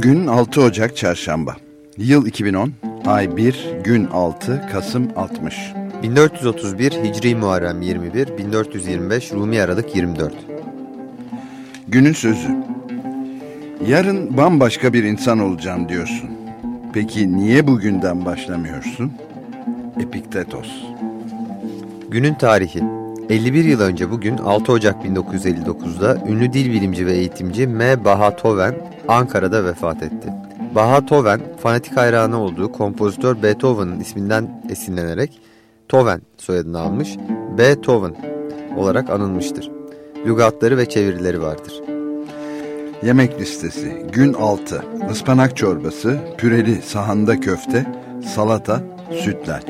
Bugün 6 Ocak Çarşamba. Yıl 2010, ay 1, gün 6, Kasım 60. 1431 Hicri Muharrem 21, 1425 Rumi Aralık 24. Günün sözü. Yarın bambaşka bir insan olacağım diyorsun. Peki niye bugünden başlamıyorsun? Epiktetos. Günün tarihi. 51 yıl önce bugün 6 Ocak 1959'da ünlü dil bilimci ve eğitimci M. Bahatoven Ankara'da vefat etti. Bahatoven, fanatik hayranı olduğu kompozitör Beethoven'ın isminden esinlenerek Toven soyadını almış, Beethoven olarak anılmıştır. Lügatları ve çevirileri vardır. Yemek listesi. Gün 6. Ispanak çorbası, püreli sahanda köfte, salata, sütlaç.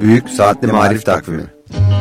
Büyük Saatli Marif Takvimi Going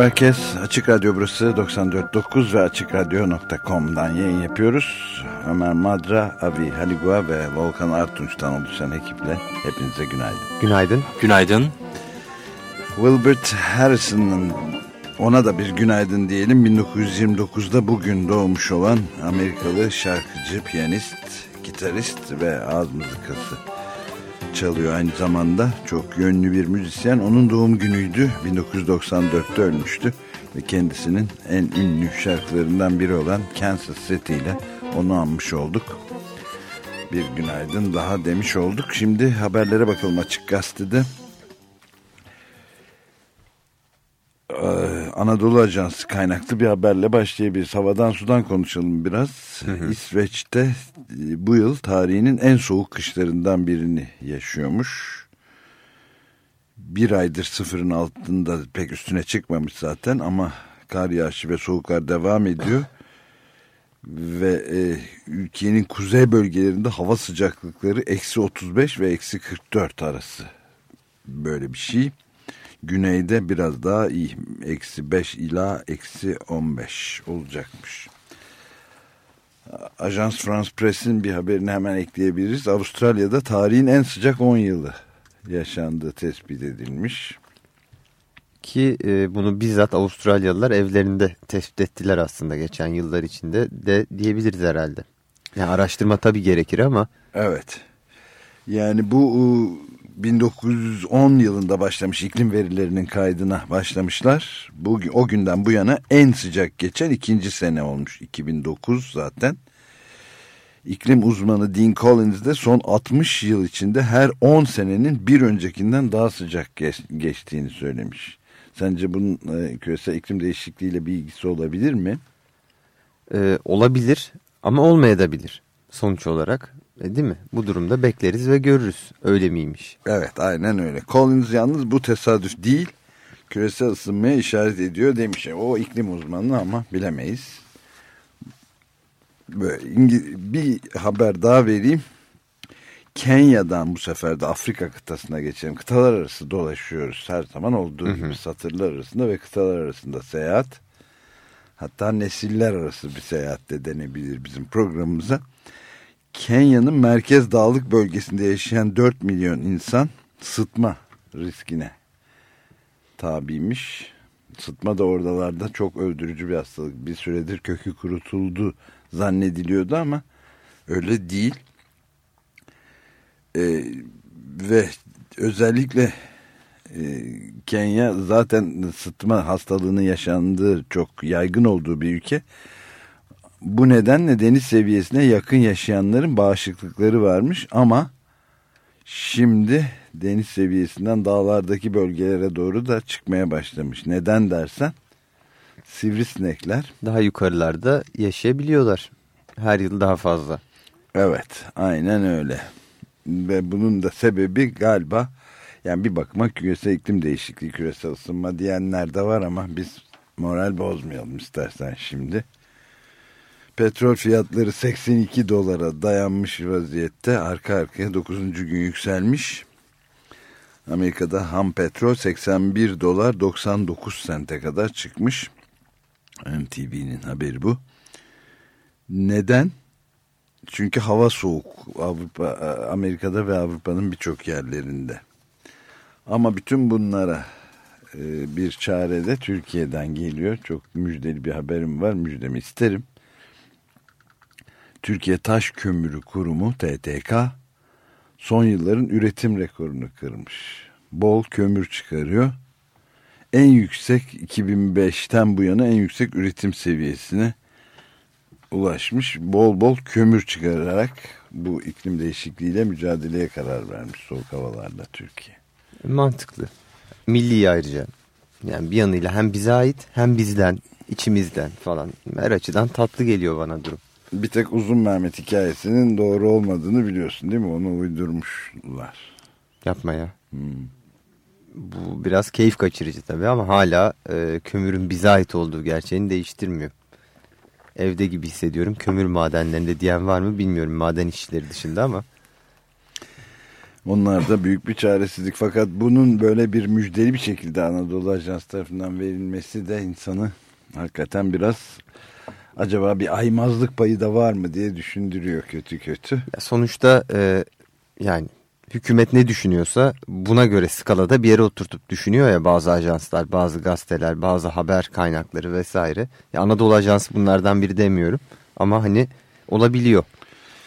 Merhaba herkes. Açık Radyo burası 94.9 ve AçıkRadyo.com'dan yayın yapıyoruz. Ömer Madra, Avi Haligua ve Volkan Artunç'tan oluşan ekiple hepinize günaydın. Günaydın. Günaydın. Wilbert Harrison'ın ona da bir günaydın diyelim. 1929'da bugün doğmuş olan Amerikalı şarkıcı, piyanist, gitarist ve ağız mızıkası çalıyor aynı zamanda. Çok yönlü bir müzisyen. Onun doğum günüydü. 1994'te ölmüştü. Ve kendisinin en ünlü şarkılarından biri olan Kansas City ile onu anmış olduk. Bir günaydın daha demiş olduk. Şimdi haberlere bakalım Açık Gazete'de. Anadolu Ajansı kaynaklı bir haberle başlayabiliriz. Havadan sudan konuşalım biraz. İsveç'te e, bu yıl tarihinin en soğuk kışlarından birini yaşıyormuş. Bir aydır sıfırın altında pek üstüne çıkmamış zaten ama kar yağışı ve soğuklar devam ediyor. Ve e, ülkenin kuzey bölgelerinde hava sıcaklıkları eksi 35 ve eksi 44 arası. Böyle bir şey. Güneyde biraz daha iyi. Eksi 5 ila eksi 15 olacakmış. Ajans France Press'in bir haberini hemen ekleyebiliriz. Avustralya'da tarihin en sıcak 10 yılı yaşandığı tespit edilmiş. Ki e, bunu bizzat Avustralyalılar evlerinde tespit ettiler aslında geçen yıllar içinde de diyebiliriz herhalde. Yani araştırma tabii gerekir ama. Evet. Yani bu 1910 yılında başlamış iklim verilerinin kaydına başlamışlar. Bu, o günden bu yana en sıcak geçen ikinci sene olmuş. 2009 zaten. İklim uzmanı Dean Collins de son 60 yıl içinde her 10 senenin bir öncekinden daha sıcak geç, geçtiğini söylemiş. Sence bunun e, küresel iklim değişikliğiyle bir ilgisi olabilir mi? E, olabilir ama olmayabilir sonuç olarak. E, değil mi? Bu durumda bekleriz ve görürüz. Öyle miymiş? Evet aynen öyle. Collins yalnız bu tesadüf değil. Küresel ısınmaya işaret ediyor demiş. O iklim uzmanı ama bilemeyiz. Böyle bir haber daha vereyim. Kenya'dan bu sefer de Afrika kıtasına geçelim. Kıtalar arası dolaşıyoruz her zaman olduğu hı hı. gibi satırlar arasında ve kıtalar arasında seyahat. Hatta nesiller arası bir seyahat de denebilir bizim programımıza. Kenya'nın merkez dağlık bölgesinde yaşayan 4 milyon insan sıtma riskine tabiymiş. Sıtma da oradalarda çok öldürücü bir hastalık. Bir süredir kökü kurutuldu zannediliyordu ama öyle değil. Ee, ve özellikle e, Kenya zaten sıtma hastalığının yaşandığı çok yaygın olduğu bir ülke. Bu nedenle deniz seviyesine yakın yaşayanların bağışıklıkları varmış ama şimdi deniz seviyesinden dağlardaki bölgelere doğru da çıkmaya başlamış. Neden dersen sivrisinekler. Daha yukarılarda yaşayabiliyorlar. Her yıl daha fazla. Evet aynen öyle. Ve bunun da sebebi galiba yani bir bakıma küresel iklim değişikliği, küresel ısınma diyenler de var ama biz moral bozmayalım istersen şimdi. Petrol fiyatları 82 dolara dayanmış vaziyette arka arkaya 9. gün yükselmiş. Amerika'da ham petrol 81 dolar 99 sente kadar çıkmış. MTV'nin haberi bu. Neden? Çünkü hava soğuk Avrupa, Amerika'da ve Avrupa'nın birçok yerlerinde. Ama bütün bunlara e, bir çare de Türkiye'den geliyor. Çok müjdeli bir haberim var. Müjdemi isterim. Türkiye Taş Kömürü Kurumu TTK son yılların üretim rekorunu kırmış. Bol kömür çıkarıyor. En yüksek 2005'ten bu yana en yüksek üretim seviyesine ulaşmış. Bol bol kömür çıkararak bu iklim değişikliğiyle mücadeleye karar vermiş soğuk havalarda Türkiye. Mantıklı. Milli ayrıca. Yani bir yanıyla hem bize ait hem bizden, içimizden falan. Her açıdan tatlı geliyor bana durum bir tek uzun Mehmet hikayesinin doğru olmadığını biliyorsun değil mi? Onu uydurmuşlar. Yapma ya. Hmm. Bu biraz keyif kaçırıcı tabii ama hala e, kömürün bize ait olduğu gerçeğini değiştirmiyor. Evde gibi hissediyorum. Kömür madenlerinde diyen var mı bilmiyorum maden işçileri dışında ama. Onlar da büyük bir çaresizlik fakat bunun böyle bir müjdeli bir şekilde Anadolu Ajansı tarafından verilmesi de insanı hakikaten biraz acaba bir aymazlık payı da var mı diye düşündürüyor kötü kötü. Ya sonuçta e, yani hükümet ne düşünüyorsa buna göre skalada bir yere oturtup düşünüyor ya bazı ajanslar, bazı gazeteler, bazı haber kaynakları vesaire. Ya Anadolu Ajansı bunlardan biri demiyorum ama hani olabiliyor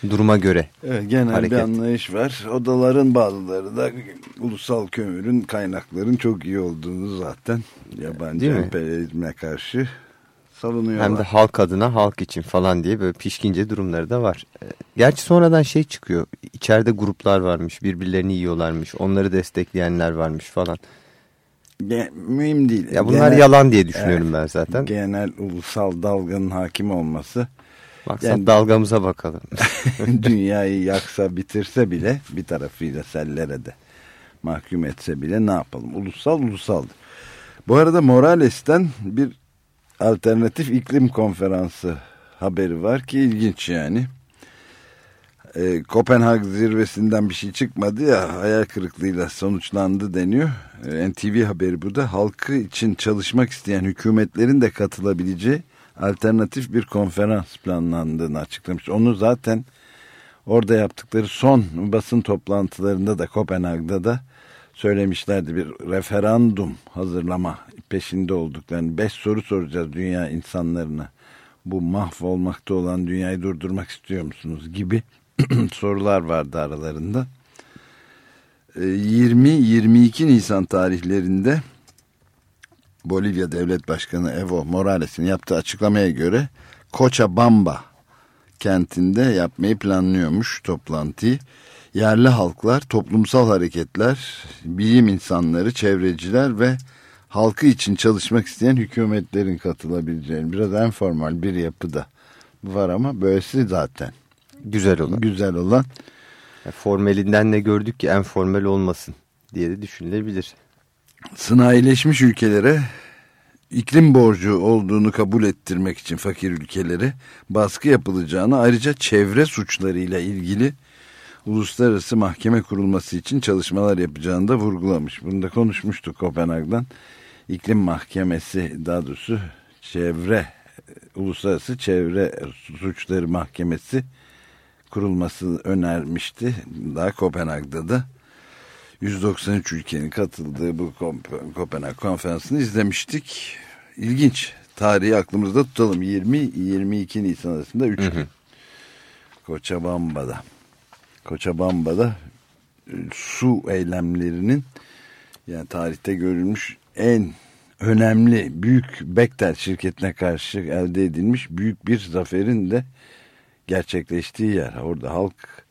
duruma göre. Evet, genel hareket. bir anlayış var. Odaların bazıları da ulusal kömürün kaynakların çok iyi olduğunu zaten yabancı emperyalizme karşı savunuyorlar. Hem de halk adına halk için falan diye böyle pişkince durumları da var. E, Gerçi sonradan şey çıkıyor. İçeride gruplar varmış, birbirlerini yiyorlarmış, onları destekleyenler varmış falan. Ge- mühim değil. Ya bunlar Genel- yalan diye düşünüyorum ben zaten. Genel ulusal dalganın hakim olması Maksat yani- dalgamıza bakalım. dünyayı yaksa bitirse bile bir tarafıyla sellere de mahkum etse bile ne yapalım? Ulusal ulusaldır. Bu arada Morales'ten bir alternatif iklim konferansı haberi var ki ilginç yani. Ee, Kopenhag zirvesinden bir şey çıkmadı ya hayal kırıklığıyla sonuçlandı deniyor. Ee, NTV haberi bu da halkı için çalışmak isteyen hükümetlerin de katılabileceği alternatif bir konferans planlandığını açıklamış. Onu zaten orada yaptıkları son basın toplantılarında da Kopenhag'da da söylemişlerdi bir referandum hazırlama peşinde olduklarını. Beş soru soracağız dünya insanlarına. Bu mahvolmakta olan dünyayı durdurmak istiyor musunuz gibi sorular vardı aralarında. Ee, 20-22 Nisan tarihlerinde Bolivya Devlet Başkanı Evo Morales'in yaptığı açıklamaya göre Cochabamba kentinde yapmayı planlıyormuş toplantıyı. Yerli halklar, toplumsal hareketler, bilim insanları, çevreciler ve halkı için çalışmak isteyen hükümetlerin katılabileceğini biraz enformal bir yapıda var ama böylesi zaten Güzel olan. güzel olan Ya formelinden ne gördük ki en formel olmasın diye de düşünülebilir. sanayileşmiş ülkelere iklim borcu olduğunu kabul ettirmek için fakir ülkelere baskı yapılacağını ayrıca çevre suçlarıyla ilgili uluslararası mahkeme kurulması için çalışmalar yapacağını da vurgulamış. Bunu da konuşmuştuk Kopenhag'dan. İklim Mahkemesi daha doğrusu çevre uluslararası çevre suçları mahkemesi kurulması önermişti. Daha Kopenhag'da da 193 ülkenin katıldığı bu Kop- Kopenhag konferansını izlemiştik. İlginç. Tarihi aklımızda tutalım. 20-22 Nisan arasında 3 gün. Koçabamba'da. Koçabamba'da e, su eylemlerinin yani tarihte görülmüş en önemli büyük Bechtel şirketine karşı elde edilmiş büyük bir zaferin de gerçekleştiği yer. Orada halk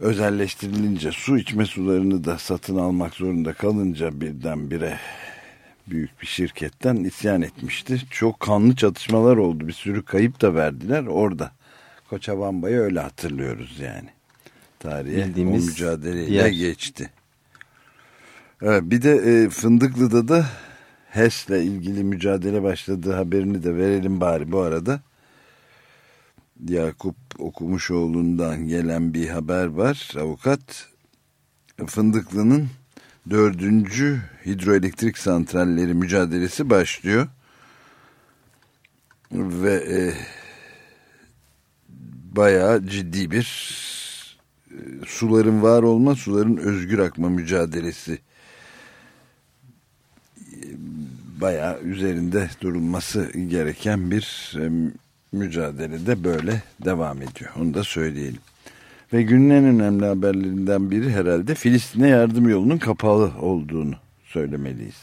özelleştirilince su içme sularını da satın almak zorunda kalınca birdenbire büyük bir şirketten isyan etmişti. Çok kanlı çatışmalar oldu. Bir sürü kayıp da verdiler orada. Koçabamba'yı öyle hatırlıyoruz yani. Tarihe Bildiğimiz o mücadeleyle geçti. Evet, bir de e, Fındıklı'da da HES'le ilgili mücadele başladığı haberini de verelim bari bu arada. Yakup Okumuşoğlu'ndan gelen bir haber var. Avukat Fındıklı'nın dördüncü hidroelektrik santralleri mücadelesi başlıyor. Ve e, bayağı ciddi bir e, suların var olma, suların özgür akma mücadelesi e, bayağı üzerinde durulması gereken bir e, mücadelede böyle devam ediyor. Onu da söyleyelim. Ve günün en önemli haberlerinden biri herhalde Filistin'e yardım yolunun kapalı olduğunu söylemeliyiz.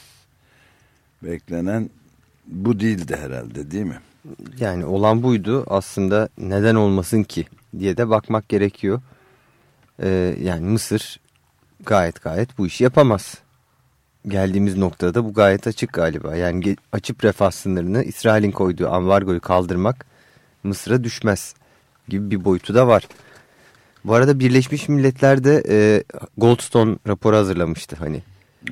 Beklenen bu değildi herhalde değil mi? Yani olan buydu aslında neden olmasın ki diye de bakmak gerekiyor. Ee, yani Mısır gayet gayet bu işi yapamaz. Geldiğimiz noktada bu gayet açık galiba. Yani açıp refah sınırını İsrail'in koyduğu ambargoyu kaldırmak Mısır'a düşmez gibi bir boyutu da var. Bu arada Birleşmiş Milletler de e, Goldstone raporu hazırlamıştı hani.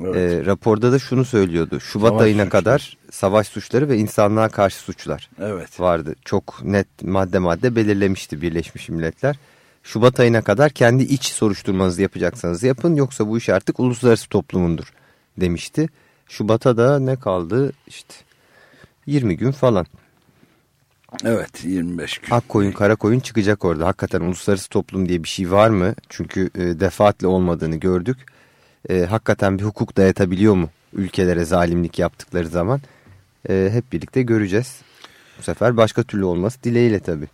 Evet. E, raporda da şunu söylüyordu. Şubat Savaş ayına suçları. kadar savaş suçları ve insanlığa karşı suçlar evet. vardı. Çok net madde madde belirlemişti Birleşmiş Milletler. Şubat ayına kadar kendi iç soruşturmanızı yapacaksanız yapın yoksa bu iş artık uluslararası toplumundur demişti. Şubat'a da ne kaldı işte 20 gün falan. Evet 25 gün. Ak koyun kara koyun çıkacak orada. Hakikaten uluslararası toplum diye bir şey var mı? Çünkü e, defaatle olmadığını gördük. E, hakikaten bir hukuk dayatabiliyor mu ülkelere zalimlik yaptıkları zaman? E, hep birlikte göreceğiz. Bu sefer başka türlü olması dileğiyle tabii.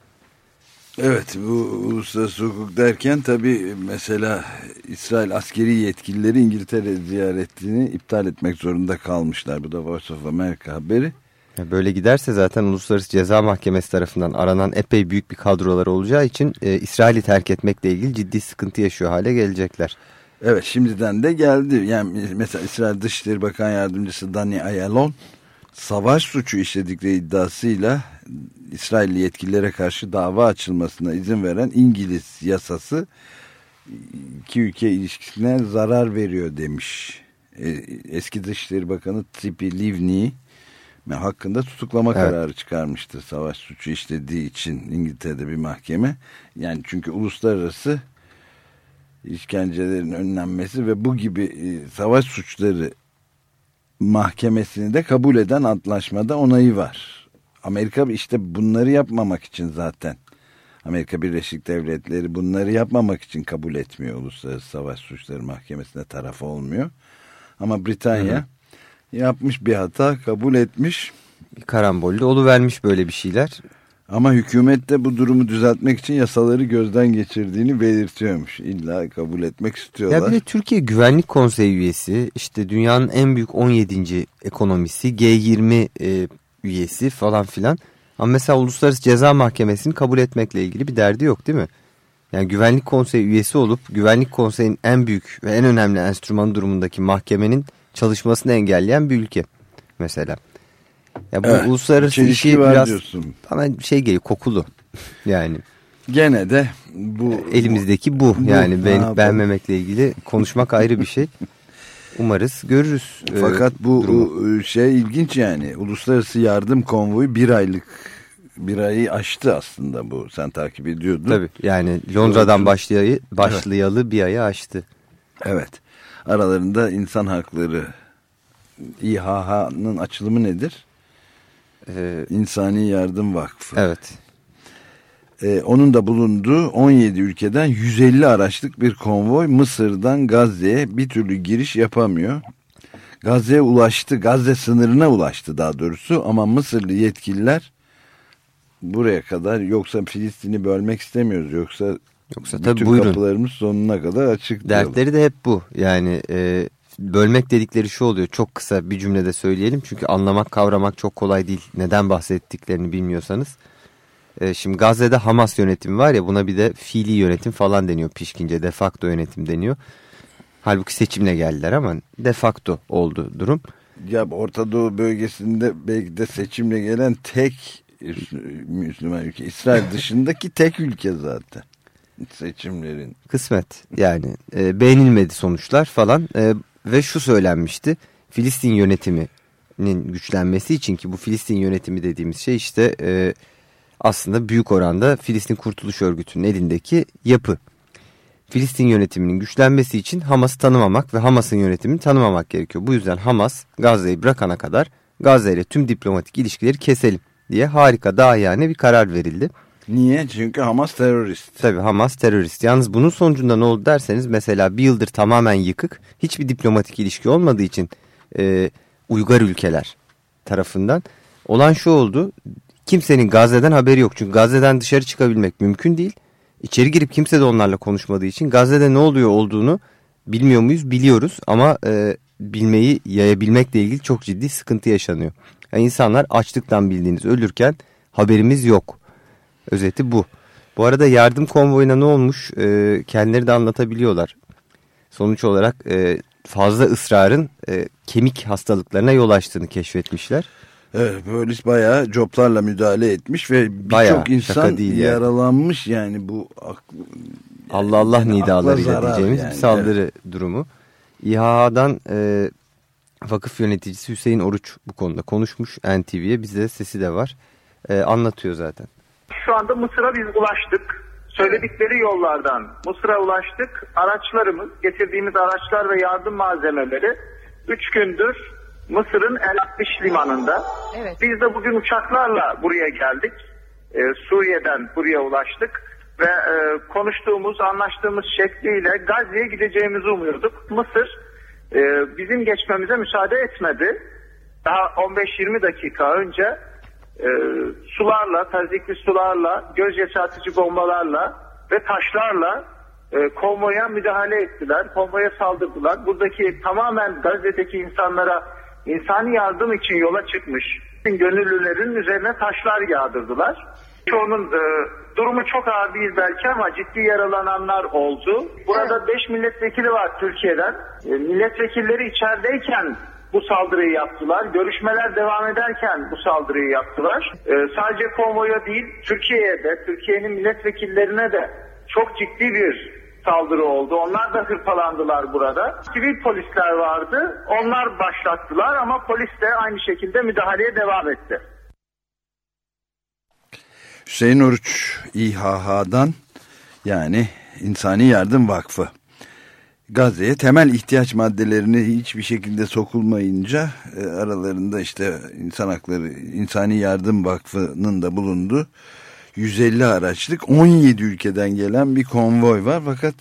Evet bu uluslararası hukuk derken tabii mesela İsrail askeri yetkilileri İngiltere ziyaretini iptal etmek zorunda kalmışlar. Bu da Voice of America haberi. Böyle giderse zaten Uluslararası Ceza Mahkemesi tarafından aranan epey büyük bir kadrolar olacağı için e, İsrail'i terk etmekle ilgili ciddi sıkıntı yaşıyor hale gelecekler. Evet şimdiden de geldi. Yani mesela İsrail Dışişleri Bakan Yardımcısı Dani Ayalon savaş suçu işledikleri iddiasıyla İsrailli yetkililere karşı dava açılmasına izin veren İngiliz yasası iki ülke ilişkisine zarar veriyor demiş. E, eski Dışişleri Bakanı Tzipi Livni hakkında tutuklama evet. kararı çıkarmıştı savaş suçu işlediği için İngiltere'de bir mahkeme. Yani çünkü uluslararası işkencelerin önlenmesi ve bu gibi e, savaş suçları mahkemesini de kabul eden antlaşmada onayı var. Amerika işte bunları yapmamak için zaten Amerika Birleşik Devletleri bunları yapmamak için kabul etmiyor Uluslararası Savaş Suçları Mahkemesi'ne taraf olmuyor. Ama Britanya hı hı. yapmış bir hata kabul etmiş. Karambolde vermiş böyle bir şeyler. Ama hükümet de bu durumu düzeltmek için yasaları gözden geçirdiğini belirtiyormuş. İlla kabul etmek istiyorlar. Ya bir de Türkiye Güvenlik Konseyi üyesi, işte dünyanın en büyük 17. ekonomisi, G20 e, üyesi falan filan. Ama mesela Uluslararası Ceza Mahkemesi'ni kabul etmekle ilgili bir derdi yok değil mi? Yani Güvenlik Konseyi üyesi olup Güvenlik Konseyi'nin en büyük ve en önemli enstrüman durumundaki mahkemenin çalışmasını engelleyen bir ülke mesela. Ya bu evet, uluslararası işi biraz diyorsun. bana şey geliyor kokulu yani. Gene de bu elimizdeki bu, bu yani beğenip beğenmemekle ilgili konuşmak ayrı bir şey. Umarız görürüz. E, Fakat bu durumu. şey ilginç yani. Uluslararası yardım konvoyu bir aylık bir ayı aştı aslında bu. Sen takip ediyordun. Tabii yani Londra'dan başlayalı, başlayalı evet. bir ayı aştı. Evet. Aralarında insan hakları İHH'nın açılımı nedir? Ee, İnsani Yardım Vakfı. Evet. Ee, onun da bulunduğu 17 ülkeden 150 araçlık bir konvoy Mısır'dan Gazze'ye bir türlü giriş yapamıyor. Gazze'ye ulaştı, Gazze sınırına ulaştı daha doğrusu ama Mısırlı yetkililer buraya kadar yoksa Filistin'i bölmek istemiyoruz yoksa Yoksa tabii bütün buyurun. kapılarımız sonuna kadar açık. Dertleri diyorlar. de hep bu. Yani e, bölmek dedikleri şu oluyor. Çok kısa bir cümlede söyleyelim. Çünkü anlamak, kavramak çok kolay değil. Neden bahsettiklerini bilmiyorsanız. E, şimdi Gazze'de Hamas yönetimi var ya buna bir de fiili yönetim falan deniyor pişkince. De facto yönetim deniyor. Halbuki seçimle geldiler ama de facto oldu durum. Ya Orta Doğu bölgesinde belki de seçimle gelen tek Müslüman ülke. İsrail dışındaki tek ülke zaten seçimlerin. Kısmet yani e, beğenilmedi sonuçlar falan. E, ve şu söylenmişti. Filistin yönetiminin güçlenmesi için ki bu Filistin yönetimi dediğimiz şey işte e, aslında büyük oranda Filistin Kurtuluş Örgütü'nün elindeki yapı. Filistin yönetiminin güçlenmesi için Hamas'ı tanımamak ve Hamas'ın yönetimini tanımamak gerekiyor. Bu yüzden Hamas Gazze'yi bırakana kadar Gazze ile tüm diplomatik ilişkileri keselim diye harika daha yani bir karar verildi. Niye? Çünkü Hamas terörist. Tabii Hamas terörist. Yalnız bunun sonucunda ne oldu derseniz mesela bir yıldır tamamen yıkık. Hiçbir diplomatik ilişki olmadığı için e, uygar ülkeler tarafından. Olan şu oldu. Kimsenin Gazze'den haberi yok. Çünkü Gazze'den dışarı çıkabilmek mümkün değil. İçeri girip kimse de onlarla konuşmadığı için Gazze'de ne oluyor olduğunu bilmiyor muyuz? Biliyoruz ama e, bilmeyi yayabilmekle ilgili çok ciddi sıkıntı yaşanıyor. Yani insanlar açlıktan bildiğiniz ölürken haberimiz yok. Özeti bu. Bu arada yardım konvoyuna ne olmuş e, kendileri de anlatabiliyorlar. Sonuç olarak e, fazla ısrarın e, kemik hastalıklarına yol açtığını keşfetmişler. Evet polis bayağı coplarla müdahale etmiş ve birçok insan değil yaralanmış yani, yani bu Allah Allah yani nidalarıyla diyeceğimiz yani, bir saldırı evet. durumu. İHA'dan e, vakıf yöneticisi Hüseyin Oruç bu konuda konuşmuş NTV'ye bizde sesi de var e, anlatıyor zaten. Şu anda Mısır'a biz ulaştık. söyledikleri yollardan Mısır'a ulaştık. Araçlarımız, getirdiğimiz araçlar ve yardım malzemeleri 3 gündür Mısır'ın El Akbiş limanında. Evet. Biz de bugün uçaklarla buraya geldik. Ee, Suriye'den buraya ulaştık ve e, konuştuğumuz, anlaştığımız şekliyle Gazze'ye gideceğimizi umuyorduk. Mısır e, bizim geçmemize müsaade etmedi. Daha 15-20 dakika önce e, sularla, tazikli sularla, göz yaşartıcı bombalarla ve taşlarla e, konvoya müdahale ettiler. Konvoya saldırdılar. Buradaki tamamen Gazze'deki insanlara insani yardım için yola çıkmış gönüllülerin üzerine taşlar yağdırdılar. Çoğunun e, durumu çok ağır değil belki ama ciddi yaralananlar oldu. Burada 5 milletvekili var Türkiye'den. E, milletvekilleri içerideyken bu saldırıyı yaptılar. Görüşmeler devam ederken bu saldırıyı yaptılar. E, sadece konvoya değil Türkiye'ye de, Türkiye'nin milletvekillerine de çok ciddi bir saldırı oldu. Onlar da hırpalandılar burada. Sivil polisler vardı. Onlar başlattılar ama polis de aynı şekilde müdahaleye devam etti. Hüseyin Oruç İHH'dan yani İnsani Yardım Vakfı Gazze'ye temel ihtiyaç maddelerini hiçbir şekilde sokulmayınca e, aralarında işte insan hakları insani yardım vakfının da bulunduğu 150 araçlık 17 ülkeden gelen bir konvoy var fakat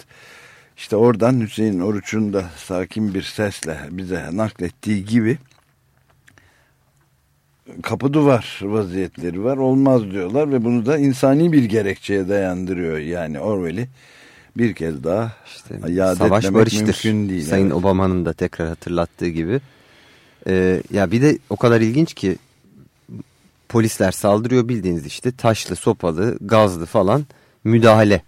işte oradan Hüseyin Oruç'un da sakin bir sesle bize naklettiği gibi kapı duvar vaziyetleri var olmaz diyorlar ve bunu da insani bir gerekçeye dayandırıyor yani Orwell'i bir kez daha İşte yad savaş barıştır. mümkün değil. Sayın evet. Obama'nın da tekrar hatırlattığı gibi. Ee, ya bir de o kadar ilginç ki polisler saldırıyor bildiğiniz işte taşlı, sopalı, gazlı falan müdahale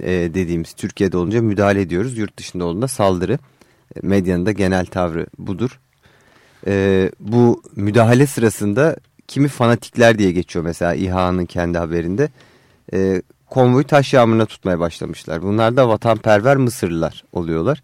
e, dediğimiz Türkiye'de olunca müdahale ediyoruz. Yurt dışında olduğunda saldırı. E, Medyanın da genel tavrı budur. E, bu müdahale sırasında kimi fanatikler diye geçiyor mesela İHA'nın kendi haberinde. E, konvoyu taş yağmuruna tutmaya başlamışlar. Bunlar da vatanperver Mısırlılar oluyorlar.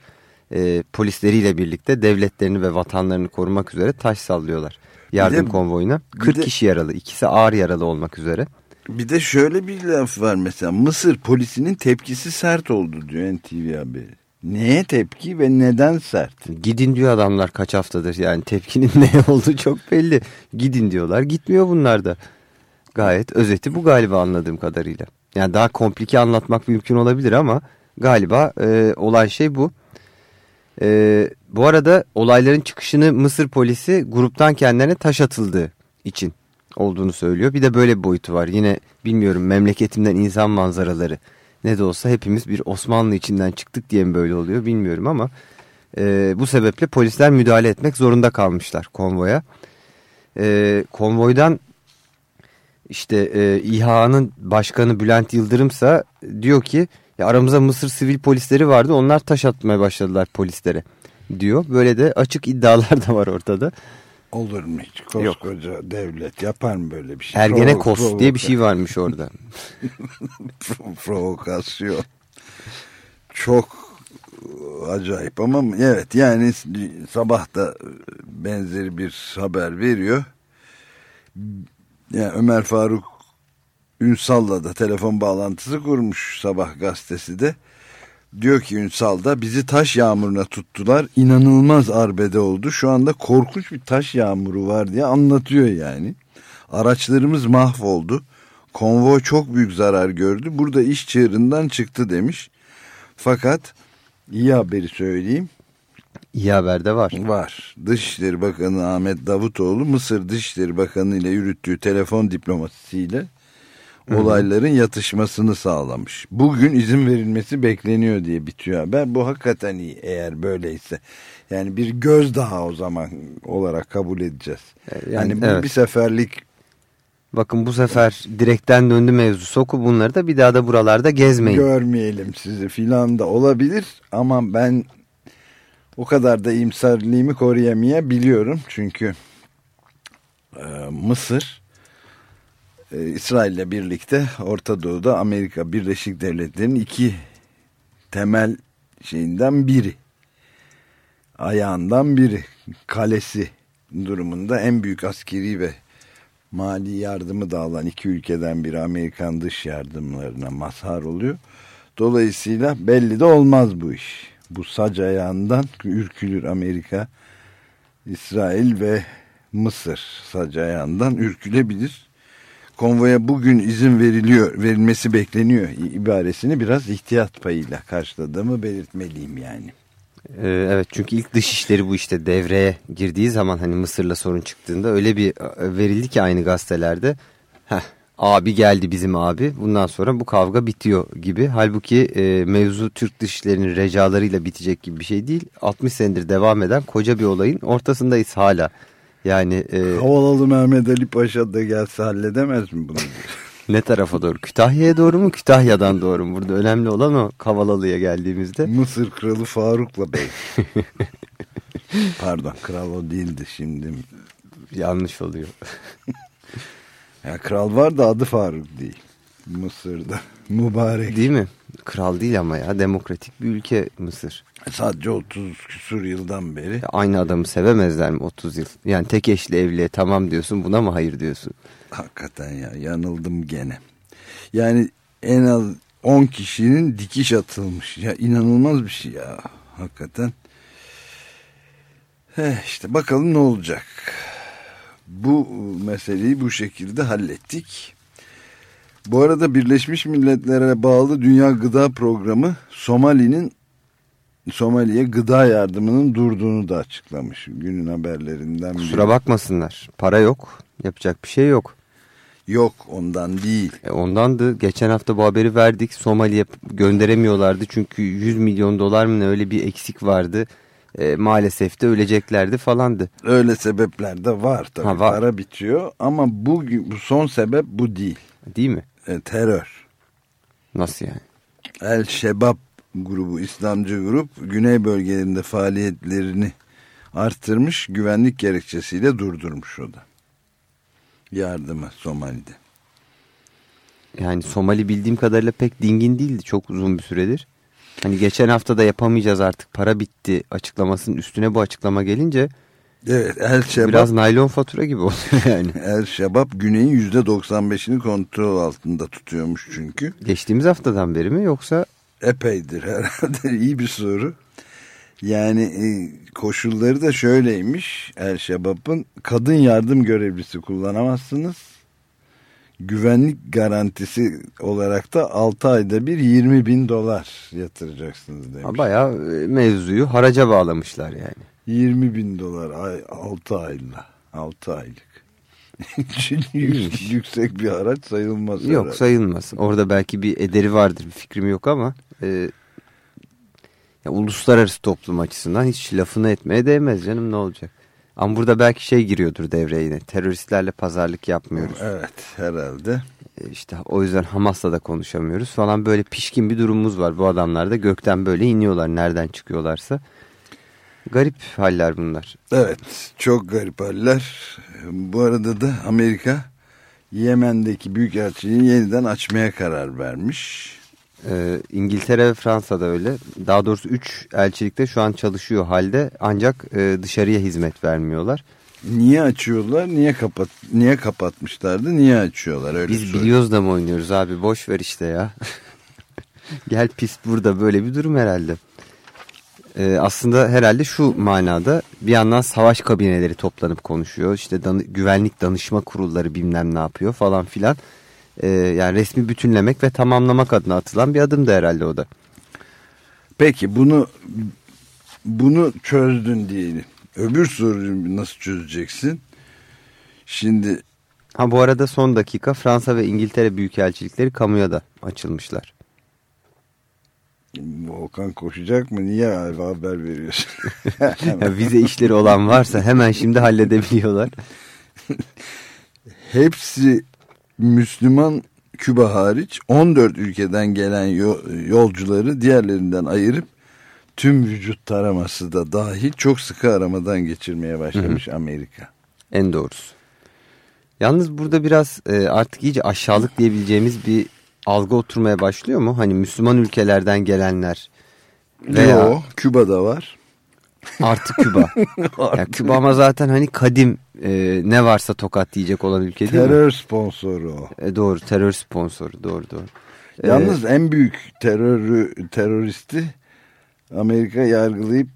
E, polisleriyle birlikte devletlerini ve vatanlarını korumak üzere taş sallıyorlar. Yardım de- konvoyuna. bir 40 de- kişi yaralı. ikisi ağır yaralı olmak üzere. Bir de şöyle bir laf var mesela Mısır polisinin tepkisi sert oldu diyor NTV haberi. Neye tepki ve neden sert? Gidin diyor adamlar kaç haftadır yani tepkinin ne olduğu çok belli. Gidin diyorlar gitmiyor bunlar da. Gayet özeti bu galiba anladığım kadarıyla. Yani daha komplike anlatmak mümkün olabilir ama galiba e, olan şey bu. E, bu arada olayların çıkışını Mısır polisi gruptan kendilerine taş atıldığı için olduğunu söylüyor. Bir de böyle bir boyutu var. Yine bilmiyorum memleketimden insan manzaraları ne de olsa hepimiz bir Osmanlı içinden çıktık diye mi böyle oluyor bilmiyorum ama e, bu sebeple polisler müdahale etmek zorunda kalmışlar konvoya. E, konvoydan işte e, İHA'nın başkanı Bülent Yıldırımsa diyor ki ya aramızda Mısır sivil polisleri vardı onlar taş atmaya başladılar polislere diyor. Böyle de açık iddialar da var ortada. Olur mu hiç? Koskoca devlet yapar mı böyle bir şey? Ergenekos Provo- diye bir şey varmış orada. Pro- provokasyon. Çok acayip ama evet yani sabah da benzeri bir haber veriyor. Yani Ömer Faruk Ünsal'la da telefon bağlantısı kurmuş sabah gazetesi de. Diyor ki Ünsal da bizi taş yağmuruna tuttular. İnanılmaz arbede oldu. Şu anda korkunç bir taş yağmuru var diye anlatıyor yani. Araçlarımız mahvoldu. Konvoy çok büyük zarar gördü. Burada iş çığırından çıktı demiş. Fakat iyi haberi söyleyeyim. İyi haber de var. Var. Dışişleri Bakanı Ahmet Davutoğlu Mısır Dışişleri Bakanı ile yürüttüğü telefon diplomasisiyle olayların yatışmasını sağlamış. Bugün izin verilmesi bekleniyor diye bitiyor haber. Bu hakikaten iyi eğer böyleyse. Yani bir göz daha o zaman olarak kabul edeceğiz. Yani Yani, bu evet. bir seferlik Bakın bu sefer direkten döndü mevzu. Soku bunları da bir daha da buralarda gezmeyin. görmeyelim sizi filan da olabilir ama ben o kadar da iyimserliğimi koruyamayabiliyorum çünkü e, Mısır e, İsrail ile birlikte Orta Doğu'da Amerika Birleşik Devletleri'nin iki temel şeyinden biri ayağından biri kalesi durumunda en büyük askeri ve mali yardımı da alan iki ülkeden biri Amerikan dış yardımlarına mazhar oluyor. Dolayısıyla belli de olmaz bu iş. Bu sac ayağından ürkülür Amerika, İsrail ve Mısır sac ayağından ürkülebilir. Konvoya bugün izin veriliyor, verilmesi bekleniyor ibaresini biraz ihtiyat payıyla karşıladığımı belirtmeliyim yani. Ee, evet çünkü ilk dışişleri bu işte devreye girdiği zaman hani Mısır'la sorun çıktığında öyle bir e, verildi ki aynı gazetelerde. Heh, abi geldi bizim abi bundan sonra bu kavga bitiyor gibi. Halbuki e, mevzu Türk dışişlerinin recalarıyla bitecek gibi bir şey değil. 60 senedir devam eden koca bir olayın ortasındayız hala. Yani e, Havalalı Mehmet Ali Paşa da gelse halledemez mi bunu? ne tarafa doğru? Kütahya'ya doğru mu Kütahya'dan doğru mu? Burada önemli olan o Kavalalı'ya geldiğimizde. Mısır Kralı Faruk'la bey. Pardon kral o değildi şimdi. Yanlış oluyor. Ya kral var da adı Faruk değil. Mısır'da. Mübarek. Değil mi? Kral değil ama ya demokratik bir ülke Mısır. Sadece 30 küsur yıldan beri. Aynı adamı sevemezler mi 30 yıl? Yani tek eşli evliliğe tamam diyorsun buna mı hayır diyorsun? Hakikaten ya yanıldım gene. Yani en az 10 kişinin dikiş atılmış. Ya inanılmaz bir şey ya. Hakikaten. Heh, işte bakalım ne olacak. Bu meseleyi bu şekilde hallettik. Bu arada Birleşmiş Milletler'e bağlı Dünya Gıda Programı Somali'nin Somali'ye gıda yardımının durduğunu da açıklamış. Günün haberlerinden biri. Kusura bakmasınlar. Para yok. Yapacak bir şey yok. Yok ondan değil. E ondandı. Geçen hafta bu haberi verdik. Somali'ye gönderemiyorlardı. Çünkü 100 milyon dolar mı ne öyle bir eksik vardı. E, maalesef de öleceklerdi falandı. Öyle sebepler de var tabii. Ha, var. Para bitiyor ama bu, bu son sebep bu değil. Değil mi? E, terör. Nasıl yani? El Şebab grubu, İslamcı grup güney bölgelerinde faaliyetlerini arttırmış, güvenlik gerekçesiyle durdurmuş o da. Yardımı Somali'de. Yani Somali bildiğim kadarıyla pek dingin değildi çok uzun bir süredir. Hani geçen hafta da yapamayacağız artık para bitti açıklamasının üstüne bu açıklama gelince Evet El Şebab, biraz naylon fatura gibi oluyor yani. El Şebab güneyin %95'ini kontrol altında tutuyormuş çünkü. Geçtiğimiz haftadan beri mi yoksa Epeydir herhalde iyi bir soru. Yani e, koşulları da şöyleymiş El Şebab'ın kadın yardım görevlisi kullanamazsınız. Güvenlik garantisi olarak da 6 ayda bir 20 bin dolar yatıracaksınız demiş. bayağı e, mevzuyu haraca bağlamışlar yani. 20 bin dolar ay, 6 ayla 6 aylık. Yük- Yüksek bir araç sayılmaz. Yok herhalde. sayılmaz. Orada belki bir ederi vardır bir fikrim yok ama e, ya, uluslararası toplum açısından hiç lafını etmeye değmez canım ne olacak. Ama burada belki şey giriyordur devreye yine teröristlerle pazarlık yapmıyoruz. Evet herhalde. E, işte o yüzden Hamas'la da konuşamıyoruz falan böyle pişkin bir durumumuz var. Bu adamlar da gökten böyle iniyorlar nereden çıkıyorlarsa. Garip haller bunlar. Evet çok garip haller. Bu arada da Amerika Yemen'deki büyükelçiliğini yeniden açmaya karar vermiş. Ee, İngiltere ve Fransa da öyle. Daha doğrusu 3 elçilikte şu an çalışıyor halde ancak e, dışarıya hizmet vermiyorlar. Niye açıyorlar? Niye kapat niye kapatmışlardı? Niye açıyorlar? Öyle Biz söyle. biliyoruz da mı oynuyoruz abi boş ver işte ya. Gel pis burada böyle bir durum herhalde. Ee, aslında herhalde şu manada bir yandan savaş kabineleri toplanıp konuşuyor. İşte danı- güvenlik danışma kurulları bilmem ne yapıyor falan filan. Ee, yani resmi bütünlemek ve tamamlamak adına atılan bir adım da herhalde o da. Peki bunu bunu çözdün diyelim. Öbür soruyu nasıl çözeceksin? Şimdi Ha bu arada son dakika Fransa ve İngiltere büyükelçilikleri kamuya da açılmışlar. Volkan koşacak mı? Niye haber veriyorsun? Ya vize işleri olan varsa hemen şimdi halledebiliyorlar. Hepsi Müslüman Küba hariç 14 ülkeden gelen yo- yolcuları diğerlerinden ayırıp tüm vücut taraması da dahil çok sıkı aramadan geçirmeye başlamış Amerika. En doğrusu. Yalnız burada biraz e, artık iyice aşağılık diyebileceğimiz bir algı oturmaya başlıyor mu? Hani Müslüman ülkelerden gelenler veya Yo, Küba'da var. Artı Küba. ya Küba ama zaten hani kadim e, ne varsa tokat diyecek olan ülke değil Terör mi? sponsoru o. E, doğru terör sponsoru doğru doğru. E, Yalnız en büyük terörü teröristi Amerika yargılayıp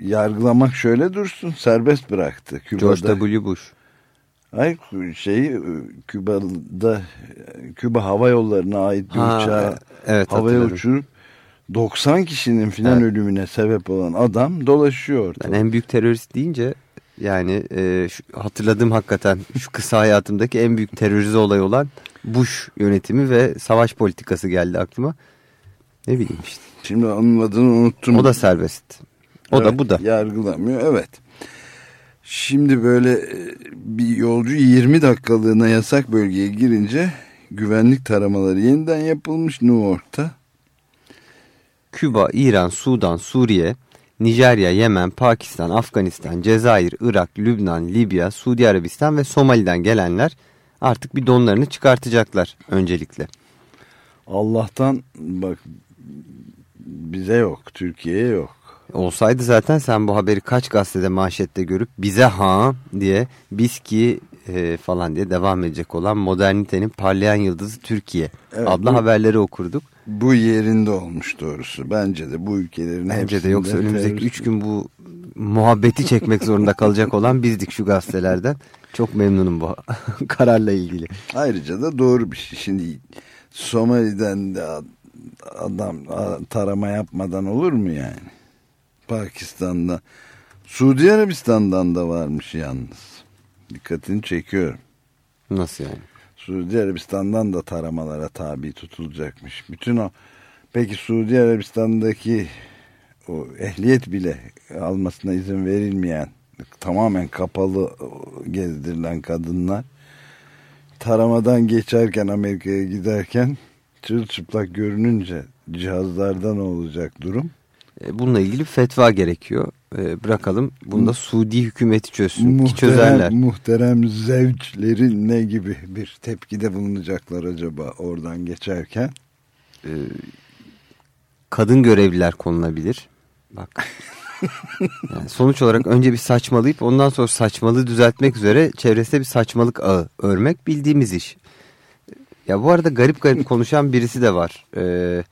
yargılamak şöyle dursun serbest bıraktı. Küba'da. George W. Bush. Ay şey Küba'da Küba Hava Yolları'na ait bir Ha, uçağı evet, havaya hatırladım. uçurup 90 kişinin filan Evet. ölümüne sebep olan adam dolaşıyor Ben en büyük terörist deyince yani e, şu, hatırladığım hakikaten şu kısa hayatımdaki en büyük terörize olay olan Bush yönetimi ve savaş politikası geldi aklıma. Ne bileyim işte. Şimdi onun adını unuttum. O da serbest. O da Evet, bu da. Yargılamıyor evet. Şimdi böyle e, bir yolcu 20 dakikalığına yasak bölgeye girince güvenlik taramaları yeniden yapılmış New York'ta. Küba, İran, Sudan, Suriye, Nijerya, Yemen, Pakistan, Afganistan, Cezayir, Irak, Lübnan, Libya, Suudi Arabistan ve Somali'den gelenler artık bir donlarını çıkartacaklar öncelikle. Allah'tan bak bize yok, Türkiye'ye yok. Olsaydı zaten sen bu haberi kaç gazetede manşette görüp bize ha diye biz ki e, falan diye devam edecek olan modernitenin parlayan yıldızı Türkiye Evet, adlı bu- haberleri okurduk. Bu yerinde olmuş doğrusu. Bence de bu ülkelerin Bence de yoksa önümüzdeki terörist- 3 gün bu muhabbeti çekmek zorunda kalacak olan bizdik şu gazetelerden. Çok memnunum bu kararla ilgili. Ayrıca da doğru bir şey. Şimdi Somali'den de ad- adam tarama yapmadan olur mu yani? Pakistan'da, Suudi Arabistan'dan da varmış yalnız. Dikkatini çekiyorum. Nasıl yani? Suudi Arabistan'dan da taramalara tabi tutulacakmış. Bütün o peki Suudi Arabistan'daki o ehliyet bile almasına izin verilmeyen tamamen kapalı gezdirilen kadınlar taramadan geçerken Amerika'ya giderken çırılçıplak görününce cihazlarda ne olacak durum? E, Bununla ilgili fetva gerekiyor. E, Bırakalım bunu da Suudi hükümeti çözsün ki çözerler. Muhterem, muhterem zevçleri ne gibi bir tepkide bulunacaklar acaba oradan geçerken? E, kadın görevliler konulabilir. Bak. Yani sonuç olarak önce bir saçmalayıp ondan sonra saçmalığı düzeltmek üzere çevresinde bir saçmalık ağı örmek bildiğimiz iş. Ya bu arada garip garip konuşan birisi de var. Ee,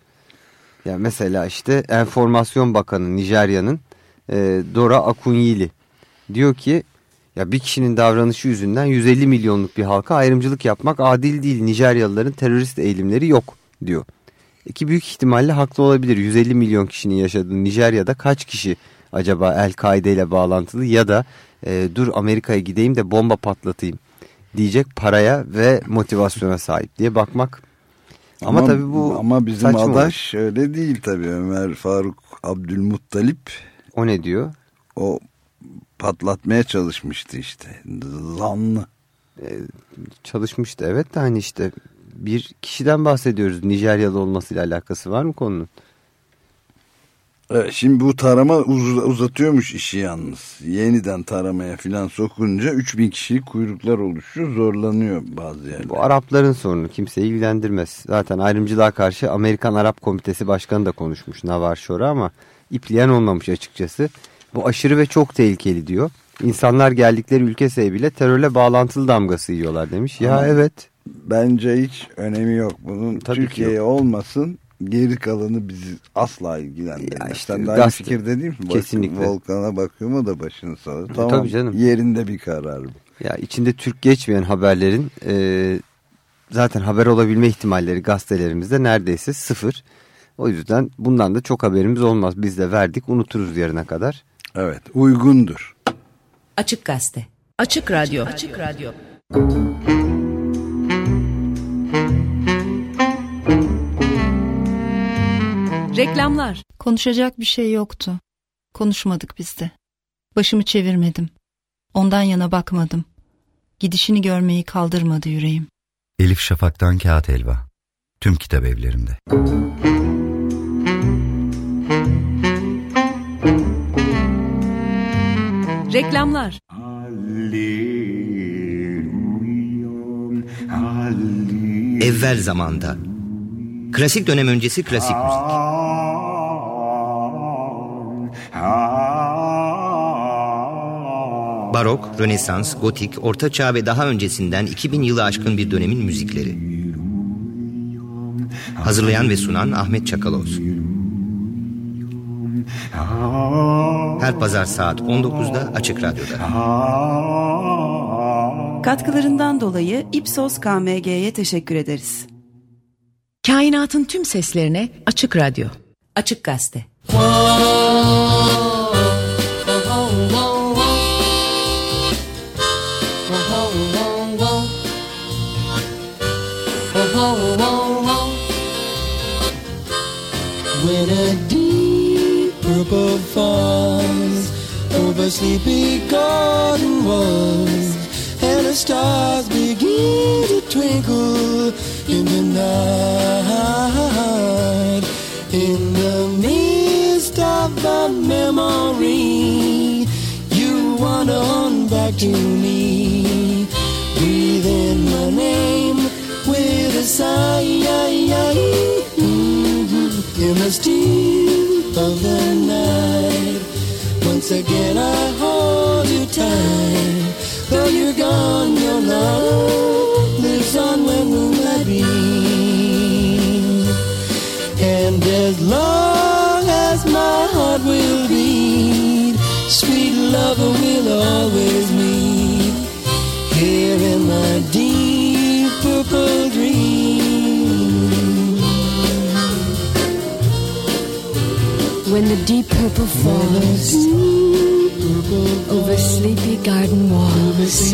ya mesela işte Enformasyon Bakanı Nijerya'nın e, Dora Akunyili diyor ki ya bir kişinin davranışı yüzünden 150 milyonluk bir halka ayrımcılık yapmak adil değil. Nijeryalıların terörist eğilimleri yok diyor. Ki büyük ihtimalle haklı olabilir. 150 milyon kişinin yaşadığı Nijerya'da kaç kişi acaba El-Kaide ile bağlantılı ya da e, dur Amerika'ya gideyim de bomba patlatayım diyecek paraya ve motivasyona sahip diye bakmak. Ama, tabii bu ama bizim saçma adaş öyle değil tabii Ömer Faruk Abdülmuttalip O ne diyor? o patlatmaya çalışmıştı işte zanlı. Çalışmıştı evet de hani işte bir kişiden bahsediyoruz. Nijeryalı olmasıyla alakası var mı konunun? Evet, şimdi bu tarama uz- uzatıyormuş işi yalnız. Yeniden taramaya filan sokunca 3000 kişilik kuyruklar oluşuyor zorlanıyor bazı yerler. Bu Arapların sorunu kimseyi ilgilendirmez. Zaten ayrımcılığa karşı Amerikan Arap Komitesi Başkanı da konuşmuş Navar Şora ama ipliyen olmamış açıkçası. Bu aşırı ve çok tehlikeli diyor. İnsanlar geldikleri ülke sebebiyle terörle bağlantılı damgası yiyorlar demiş. Ya Ama- evet Bence hiç önemi yok bunun. Tabii ki Türkiye'ye olmasın geri kalanı bizi asla ilgilendirmez. Ya işte Sen gazete- fikirde değil? Bak, Kesinlikle. Volkan'a bakıyorum o da başını sallıyor. E, Tamam tabii canım. yerinde bir karar bu. ya içinde Türk geçmeyen haberlerin e, zaten haber olabilme ihtimalleri gazetelerimizde neredeyse sıfır. O yüzden bundan da çok haberimiz olmaz. Biz de verdik unuturuz yarına kadar. Evet uygundur. Açık Gazete. Açık Radyo. Açık Radyo. Reklamlar. Konuşacak bir şey yoktu. Konuşmadık biz de. Başımı çevirmedim. Ondan yana bakmadım. Gidişini görmeyi kaldırmadı yüreğim. Elif Şafak'tan Kağıt Elva. Tüm kitap evlerinde. Reklamlar. Evvel zamanda. Klasik dönem öncesi klasik müzik. Barok, Rönesans, Gotik, Orta Çağ ve daha öncesinden 2000 yılı aşkın bir dönemin müzikleri. Hazırlayan ve sunan Ahmet Çakaloz. Her pazar saat 19'da Açık Radyo'da. Katkılarından dolayı Ipsos KMG'ye teşekkür ederiz. Kainatın tüm seslerine Açık Radyo. Açık Gazete. When a deep purple falls over sleepy garden walls, and the stars begin to twinkle in the night, in the midst of a memory, you wander on back to me, breathe in my name with a sigh. Mm-hmm. In the still of the night, once again I hold you tight. Though you're gone, your love lives on when moonlight sweet lover will always meet here in my deep purple dream. When the deep purple falls over sleepy garden walls,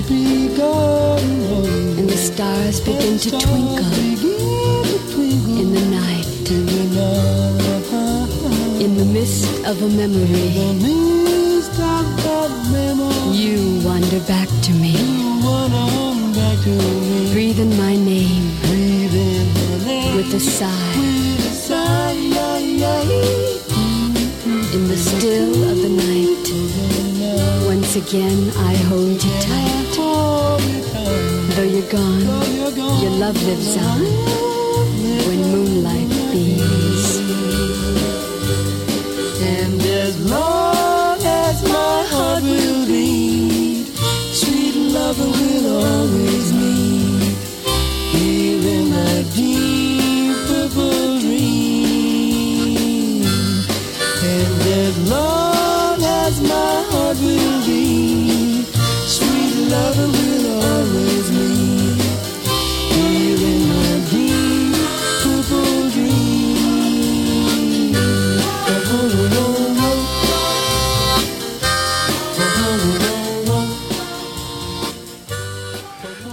and the stars begin to twinkle in the night, in the mist of a memory, wander back to me. Breathe in my name with a sigh. In the still of the night, once again I hold you tight. Though you're gone, your love lives on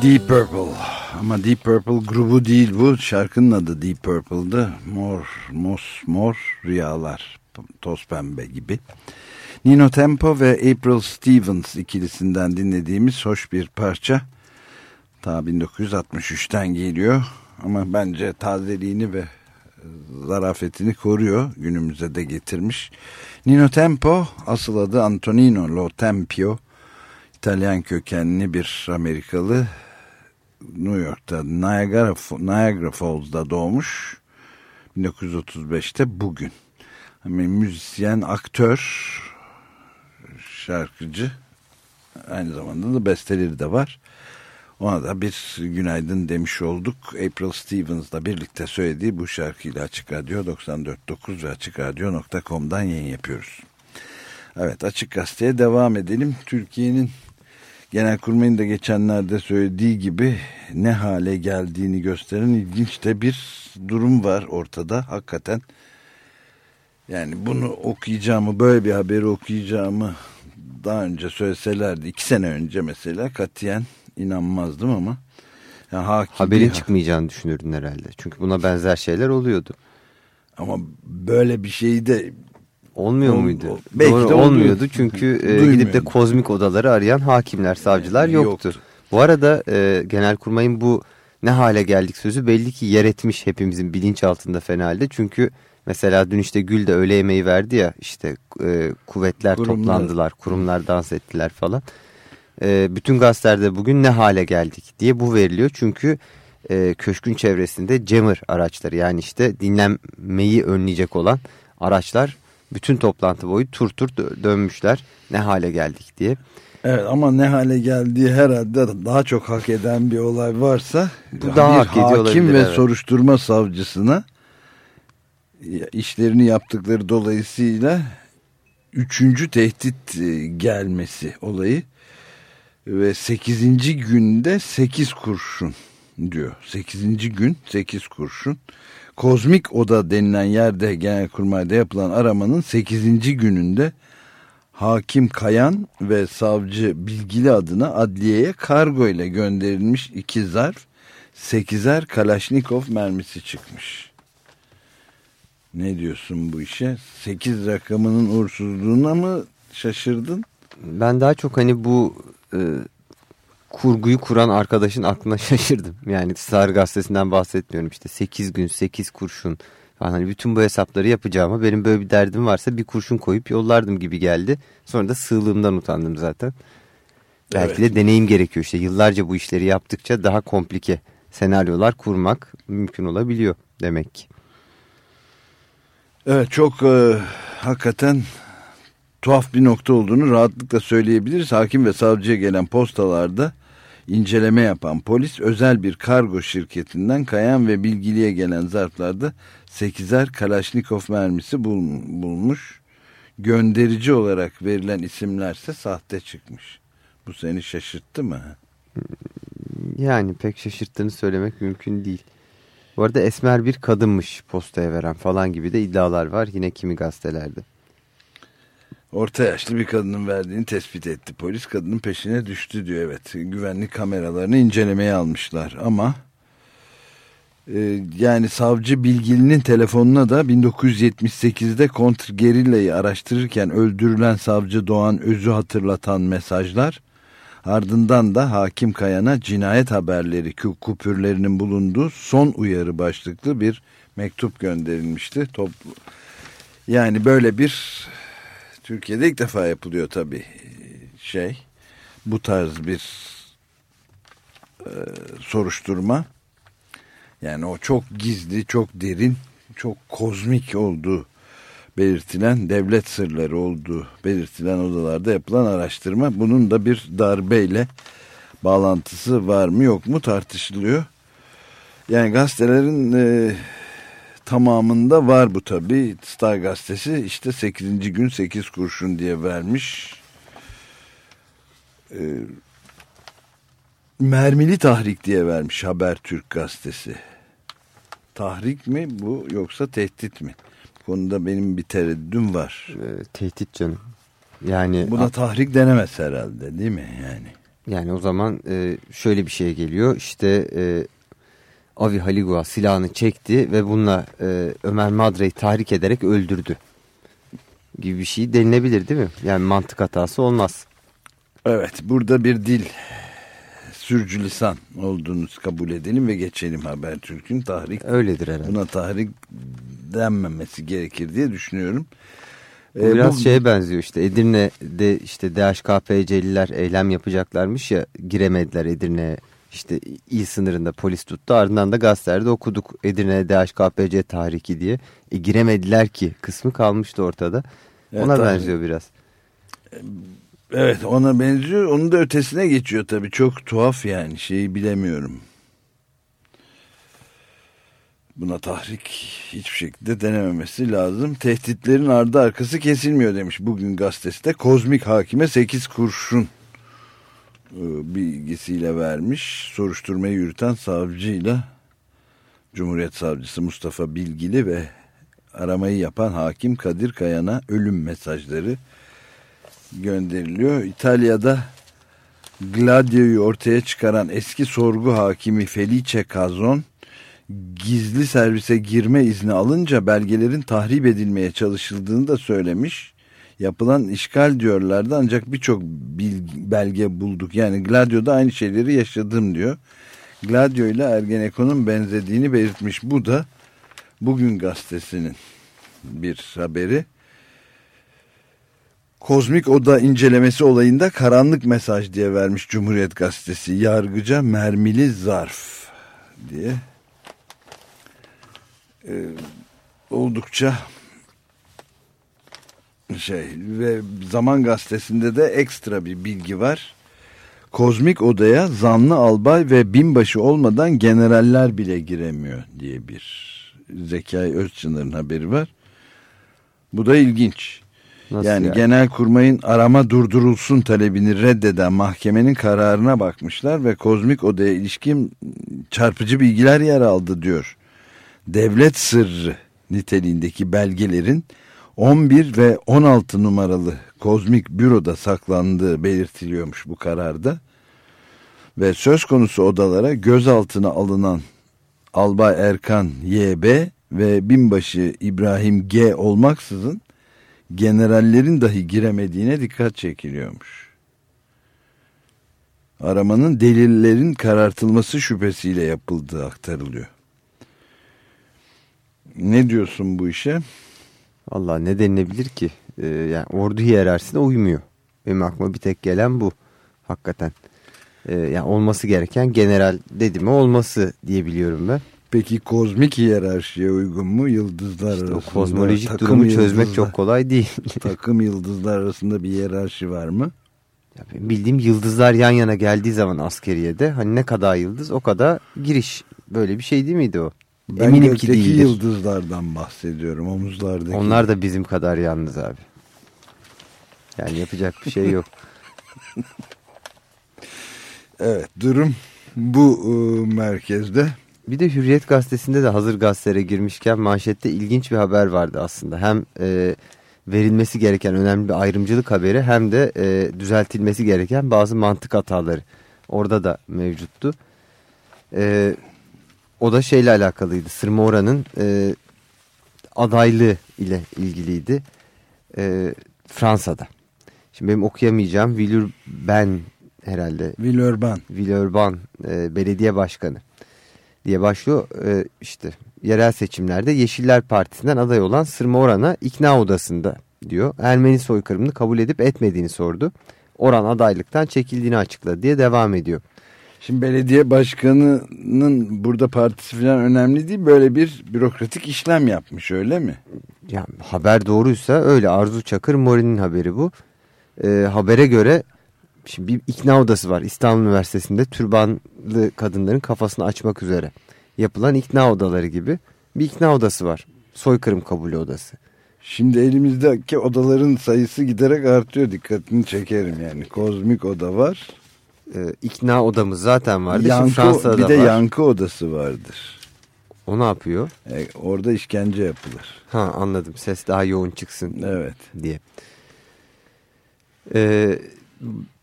Deep Purple. Ama Deep Purple grubu değil bu. Şarkının adı Deep Purple'dı. Mor mos mor rüyalar. Toz pembe gibi. Nino Tempo ve April Stevens ikilisinden dinlediğimiz hoş bir parça. Ta 1963'ten geliyor. Ama bence tazeliğini ve zarafetini koruyor. Günümüze de getirmiş. Nino Tempo asıl adı Antonino Lo Tempio. İtalyan kökenli bir Amerikalı New York'ta Niagara, Niagara Falls'da doğmuş. 1935'te bugün. Yani müzisyen, aktör şarkıcı aynı zamanda da besteleri de var. Ona da bir günaydın demiş olduk. April Stevens'la birlikte söylediği bu şarkıyla Açık Radyo 94.9 ve AçıkRadyo.com'dan yayın yapıyoruz. Evet Açık Gazete'ye devam edelim. Türkiye'nin Genelkurmay'ın da geçenlerde söylediği gibi ne hale geldiğini gösteren ilginç de bir durum var ortada. Hakikaten yani bunu okuyacağımı böyle bir haberi okuyacağımı daha önce söyleselerdi iki sene önce mesela katiyen inanmazdım ama yani hakim Haberin bir- çıkmayacağını düşünürdün herhalde. Çünkü buna benzer şeyler oluyordu. ama böyle bir şey de Olmuyor Ol- muydu? belki Doğru, de olmuyordu çünkü e, gidip de kozmik odaları arayan hakimler, savcılar yoktu. Yoktu. Bu arada e, Genelkurmay'ın bu ne hale geldik sözü belli ki yer etmiş hepimizin bilinç altında fena halde. Çünkü mesela dün işte Gül de öğle yemeği verdi ya işte e, kuvvetler Kurumlar. toplandılar, kurumlar dans ettiler falan. E, bütün gazetelerde bugün ne hale geldik diye bu veriliyor. Çünkü e, köşkün çevresinde jammer araçları yani işte dinlenmeyi önleyecek olan araçlar Bütün toplantı boyu tur tur dö- dönmüşler ne hale geldik diye. Evet ama ne hale geldiği herhalde daha çok hak eden bir olay varsa Bu daha hak hakim olabilir, ve evet. soruşturma savcısına işlerini yaptıkları dolayısıyla üçüncü tehdit e, gelmesi olayı ve sekizinci günde sekiz kurşun diyor. Sekizinci gün sekiz kurşun. Kozmik Oda denilen yerde Genelkurmay'da yapılan aramanın sekizinci gününde Hakim Kayan ve Savcı Bilgili adına adliyeye kargo ile gönderilmiş iki zarf sekizer Kalaşnikov mermisi çıkmış. Ne diyorsun bu işe? Sekiz rakamının uğursuzluğuna mı şaşırdın? Ben daha çok hani bu e, kurguyu kuran arkadaşın aklına şaşırdım. Yani Star gazetesinden bahsetmiyorum işte 8 gün 8 kurşun falan. Hani bütün bu hesapları yapacağıma benim böyle bir derdim varsa bir kurşun koyup yollardım gibi geldi. Sonra da sığlığımdan utandım zaten. Belki de deneyim gerekiyor işte yıllarca bu işleri yaptıkça daha komplike senaryolar kurmak mümkün olabiliyor demek ki. Evet çok e, hakikaten tuhaf bir nokta olduğunu rahatlıkla söyleyebiliriz. Hakim ve savcıya gelen postalarda inceleme yapan polis özel bir kargo şirketinden kayan ve bilgiliye gelen zarflarda 8'er Kalaşnikov mermisi bul, bulmuş. Gönderici olarak verilen isimlerse sahte çıkmış. Bu seni şaşırttı mı? Yani pek şaşırttığını söylemek mümkün değil. Bu arada esmer bir kadınmış postaya veren falan gibi de iddialar var yine kimi gazetelerde. Orta yaşlı bir kadının verdiğini tespit etti. Polis kadının peşine düştü diyor. Evet güvenlik kameralarını incelemeye almışlar ama e, yani savcı Bilgili'nin telefonuna da 1978'de kontrgerillayı araştırırken öldürülen savcı Doğan Öz'ü hatırlatan mesajlar ardından da Hakim Kayan'a cinayet haberleri kupürlerinin bulunduğu son uyarı başlıklı bir mektup gönderilmişti. Toplu, yani böyle bir Türkiye'de ilk defa yapılıyor tabii şey bu tarz bir e, soruşturma. Yani o çok gizli, çok derin, çok kozmik olduğu belirtilen devlet sırları olduğu belirtilen odalarda yapılan araştırma. Bunun da bir darbeyle bağlantısı var mı yok mu tartışılıyor. Yani gazetelerin e, tamamında var bu tabi. Star gazetesi işte 8. gün 8 kurşun diye vermiş. Ee, mermili tahrik diye vermiş Habertürk gazetesi. Tahrik mi bu yoksa tehdit mi? Bu konuda benim bir tereddüm var. Ee, tehdit canım. Yani Buna tahrik denemez herhalde değil mi yani? Yani o zaman e, şöyle bir şey geliyor. İşte e, Avi Haligua silahını çekti ve bununla e, Ömer Madre'yi tahrik ederek öldürdü. Gibi bir şey denilebilir değil mi? Yani mantık hatası olmaz. Evet burada bir dil sürcülisan olduğunu kabul edelim ve geçelim Habertürk'ün tahrik. Öyledir herhalde. Buna tahrik denmemesi gerekir diye düşünüyorum. Bu Ee, biraz bu- şeye benziyor işte Edirne'de işte DHKPC'liler eylem yapacaklarmış ya giremediler Edirne'ye. İşte il sınırında polis tuttu ardından da gazetelerde okuduk Edirne DHKPC tahriki diye. E, giremediler ki kısmı kalmıştı ortada. Evet, Ona tabii. benziyor biraz. Evet ona benziyor. Onun da ötesine geçiyor tabii. Çok tuhaf yani şeyi bilemiyorum. Buna tahrik hiçbir şekilde denememesi lazım. Tehditlerin ardı arkası kesilmiyor demiş bugün gazetesi de. Kozmik hakime 8 kurşun bilgisiyle vermiş. Soruşturmayı yürüten savcıyla Cumhuriyet Savcısı Mustafa Bilgili ve aramayı yapan hakim Kadir Kayan'a ölüm mesajları gönderiliyor. İtalya'da Gladio'yu ortaya çıkaran eski sorgu hakimi Felice Cazon gizli servise girme izni alınca belgelerin tahrip edilmeye çalışıldığını da söylemiş. Yapılan işgal diyorlardı ancak birçok belge bulduk. Yani Gladio'da aynı şeyleri yaşadım diyor. Gladio ile Ergenekon'un benzediğini belirtmiş. Bu da bugün gazetesinin bir haberi. Kozmik Oda incelemesi olayında karanlık mesaj diye vermiş Cumhuriyet Gazetesi. Yargıca mermili zarf diye. Ee, oldukça şey ve Zaman Gazetesi'nde de ekstra bir bilgi var. Kozmik odaya zanlı albay ve binbaşı olmadan generaller bile giremiyor diye bir Zekai Özçınar'ın haberi var. Bu da ilginç. Nasıl yani yani? Genelkurmay'ın arama durdurulsun talebini reddeden mahkemenin kararına bakmışlar ve kozmik odaya ilişkin çarpıcı bilgiler yer aldı diyor. Devlet sırrı niteliğindeki belgelerin 11 ve 16 numaralı kozmik büroda saklandığı belirtiliyormuş bu kararda. Ve söz konusu odalara gözaltına alınan Albay Erkan YB ve binbaşı İbrahim G olmaksızın generallerin dahi giremediğine dikkat çekiliyormuş. Aramanın delillerin karartılması şüphesiyle yapıldığı aktarılıyor. Ne diyorsun bu işe? Allah ne denilebilir ki? Ee, yani ordu hiyerarşisine uymuyor. Benim aklıma bir tek gelen bu. Hakikaten. Ee, yani olması gereken general dedi mi olması diyebiliyorum ben. Peki kozmik hiyerarşiye uygun mu? Yıldızlar İşte o arasında. kozmolojik takım durumu çözmek yıldızlar- çok kolay değil. takım yıldızlar arasında bir hiyerarşi var mı? Ya benim bildiğim yıldızlar yan yana geldiği zaman askeriyede hani ne kadar yıldız o kadar giriş. Böyle bir şey değil miydi o? Ben Eminim ki değildir. yıldızlardan bahsediyorum omuzlardaki. Onlar da bizim kadar yalnız abi. Yani yapacak bir şey yok. Evet durum bu e, merkezde. Bir de Hürriyet gazetesinde de hazır gazetelere girmişken manşette ilginç bir haber vardı aslında. Hem e, verilmesi gereken önemli bir ayrımcılık haberi hem de e, düzeltilmesi gereken bazı mantık hataları. Orada da mevcuttu. E, o da şeyle alakalıydı. Sırma Oran'ın e, adaylığı ile ilgiliydi. E, Fransa'da. Şimdi benim okuyamayacağım Villeurbanne herhalde. Villeurbanne. Villeurbanne e, belediye başkanı diye başlıyor. E, işte yerel seçimlerde Yeşiller Partisi'nden aday olan Sırma Oran'a ikna odasında diyor. Ermeni soykırımını kabul edip etmediğini sordu. Oran adaylıktan çekildiğini açıkladı diye devam ediyor. Şimdi belediye başkanının burada partisi falan önemli değil. Böyle bir bürokratik işlem yapmış öyle mi? Ya haber doğruysa öyle Arzu Çakır Mori'nin haberi bu. E, habere göre şimdi bir ikna odası var İstanbul Üniversitesi'nde türbanlı kadınların kafasını açmak üzere yapılan ikna odaları gibi bir ikna odası var. Soykırım kabulü odası. Şimdi elimizdeki odaların sayısı giderek artıyor. Dikkatini çekerim yani. Kozmik oda var. Ee, ikna odamız zaten vardı. Şimdi Yankı, Fransa'da bir de var. yankı odası vardır. O ne yapıyor? E, orada işkence yapılır. Ha anladım. Ses daha yoğun çıksın Evet. diye. Ee,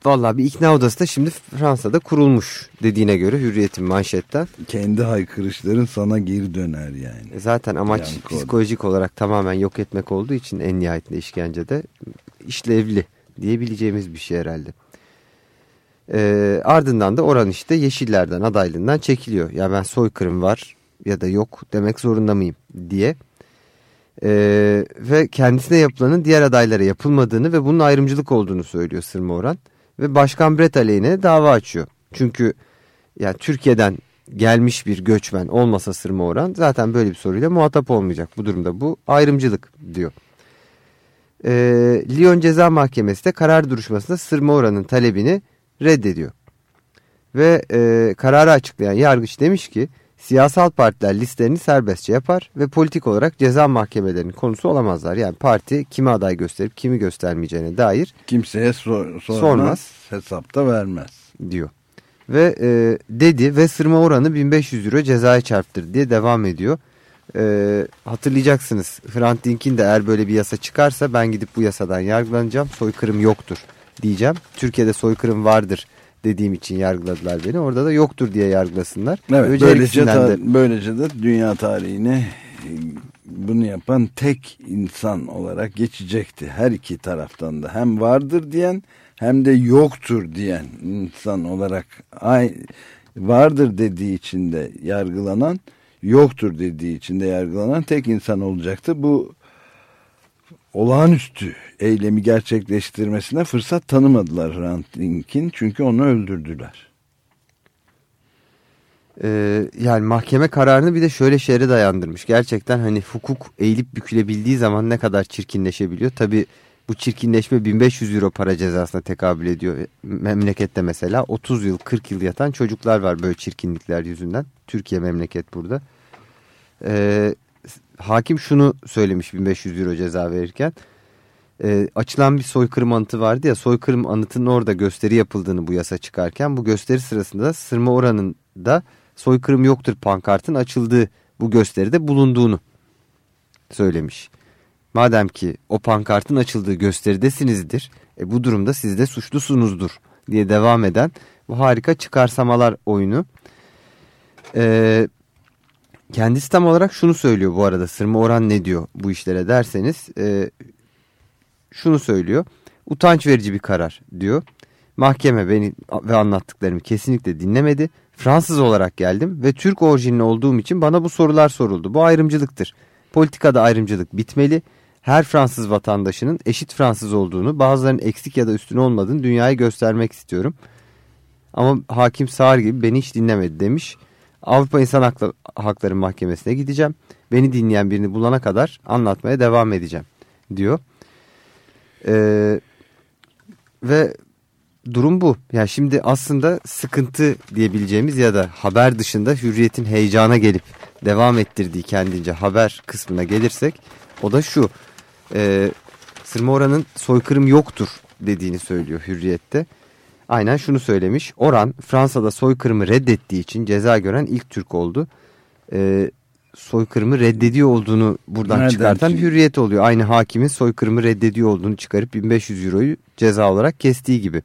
Valla bir ikna odası da şimdi Fransa'da kurulmuş dediğine göre Hürriyet'in manşetten. Kendi haykırışların sana geri döner yani. E, Zaten amaç Yankı psikolojik olarak tamamen yok etmek olduğu için en nihayetinde işkencede işlevli diyebileceğimiz bir şey herhalde. Ee, ardından da oran işte Yeşillerden adaylığından çekiliyor. Ya ben soykırım var ya da yok demek zorunda mıyım diye. Ee, ve kendisine yapılanın diğer adaylara yapılmadığını ve bunun ayrımcılık olduğunu söylüyor Sırma Oran. Ve Başkan Brett aleyhine dava açıyor. Çünkü ya Türkiye'den gelmiş bir göçmen olmasa Sırma Oran zaten böyle bir soruyla muhatap olmayacak. Bu durumda bu ayrımcılık diyor. Ee, Lyon Ceza Mahkemesi de karar duruşmasında Sırma Oran'ın talebini reddediyor. Ve e, kararı açıklayan yargıç demiş ki siyasal partiler listelerini serbestçe yapar ve politik olarak ceza mahkemelerinin konusu olamazlar. Yani parti kimi aday gösterip kimi göstermeyeceğine dair Kimseye sor, sormaz, Sormaz. hesapta vermez. diyor. Ve e, dedi ve sırma oranı 1500 euro cezaya çarptır diye devam ediyor. E, hatırlayacaksınız Hrant Dink'in de eğer böyle bir yasa çıkarsa ben gidip bu yasadan yargılanacağım soykırım yoktur diyeceğim. Türkiye'de soykırım vardır dediğim için yargıladılar beni. Orada da yoktur diye yargılasınlar. Evet, Böylece de- böylece de dünya tarihine e, bunu yapan tek insan olarak geçecekti. Her iki taraftan da hem vardır diyen hem de yoktur diyen insan olarak ay vardır dediği için de yargılanan yoktur dediği için de yargılanan tek insan olacaktı. Bu olağanüstü eylemi gerçekleştirmesine fırsat tanımadılar Hrant çünkü onu öldürdüler. Ee, yani mahkeme kararını bir de şöyle şeye dayandırmış. Gerçekten hani hukuk eğilip bükülebildiği zaman ne kadar çirkinleşebiliyor. Tabi Bu çirkinleşme 1500 euro para cezasına tekabül ediyor. Memlekette mesela 30 yıl 40 yıl yatan çocuklar var böyle çirkinlikler yüzünden. Türkiye memleket burada. Ee, hakim şunu söylemiş 1500 euro ceza verirken. Ee, açılan bir soykırım anıtı vardı ya soykırım anıtının orada gösteri yapıldığını bu yasa çıkarken bu gösteri sırasında sırma oranında soykırım yoktur pankartın açıldığı bu gösteride bulunduğunu söylemiş. Madem ki o pankartın açıldığı gösteridesinizdir, e, bu durumda siz de suçlusunuzdur diye devam eden bu harika çıkarsamalar oyunu. E, kendisi tam olarak şunu söylüyor bu arada Sırma Orhan ne diyor bu işlere derseniz e, şunu söylüyor. Utanç verici bir karar diyor. Mahkeme beni ve anlattıklarımı kesinlikle dinlemedi. Fransız olarak geldim ve Türk orijinli olduğum için bana bu sorular soruldu. Bu ayrımcılıktır. Politikada ayrımcılık bitmeli. Her Fransız vatandaşının eşit Fransız olduğunu, bazılarının eksik ya da üstün olmadığını dünyaya göstermek istiyorum. Ama hakim Sağır gibi beni hiç dinlemedi demiş. Avrupa İnsan Hakları Mahkemesi'ne gideceğim. Beni dinleyen birini bulana kadar anlatmaya devam edeceğim diyor. Ee, ve durum bu. Yani şimdi aslında sıkıntı diyebileceğimiz ya da haber dışında hürriyetin heyecana gelip devam ettirdiği kendince haber kısmına gelirsek o da şu. E, Sırma Oran'ın soykırım yoktur dediğini söylüyor hürriyette. Aynen şunu söylemiş. Oran Fransa'da soykırımı reddettiği için ceza gören ilk Türk oldu. E, soykırımı reddediyor olduğunu buradan Nereden çıkartan ki? hürriyet oluyor. Aynı hakimin soykırımı reddediyor olduğunu çıkarıp 1500 euroyu ceza olarak kestiği gibi.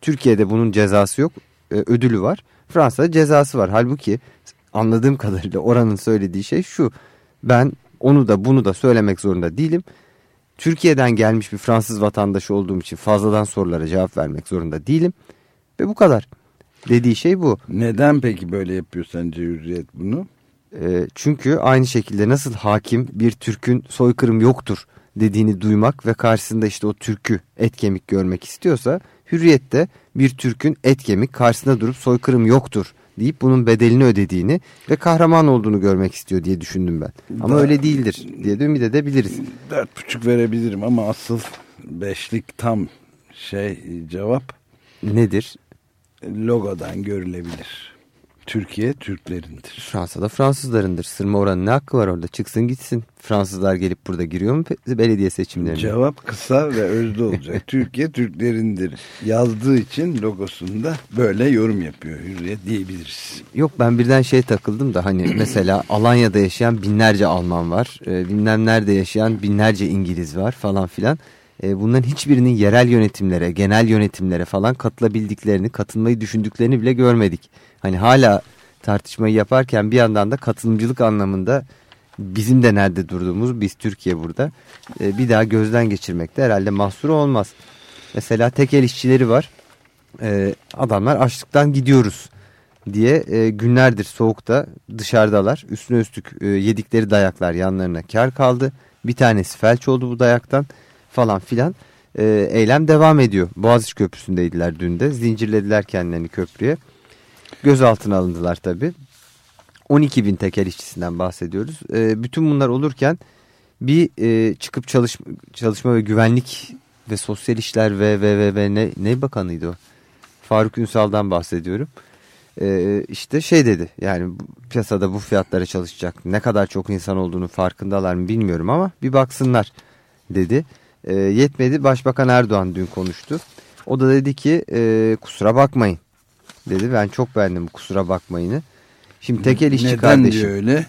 Türkiye'de bunun cezası yok. E, ödülü var. Fransa'da cezası var. Halbuki anladığım kadarıyla oranın söylediği şey şu. Ben onu da bunu da söylemek zorunda değilim. Türkiye'den gelmiş bir Fransız vatandaşı olduğum için fazladan sorulara cevap vermek zorunda değilim. Ve bu kadar. Dediği şey bu. Neden peki böyle yapıyor sence Hürriyet bunu? E, çünkü aynı şekilde nasıl hakim bir Türk'ün soykırım yoktur dediğini duymak ve karşısında işte o Türk'ü et kemik görmek istiyorsa Hürriyette bir Türk'ün et kemik karşısında durup soykırım yoktur deyip bunun bedelini ödediğini ve kahraman olduğunu görmek istiyor diye düşündüm ben. Ama da, öyle değildir diye de ümit edebiliriz. Dört buçuk verebilirim ama asıl beşlik tam şey cevap. Nedir? Logodan görülebilir. Türkiye Türklerindir. Fransa'da Fransızlarındır. Sırma oranı ne hakkı var orada? Çıksın gitsin. Fransızlar gelip burada giriyor mu belediye seçimlerine? Cevap kısa ve özlü olacak. Türkiye Türklerindir. Yazdığı için logosunda böyle yorum yapıyor. Hürriyet diyebiliriz. Yok ben birden şey takıldım da hani mesela Alanya'da yaşayan binlerce Alman var. E, bilmem nerede yaşayan binlerce İngiliz var falan filan. E, bunların hiçbirinin yerel yönetimlere, genel yönetimlere falan katılabildiklerini, katılmayı düşündüklerini bile görmedik. Hani hala tartışmayı yaparken bir yandan da katılımcılık anlamında bizim de nerede durduğumuz biz Türkiye burada e, bir daha gözden geçirmekte herhalde mahsur olmaz. Mesela tekel işçileri var e, adamlar açlıktan gidiyoruz diye e, günlerdir soğukta dışarıdalar. Üstüne üstlük yedikleri dayaklar yanlarına kar kaldı. Bir tanesi felç oldu bu dayaktan falan filan e, eylem devam ediyor. Boğaziçi Köprüsü'ndeydiler dün de zincirlediler kendilerini köprüye. Gözaltına alındılar tabi. 12 bin tekel işçisinden bahsediyoruz. E, bütün bunlar olurken bir e, çıkıp çalışma, çalışma ve güvenlik ve sosyal işler ve ve ve, ve ne, ne bakanıydı o? Faruk Ünsal'dan bahsediyorum. E, işte şey dedi yani piyasada bu fiyatlara çalışacak ne kadar çok insan olduğunu farkındalar mı bilmiyorum ama bir baksınlar dedi. E, yetmedi Başbakan Erdoğan dün konuştu. O da dedi ki e, kusura bakmayın dedi. Ben çok beğendim kusura bakmayını. Şimdi tekel işçi Neden kardeşim. Neden diyor öyle?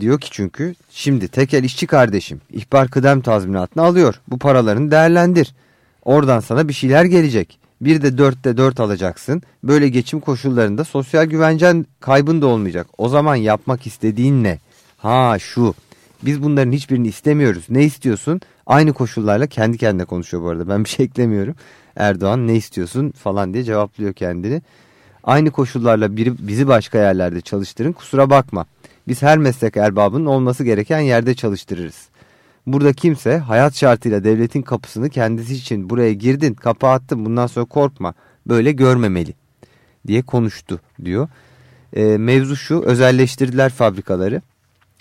Diyor ki çünkü şimdi tekel işçi kardeşim ihbar kıdem tazminatını alıyor. Bu paralarını değerlendir. Oradan sana bir şeyler gelecek. Bir de dörtte dört alacaksın. Böyle geçim koşullarında sosyal güvencen kaybın da olmayacak. O zaman yapmak istediğin ne? Ha şu. Biz bunların hiçbirini istemiyoruz. Ne istiyorsun? Aynı koşullarla kendi kendine konuşuyor bu arada. Ben bir şey eklemiyorum. Erdoğan ne istiyorsun falan diye cevaplıyor kendini. Aynı koşullarla biri, bizi başka yerlerde çalıştırın kusura bakma. Biz her meslek erbabının olması gereken yerde çalıştırırız. Burada kimse hayat şartıyla devletin kapısını kendisi için buraya girdin kapattın bundan sonra korkma böyle görmemeli diye konuştu diyor. E, mevzu şu özelleştirdiler fabrikaları.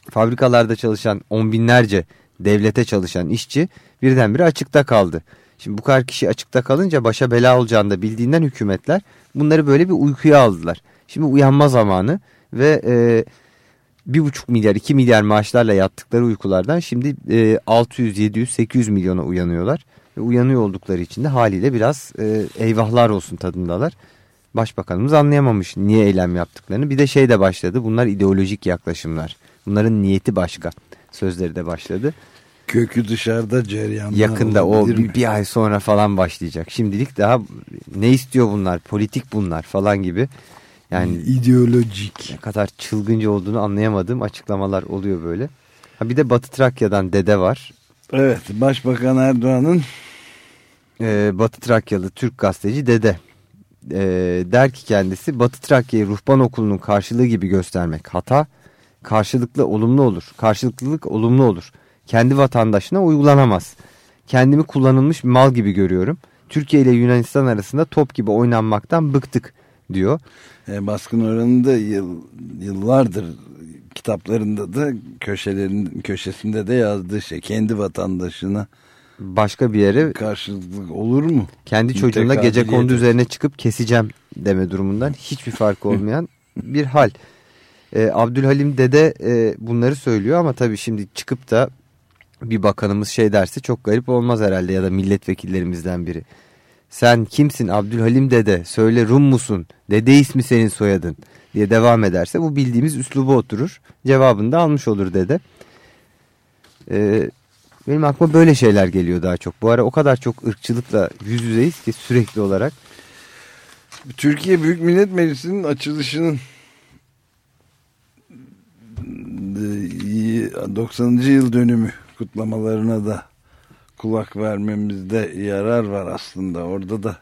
Fabrikalarda çalışan on binlerce devlete çalışan işçi birdenbire açıkta kaldı. Şimdi bu kadar kişi açıkta kalınca başa bela olacağını da bildiğinden hükümetler bunları böyle bir uykuya aldılar. Şimdi uyanma zamanı ve e, bir buçuk milyar iki milyar maaşlarla yattıkları uykulardan şimdi e, 600 700 800 milyona uyanıyorlar. Ve uyanıyor oldukları için de haliyle biraz e, eyvahlar olsun tadındalar. Başbakanımız anlayamamış niye eylem yaptıklarını. Bir de şey de başladı bunlar ideolojik yaklaşımlar. Bunların niyeti başka sözleri de başladı. Kökü dışarıda cereyanlar Yakında o mi? bir, bir ay sonra falan başlayacak. Şimdilik daha ne istiyor bunlar politik bunlar falan gibi. Yani ideolojik. Ne kadar çılgınca olduğunu anlayamadığım açıklamalar oluyor böyle. Ha bir de Batı Trakya'dan dede var. Evet Başbakan Erdoğan'ın Ee, Batı Trakyalı Türk gazeteci dede. Ee, der ki kendisi Batı Trakya'yı ruhban okulunun karşılığı gibi göstermek hata. Karşılıklı olumlu olur. Karşılıklılık olumlu olur. Kendi vatandaşına uygulanamaz. Kendimi kullanılmış bir mal gibi görüyorum. Türkiye ile Yunanistan arasında top gibi oynanmaktan bıktık diyor. E, baskın oranında yıl, yıllardır kitaplarında da köşelerin köşesinde de yazdığı şey kendi vatandaşına başka bir yere karşılıklı olur mu? Kendi çocuğuna gece kondu üzerine çıkıp keseceğim deme durumundan hiçbir farkı olmayan bir hal. Ee, Abdülhalim Dede e, bunları söylüyor ama tabii şimdi çıkıp da bir bakanımız şey derse çok garip olmaz herhalde ya da milletvekillerimizden biri. Sen kimsin Abdülhalim Dede söyle Rum musun dede ismi senin soyadın diye devam ederse bu bildiğimiz üsluba oturur. Cevabını da almış olur dede. Ee, benim aklıma böyle şeyler geliyor daha çok. Bu ara o kadar çok ırkçılıkla yüz yüzeyiz ki sürekli olarak. Türkiye Büyük Millet Meclisi'nin açılışının e, 90. yıl dönümü kutlamalarına da kulak vermemizde yarar var aslında. Orada da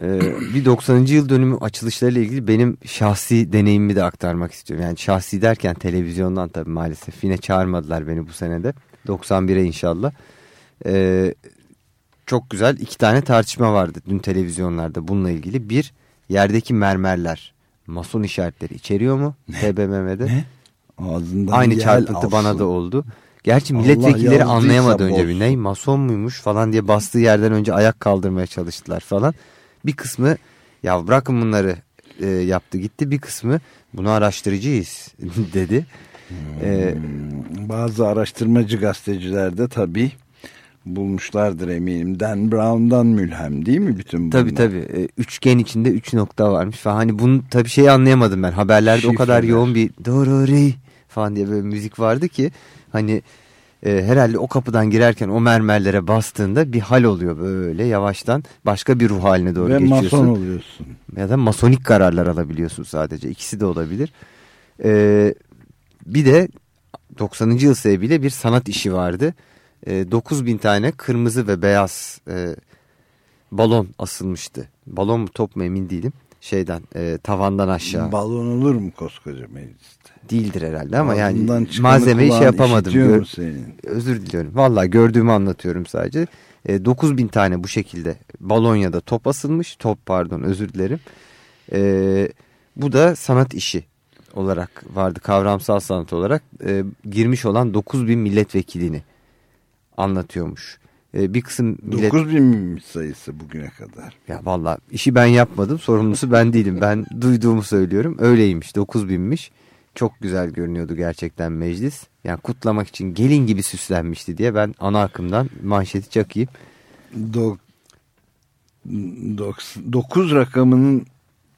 Ee, bir 90. yıl dönümü açılışlarıyla ilgili benim şahsi deneyimimi de aktarmak istiyorum. Yani şahsi derken televizyondan tabii maalesef yine çağırmadılar beni bu senede. 91'e inşallah. Ee, çok güzel iki tane tartışma vardı dün televizyonlarda bununla ilgili. Bir, yerdeki mermerler mason işaretleri içeriyor mu TBMM'de? Ne? Ağzından Aynı çarpıntı alsın. bana da oldu. Gerçi Allah milletvekilleri yazdıysa anlayamadı önce bir bozsun. ney mason muymuş falan diye bastığı yerden önce ayak kaldırmaya çalıştılar falan. Bir kısmı ya bırakın bunları e, yaptı gitti bir kısmı bunu araştıracağız dedi. E, Hmm, Bazı araştırmacı gazeteciler de tabii bulmuşlardır eminim. Dan Brown'dan mülhem değil mi bütün bunlar? tabii tabii e, üçgen içinde üç nokta varmış falan. Hani bunu tabii şeyi anlayamadım ben haberlerde o kadar Şifreler. yoğun bir dorori falan diye böyle müzik vardı ki hani e, herhalde o kapıdan girerken o mermerlere bastığında bir hal oluyor böyle yavaştan başka bir ruh haline doğru Ve geçiyorsun. mason oluyorsun. Ya da masonik kararlar alabiliyorsun sadece ikisi de olabilir. E, bir de 90. yıl sebebiyle bir sanat işi vardı. E, 9000 tane kırmızı ve beyaz e, balon asılmıştı. Balon mu top mu emin değilim. Şeyden e, tavandan aşağı. Balon olur mu koskoca mecliste? Değildir herhalde ama Ağzından yani malzemeyi şey yapamadım. Gör- senin? Özür diliyorum. Valla gördüğümü anlatıyorum sadece. E, 9000 tane bu şekilde balon ya da top asılmış. Top pardon özür dilerim. E, bu da sanat işi olarak vardı. Kavramsal sanat olarak e, girmiş olan 9000 milletvekilini anlatıyormuş. E, bir kısım millet... 9000 sayısı bugüne kadar. Ya valla işi ben yapmadım. Sorumlusu ben değilim. Ben duyduğumu söylüyorum. Öyleymiş. 9000'miş. Çok güzel görünüyordu gerçekten meclis. Yani kutlamak için gelin gibi süslenmişti diye ben ana akımdan manşeti çakayım. 9 rakamının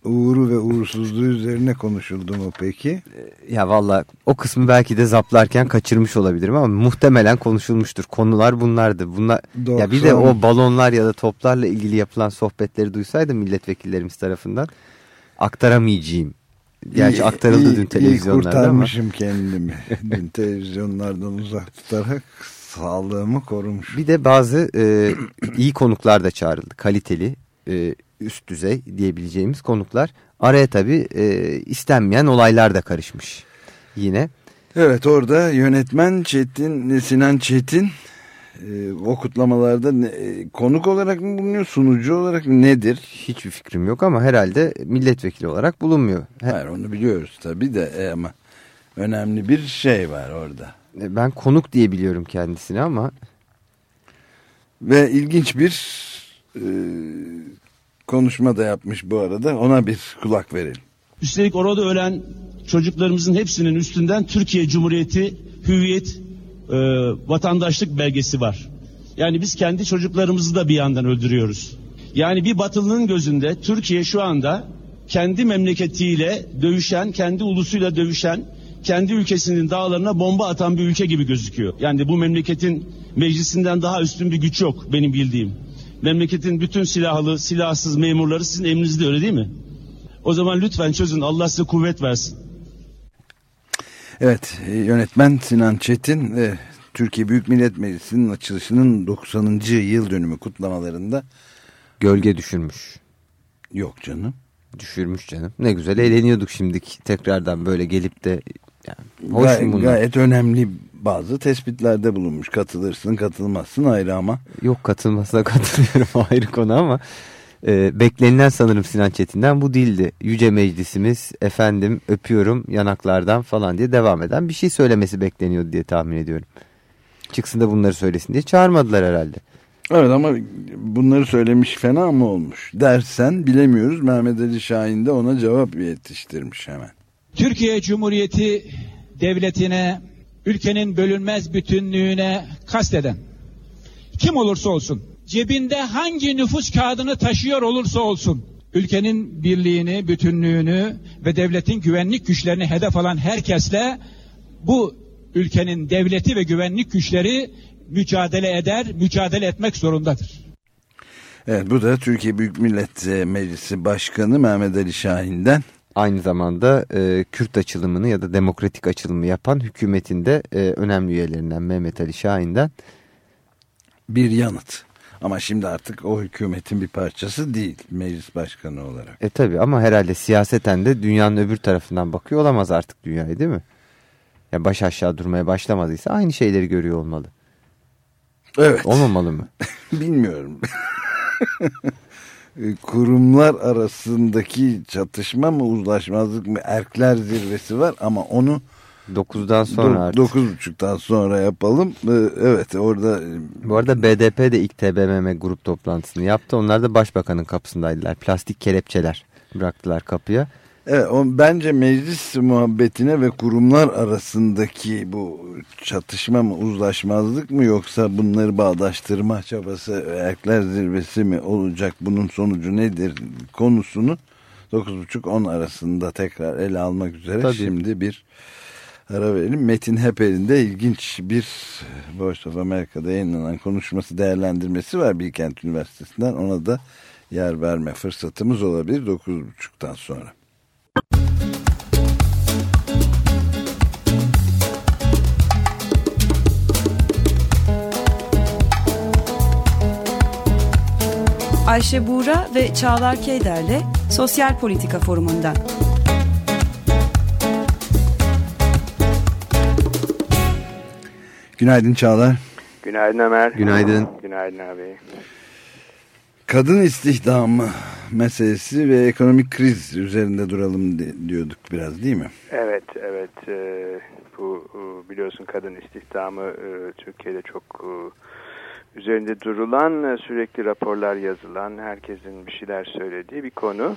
uğuru ve uğursuzluğu üzerine konuşuldu mu peki? Ya valla o kısmı belki de zaplarken kaçırmış olabilirim ama muhtemelen konuşulmuştur. Konular bunlardı. Bunlar ya bir de 90. o balonlar ya da toplarla ilgili yapılan sohbetleri duysaydım milletvekillerimiz tarafından aktaramayacağım. Gerçi İyi- aktarıldı iyi- dün iyi televizyonlarda ama. kurtarmışım kendimi. dün televizyonlardan uzak tutarak sağlığımı korumuş. Bir de bazı e, iyi konuklar da çağrıldı. Kaliteli, e, üst düzey diyebileceğimiz konuklar. Araya tabii e, istenmeyen olaylar da karışmış yine. Evet orada yönetmen Çetin, Sinan Çetin e, o kutlamalarda ne- e, konuk olarak mı bulunuyor, sunucu olarak mı nedir? Hiçbir fikrim yok ama herhalde milletvekili olarak bulunmuyor. Hayır onu biliyoruz tabii de e, ama önemli bir şey var orada. E, Ben konuk diye biliyorum kendisini ama Ve ilginç bir e, konuşma da yapmış bu arada. Ona bir kulak verelim. Üstelik orada ölen çocuklarımızın hepsinin üstünden Türkiye Cumhuriyeti hüviyet e, vatandaşlık belgesi var. Yani biz kendi çocuklarımızı da bir yandan öldürüyoruz. Yani bir batılının gözünde Türkiye şu anda kendi memleketiyle dövüşen, kendi ulusuyla dövüşen, kendi ülkesinin dağlarına bomba atan bir ülke gibi gözüküyor. Yani bu memleketin meclisinden daha üstün bir güç yok benim bildiğim. Memleketin bütün silahlı, silahsız memurları sizin emrinizde öyle değil mi? O zaman lütfen çözün. Allah size kuvvet versin. Evet e, yönetmen Sinan Çetin e, Türkiye Büyük Millet Meclisi'nin açılışının 90. yıl dönümü kutlamalarında Gölge düşürmüş. Yok canım. Düşürmüş canım. Ne güzel eğleniyorduk şimdiki tekrardan böyle gelip de yani hoş Gay- bunlar? gayet önemli bazı tespitlerde bulunmuş. Katılırsın katılmazsın ayrı ama. Yok katılmasına katılıyorum ayrı konu ama e, beklenilen sanırım Sinan Çetin'den bu değildi. Yüce Meclisimiz efendim öpüyorum yanaklardan falan diye devam eden bir şey söylemesi bekleniyordu diye tahmin ediyorum. Çıksın da bunları söylesin diye çağırmadılar herhalde. Evet ama bunları söylemiş fena mı olmuş dersen bilemiyoruz. Mehmet Ali Şahin de ona cevap yetiştirmiş hemen. Türkiye Cumhuriyeti devletine, ülkenin bölünmez bütünlüğüne kasteden kim olursa olsun, cebinde hangi nüfus kağıdını taşıyor olursa olsun, ülkenin birliğini, bütünlüğünü ve devletin güvenlik güçlerini hedef alan herkesle bu ülkenin devleti ve güvenlik güçleri mücadele eder, mücadele etmek zorundadır. Evet bu da Türkiye Büyük Millet Meclisi Başkanı Mehmet Ali Şahin'den. Aynı zamanda e, Kürt açılımını ya da demokratik açılımı yapan hükümetin de e, önemli üyelerinden Mehmet Ali Şahin'den bir yanıt. Ama şimdi artık o hükümetin bir parçası değil meclis başkanı olarak. E tabi ama herhalde siyaseten de dünyanın öbür tarafından bakıyor olamaz artık dünyaya değil mi? Ya baş aşağı durmaya başlamadıysa aynı şeyleri görüyor olmalı. Evet. Olmamalı mı? Bilmiyorum. Kurumlar arasındaki çatışma mı uzlaşmazlık mı erkler zirvesi var ama onu 9'dan sonra artık. 9.30'dan sonra yapalım. Ee, Evet orada Bu arada BDP de ilk TBMM grup toplantısını yaptı. Onlar da başbakanın kapısındaydılar. Plastik kelepçeler bıraktılar kapıya. Evet, o, bence meclis muhabbetine ve kurumlar arasındaki bu çatışma mı uzlaşmazlık mı yoksa bunları bağdaştırma çabası erkler zirvesi mi olacak bunun sonucu nedir konusunu 9.30-10 arasında tekrar ele almak üzere Tabii. şimdi bir ara verelim. Metin Heper'in de ilginç bir Voice of America'da yayınlanan konuşması değerlendirmesi var Bilkent Üniversitesi'nden ona da yer verme fırsatımız olabilir 9.30'dan sonra. Ayşe Buğra ve Çağlar Keyder'le Sosyal Politika Forumu'ndan. Günaydın Çağlar. Günaydın Ömer. Günaydın. Günaydın abi. Kadın istihdamı meselesi ve ekonomik kriz üzerinde duralım di- diyorduk biraz değil mi? Evet, evet. e, bu e, biliyorsun kadın istihdamı e, Türkiye'de çok e, üzerinde durulan, sürekli raporlar yazılan, herkesin bir şeyler söylediği bir konu.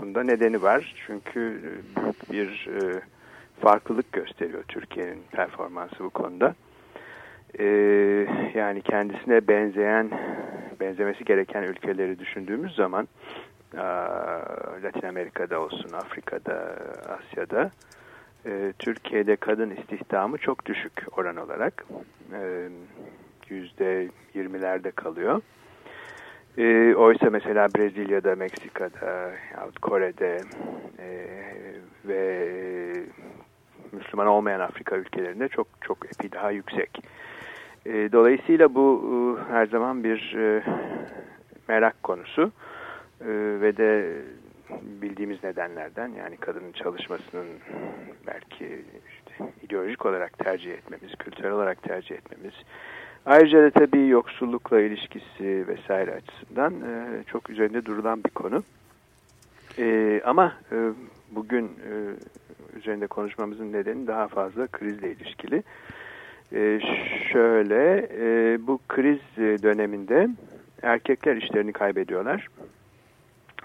Bunda nedeni var. Çünkü büyük bir farklılık gösteriyor Türkiye'nin performansı bu konuda. E, yani kendisine benzeyen, benzemesi gereken ülkeleri düşündüğümüz zaman Latin Amerika'da olsun, Afrika'da, Asya'da e, Türkiye'de kadın istihdamı çok düşük oran olarak. E, Yüzde yirmilerde kalıyor. E, oysa mesela Brezilya'da, Meksika'da, Kore'de e, ve Müslüman olmayan Afrika ülkelerinde çok çok epi daha yüksek. E, dolayısıyla bu e, her zaman bir e, merak konusu. Ee, ve de bildiğimiz nedenlerden yani kadının çalışmasının belki işte ideolojik olarak tercih etmemiz, kültürel olarak tercih etmemiz, ayrıca da tabii yoksullukla ilişkisi vesaire açısından e, çok üzerinde durulan bir konu. E, ama e, bugün e, üzerinde konuşmamızın nedeni daha fazla krizle ilişkili. E, şöyle e, bu kriz e, döneminde erkekler işlerini kaybediyorlar.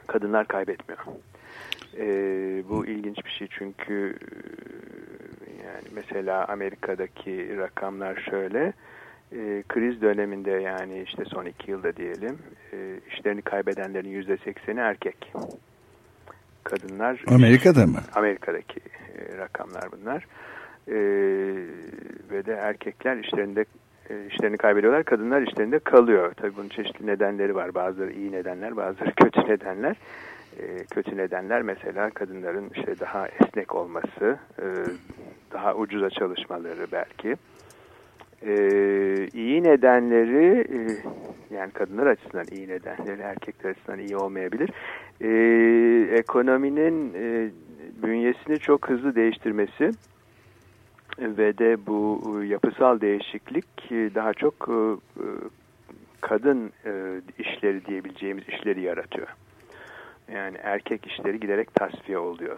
Kadınlar kaybetmiyor. E, bu ilginç bir şey çünkü e, yani mesela Amerika'daki rakamlar şöyle e, kriz döneminde yani işte son iki yılda diyelim e, işlerini kaybedenlerin yüzde sekseni erkek. Kadınlar Amerika'da mı? Amerika'daki e, rakamlar bunlar. E, ve de erkekler işlerinde e, işlerini kaybediyorlar. Kadınlar işlerinde kalıyor. Tabii bunun çeşitli nedenleri var. Bazıları iyi nedenler, bazıları kötü nedenler. E, kötü nedenler mesela kadınların işte daha esnek olması, e, daha ucuza çalışmaları belki. E, iyi nedenleri e, yani kadınlar açısından iyi nedenleri erkekler açısından iyi olmayabilir. E, ekonominin e, bünyesini çok hızlı değiştirmesi ve de bu e, yapısal değişiklik e, daha çok e, kadın işleri diyebileceğimiz işleri yaratıyor. Yani erkek işleri giderek tasfiye oluyor.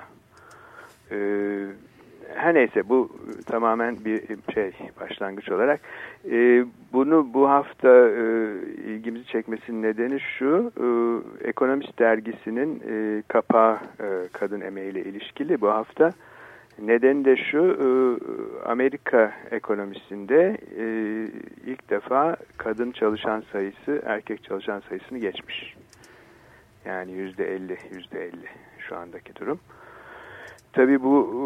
Her neyse bu tamamen bir şey başlangıç olarak. E, bunu bu hafta e, ilgimizi çekmesinin nedeni şu. E, Ekonomist dergisinin e, kapağı e, kadın emeğiyle ilişkili bu hafta. Nedeni de şu, e, Amerika ekonomisinde e, ilk defa kadın çalışan sayısı erkek çalışan sayısını geçmiş. Yani yüzde elli, yüzde elli şu andaki durum. Tabii bu...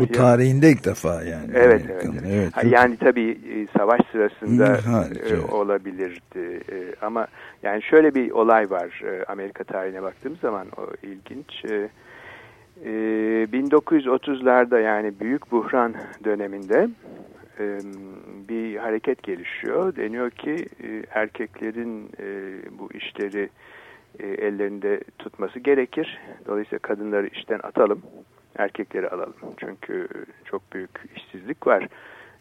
Bu tarihinde ilk defa yani. Evet, evet. Evet. evet. Yani tabii e, savaş sırasında Ha, e, evet. olabilirdi. E, Ama yani şöyle bir olay var e, Amerika tarihine baktığımız zaman o ilginç. E, e, 1930'larda yani büyük buhran döneminde e, bir hareket gelişiyor. Deniyor ki e, erkeklerin e, bu işleri e, ellerinde tutması gerekir. Dolayısıyla kadınları işten atalım, erkekleri alalım. Çünkü çok büyük işsizlik var.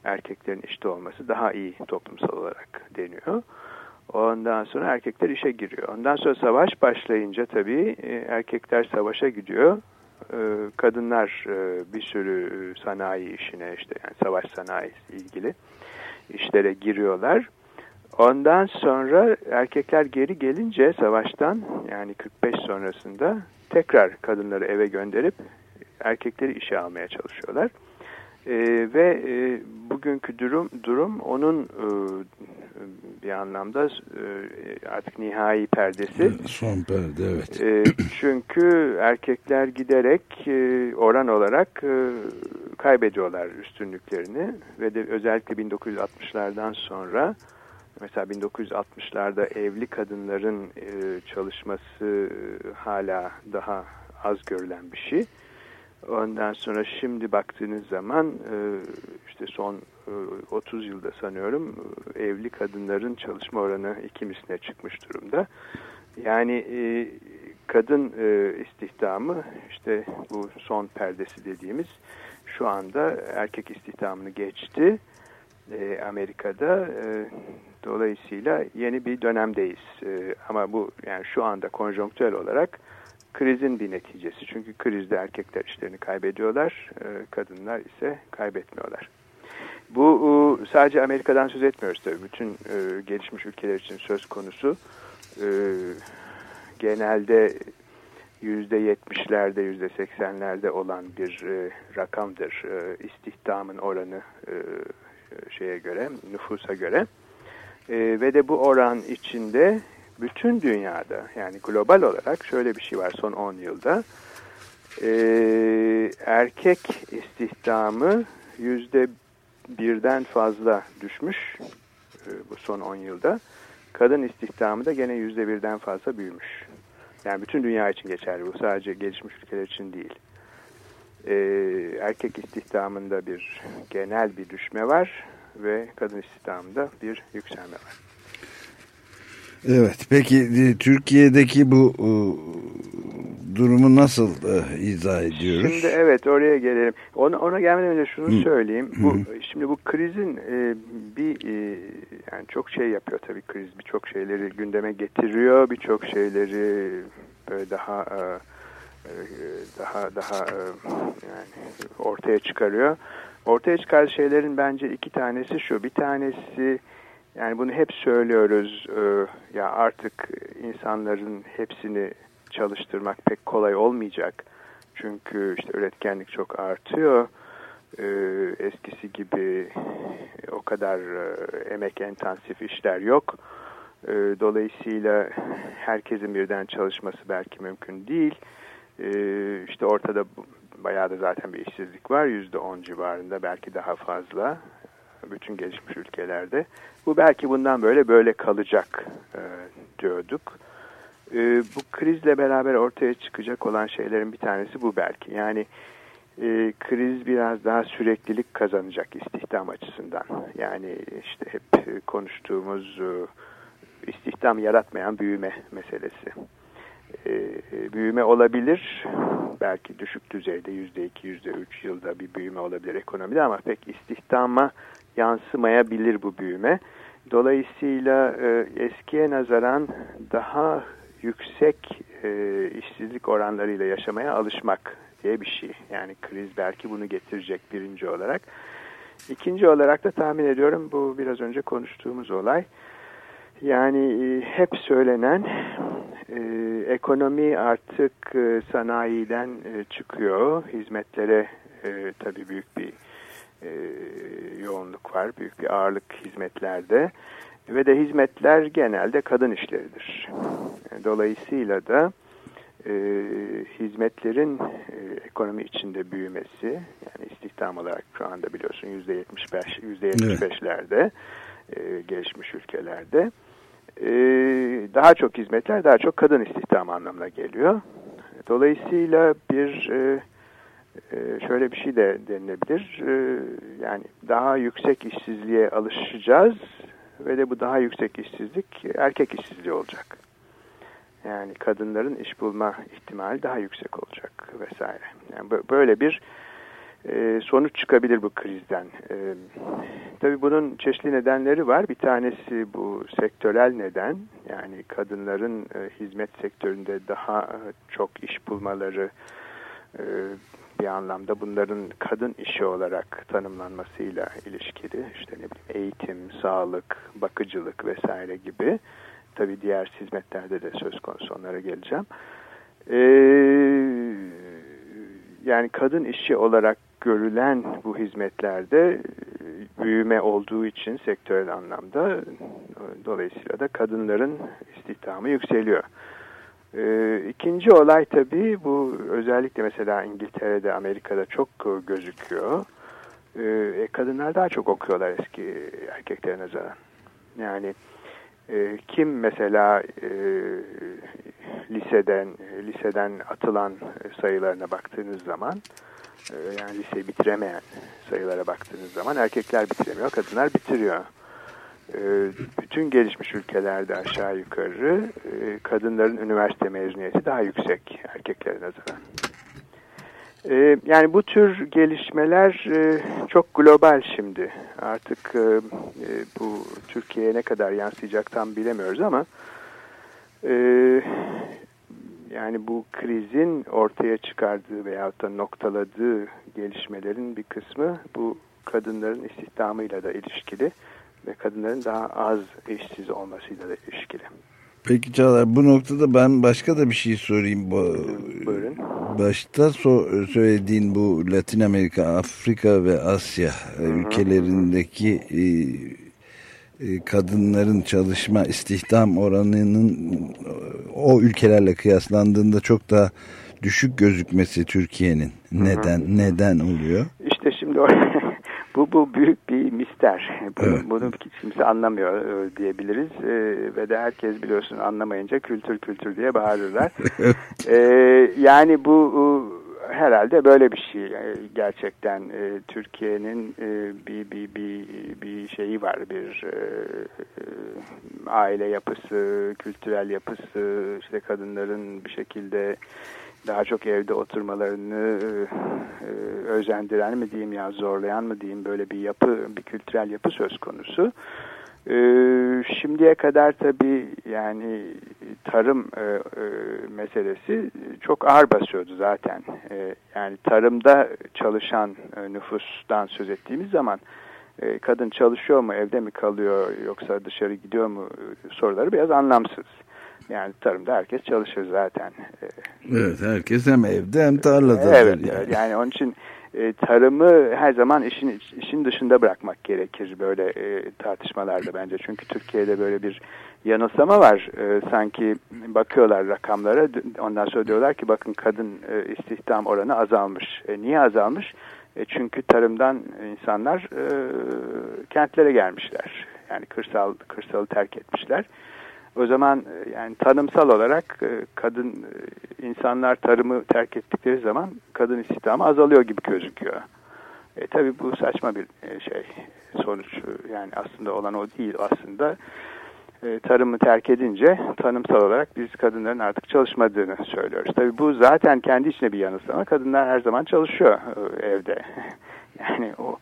Erkeklerin işte olması daha iyi toplumsal olarak deniyor. Ondan sonra erkekler işe giriyor. Ondan sonra savaş başlayınca tabii e, erkekler savaşa gidiyor. E, Kadınlar e, bir sürü sanayi işine işte yani savaş sanayisi ilgili işlere giriyorlar. Ondan sonra erkekler geri gelince savaştan yani 45 sonrasında tekrar kadınları eve gönderip erkekleri işe almaya çalışıyorlar. Ee, ve e, bugünkü durum durum onun e, bir anlamda e, artık nihai perdesi. Son perde evet. E, çünkü erkekler giderek e, oran olarak e, kaybediyorlar üstünlüklerini ve de özellikle 1960'lardan sonra mesela 1960'larda evli kadınların e, çalışması e, hala daha az görülen bir şey. Ondan sonra şimdi baktığınız zaman e, işte son e, 30 yılda sanıyorum e, evli kadınların çalışma oranı iki misline çıkmış durumda. Yani e, kadın e, istihdamı işte bu son perdesi dediğimiz şu anda erkek istihdamını geçti e, Amerika'da. E, dolayısıyla yeni bir dönemdeyiz. E, ama bu yani şu anda konjonktürel olarak krizin bir neticesi. Çünkü krizde erkekler işlerini kaybediyorlar, e, kadınlar ise kaybetmiyorlar. Bu sadece Amerika'dan söz etmiyoruz tabii. Bütün e, gelişmiş ülkeler için söz konusu. E, genelde yüzde yetmişlerde, yüzde seksenlerde olan bir rakamdır istihdamın oranı şeye göre, nüfusa göre. Ve de bu oran içinde bütün dünyada yani global olarak şöyle bir şey var son 10 yılda. E, erkek istihdamı yüzde birden fazla düşmüş e, bu son 10 yılda. Kadın istihdamı da gene yüzde birden fazla büyümüş. Yani bütün dünya için geçerli bu sadece gelişmiş ülkeler için değil. E, erkek istihdamında bir genel bir düşme var ve kadın istihdamında bir yükselme var. Evet peki e, Türkiye'deki bu e, durumu nasıl e, izah ediyoruz? Şimdi evet oraya gelelim. Ona, ona gelmeden önce şunu Hı. söyleyeyim. Bu Hı. şimdi bu krizin e, bir e, yani çok şey yapıyor tabii kriz birçok şeyleri gündeme getiriyor, birçok şeyleri böyle daha e, daha daha yani ortaya çıkarıyor. ortaya çıkan şeylerin bence iki tanesi şu. Bir tanesi yani bunu hep söylüyoruz e, ya artık insanların hepsini çalıştırmak pek kolay olmayacak. Çünkü işte üretkenlik çok artıyor. E, eskisi gibi o kadar e, emek intensif işler yok. E, dolayısıyla herkesin birden çalışması belki mümkün değil. E, işte ortada bayağı da zaten bir işsizlik var. Yüzde on civarında belki daha fazla bütün gelişmiş ülkelerde. Bu belki bundan böyle böyle kalacak e, diyorduk. E, bu krizle beraber ortaya çıkacak olan şeylerin bir tanesi bu belki. Yani e, kriz biraz daha süreklilik kazanacak istihdam açısından. Yani işte hep konuştuğumuz e, istihdam yaratmayan büyüme meselesi. E, büyüme olabilir. Belki düşük düzeyde yüzde iki, yüzde üç yılda bir büyüme olabilir ekonomide ama pek istihdama yansımayabilir bu büyüme. Dolayısıyla e, eskiye nazaran daha yüksek e, işsizlik oranlarıyla yaşamaya alışmak diye bir şey. Yani kriz belki bunu getirecek birinci olarak. İkinci olarak da tahmin ediyorum bu biraz önce konuştuğumuz olay. Yani e, hep söylenen e, ekonomi artık e, sanayiden e, çıkıyor. Hizmetlere e, tabii büyük bir e, yoğunluk var. Büyük bir ağırlık hizmetlerde. Ve de hizmetler genelde kadın işleridir. Dolayısıyla da e, hizmetlerin e, ekonomi içinde büyümesi yani istihdam olarak şu anda biliyorsun yüzde yetmiş beş yüzde yetmiş beşlerde e, gelişmiş ülkelerde e, daha çok hizmetler daha çok kadın istihdam anlamına geliyor. Dolayısıyla bir e, şöyle bir şey de denilebilir. E, yani daha yüksek işsizliğe alışacağız ve de bu daha yüksek işsizlik erkek işsizliği olacak. Yani kadınların iş bulma ihtimali daha yüksek olacak vesaire. Yani böyle bir e, sonuç çıkabilir bu krizden. E, tabii bunun çeşitli nedenleri var. Bir tanesi bu sektörel neden. Yani kadınların e, hizmet sektöründe daha e, çok iş bulmaları bir anlamda bunların kadın işi olarak tanımlanmasıyla ilişkili. İşte ne bileyim eğitim, sağlık, bakıcılık vesaire gibi. Tabii diğer hizmetlerde de söz konusu onlara geleceğim. Ee, yani kadın işi olarak görülen bu hizmetlerde büyüme olduğu için sektörel anlamda dolayısıyla da kadınların istihdamı yükseliyor. Ee, ikinci olay tabii bu özellikle mesela İngiltere'de, Amerika'da çok gözüküyor. Ee, kadınlar daha çok okuyorlar eski erkeklere nazaran. Yani e, kim mesela e, liseden liseden atılan sayılarına baktığınız zaman e, yani liseyi bitiremeyen sayılara baktığınız zaman erkekler bitiremiyor, kadınlar bitiriyor. E, bütün gelişmiş ülkelerde aşağı yukarı e, kadınların üniversite mezuniyeti daha yüksek erkeklere nazaran. E, yani bu tür gelişmeler çok global şimdi. Artık bu Türkiye'ye ne kadar yansıyacak tam bilemiyoruz ama yani bu krizin ortaya çıkardığı veyahut da noktaladığı gelişmelerin bir kısmı bu kadınların istihdamıyla da ilişkili ve kadınların daha az işsiz olmasıyla da ilişkili. Peki Çağlar bu noktada ben başka da bir şey sorayım. Bu, Buyurun. Başta so söylediğin bu Latin Amerika, Afrika ve Asya Hı -hı. ülkelerindeki e, e, kadınların çalışma istihdam oranının o ülkelerle kıyaslandığında çok daha düşük gözükmesi Türkiye'nin neden Hı neden oluyor? İşte Bu, bu büyük bir mister. Bunu, evet. bunu kimse anlamıyor e, diyebiliriz. Ee, ve de herkes biliyorsun anlamayınca kültür kültür diye bağırırlar. ee, yani bu herhalde böyle bir şey gerçekten e, Türkiye'nin e, bir, bir, bir, bir şeyi var bir e, aile yapısı, kültürel yapısı, işte kadınların bir şekilde daha çok evde oturmalarını e, özendiren mi diyeyim ya zorlayan mı diyeyim böyle bir yapı, bir kültürel yapı söz konusu. E, şimdiye kadar tabii yani tarım e, e, meselesi çok ağır basıyordu zaten. E, yani tarımda çalışan e, nüfustan söz ettiğimiz zaman e, kadın çalışıyor mu, evde mi kalıyor yoksa dışarı gidiyor mu e, soruları biraz anlamsız. Yani tarımda herkes çalışır zaten. Evet herkes hem evde hem tarlada. Evet, evet yani onun için e, tarımı her zaman işin işin dışında bırakmak gerekir böyle e, tartışmalarda bence. Çünkü Türkiye'de böyle bir yanılsama var. E, sanki bakıyorlar rakamlara ondan sonra diyorlar ki bakın kadın e, istihdam oranı azalmış. E, niye azalmış? E, çünkü tarımdan insanlar e, kentlere gelmişler. Yani kırsal kırsalı terk etmişler. O zaman e, yani tanımsal olarak e, kadın e, insanlar tarımı terk ettikleri zaman kadın istihdamı azalıyor gibi gözüküyor. E, tabii bu saçma bir şey sonuç yani aslında olan o değil aslında tarımı terk edince tanımsal olarak biz kadınların artık çalışmadığını söylüyoruz. Tabii bu zaten kendi içine bir yanılsama. Kadınlar her zaman çalışıyor evde. Yani o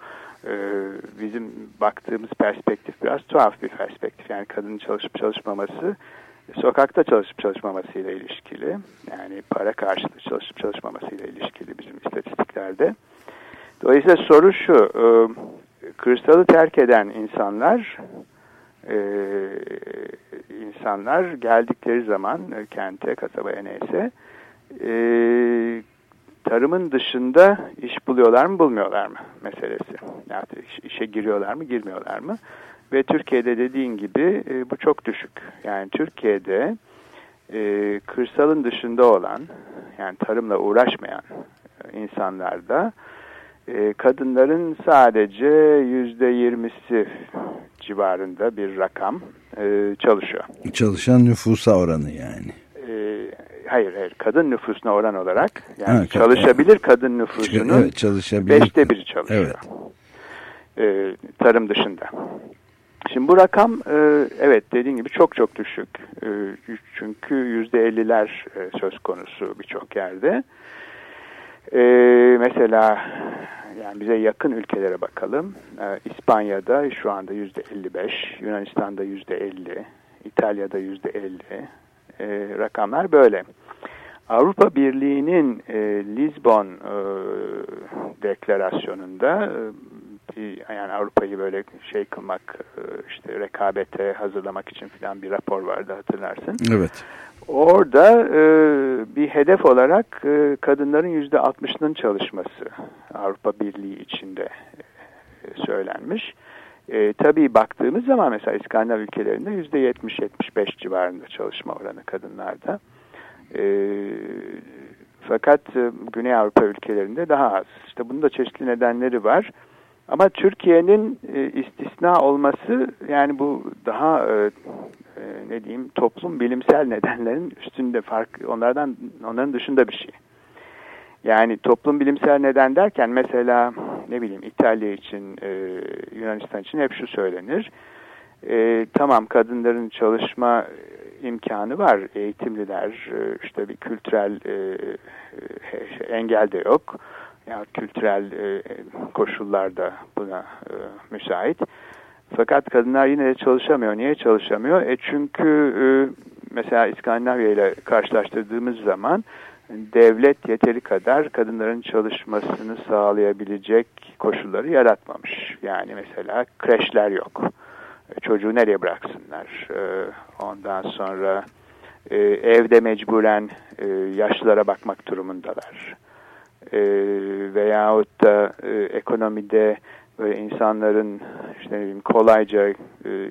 bizim baktığımız perspektif biraz tuhaf bir perspektif. Yani kadının çalışıp çalışmaması sokakta çalışıp çalışmamasıyla ilişkili. Yani para karşılığı çalışıp çalışmamasıyla ilişkili bizim istatistiklerde. Dolayısıyla soru şu, kırsalı terk eden insanlar insanlar geldikleri zaman kente, kasabaya neyse tarımın dışında iş buluyorlar mı bulmuyorlar mı meselesi. Yani işe giriyorlar mı girmiyorlar mı? Ve Türkiye'de dediğin gibi e, bu çok düşük. Yani Türkiye'de e, kırsalın dışında olan yani tarımla uğraşmayan insanlarda e, kadınların sadece yüzde yirmisi civarında bir rakam e, çalışıyor. Çalışan nüfusa oranı yani. Hayır hayır kadın nüfusuna oran olarak yani ha, çalışabilir kadın nüfusunun evet, çalışabilir. beşte biri çalışıyor. Evet. Ee, tarım dışında. Şimdi bu rakam e, evet dediğin gibi çok çok düşük. E, çünkü yüzde elliler e, söz konusu birçok yerde. E, mesela yani bize yakın ülkelere bakalım. E, İspanya'da şu anda yüzde elli beş, Yunanistan'da yüzde elli, İtalya'da yüzde elli, e, rakamlar böyle. Avrupa Birliği'nin e, Lisbon e, deklarasyonunda e, yani Avrupa'yı böyle şey kılmak e, işte rekabete hazırlamak için filan bir rapor vardı hatırlarsın. Evet. Orada e, bir hedef olarak e, kadınların yüzde altmışının çalışması Avrupa Birliği içinde e, söylenmiş. E, tabii baktığımız zaman mesela İskandinav ülkelerinde yüzde yetmiş yetmiş beş civarında çalışma oranı kadınlarda. E, fakat e, Güney Avrupa ülkelerinde daha az. İşte bunun da çeşitli nedenleri var. Ama Türkiye'nin e, istisna olması yani bu daha e, e, ne diyeyim toplum bilimsel nedenlerin üstünde fark onlardan onların dışında bir şey. Yani toplum bilimsel neden derken mesela ne bileyim İtalya için, e, Yunanistan için hep şu söylenir. E, tamam kadınların çalışma imkanı var, eğitimliler, e, işte bir kültürel e, e, engel de yok. Yani kültürel e, koşullar da buna e, müsait. Fakat kadınlar yine de çalışamıyor. Niye çalışamıyor? E çünkü e, mesela İskandinavya ile karşılaştırdığımız zaman devlet yeteri kadar kadınların çalışmasını sağlayabilecek koşulları yaratmamış. Yani mesela kreşler yok. E, çocuğu nereye bıraksınlar? E, ondan sonra e, evde mecburen yaşlılara bakmak durumundalar. Veyahut da ekonomide böyle insanların işte ne bileyim kolayca e,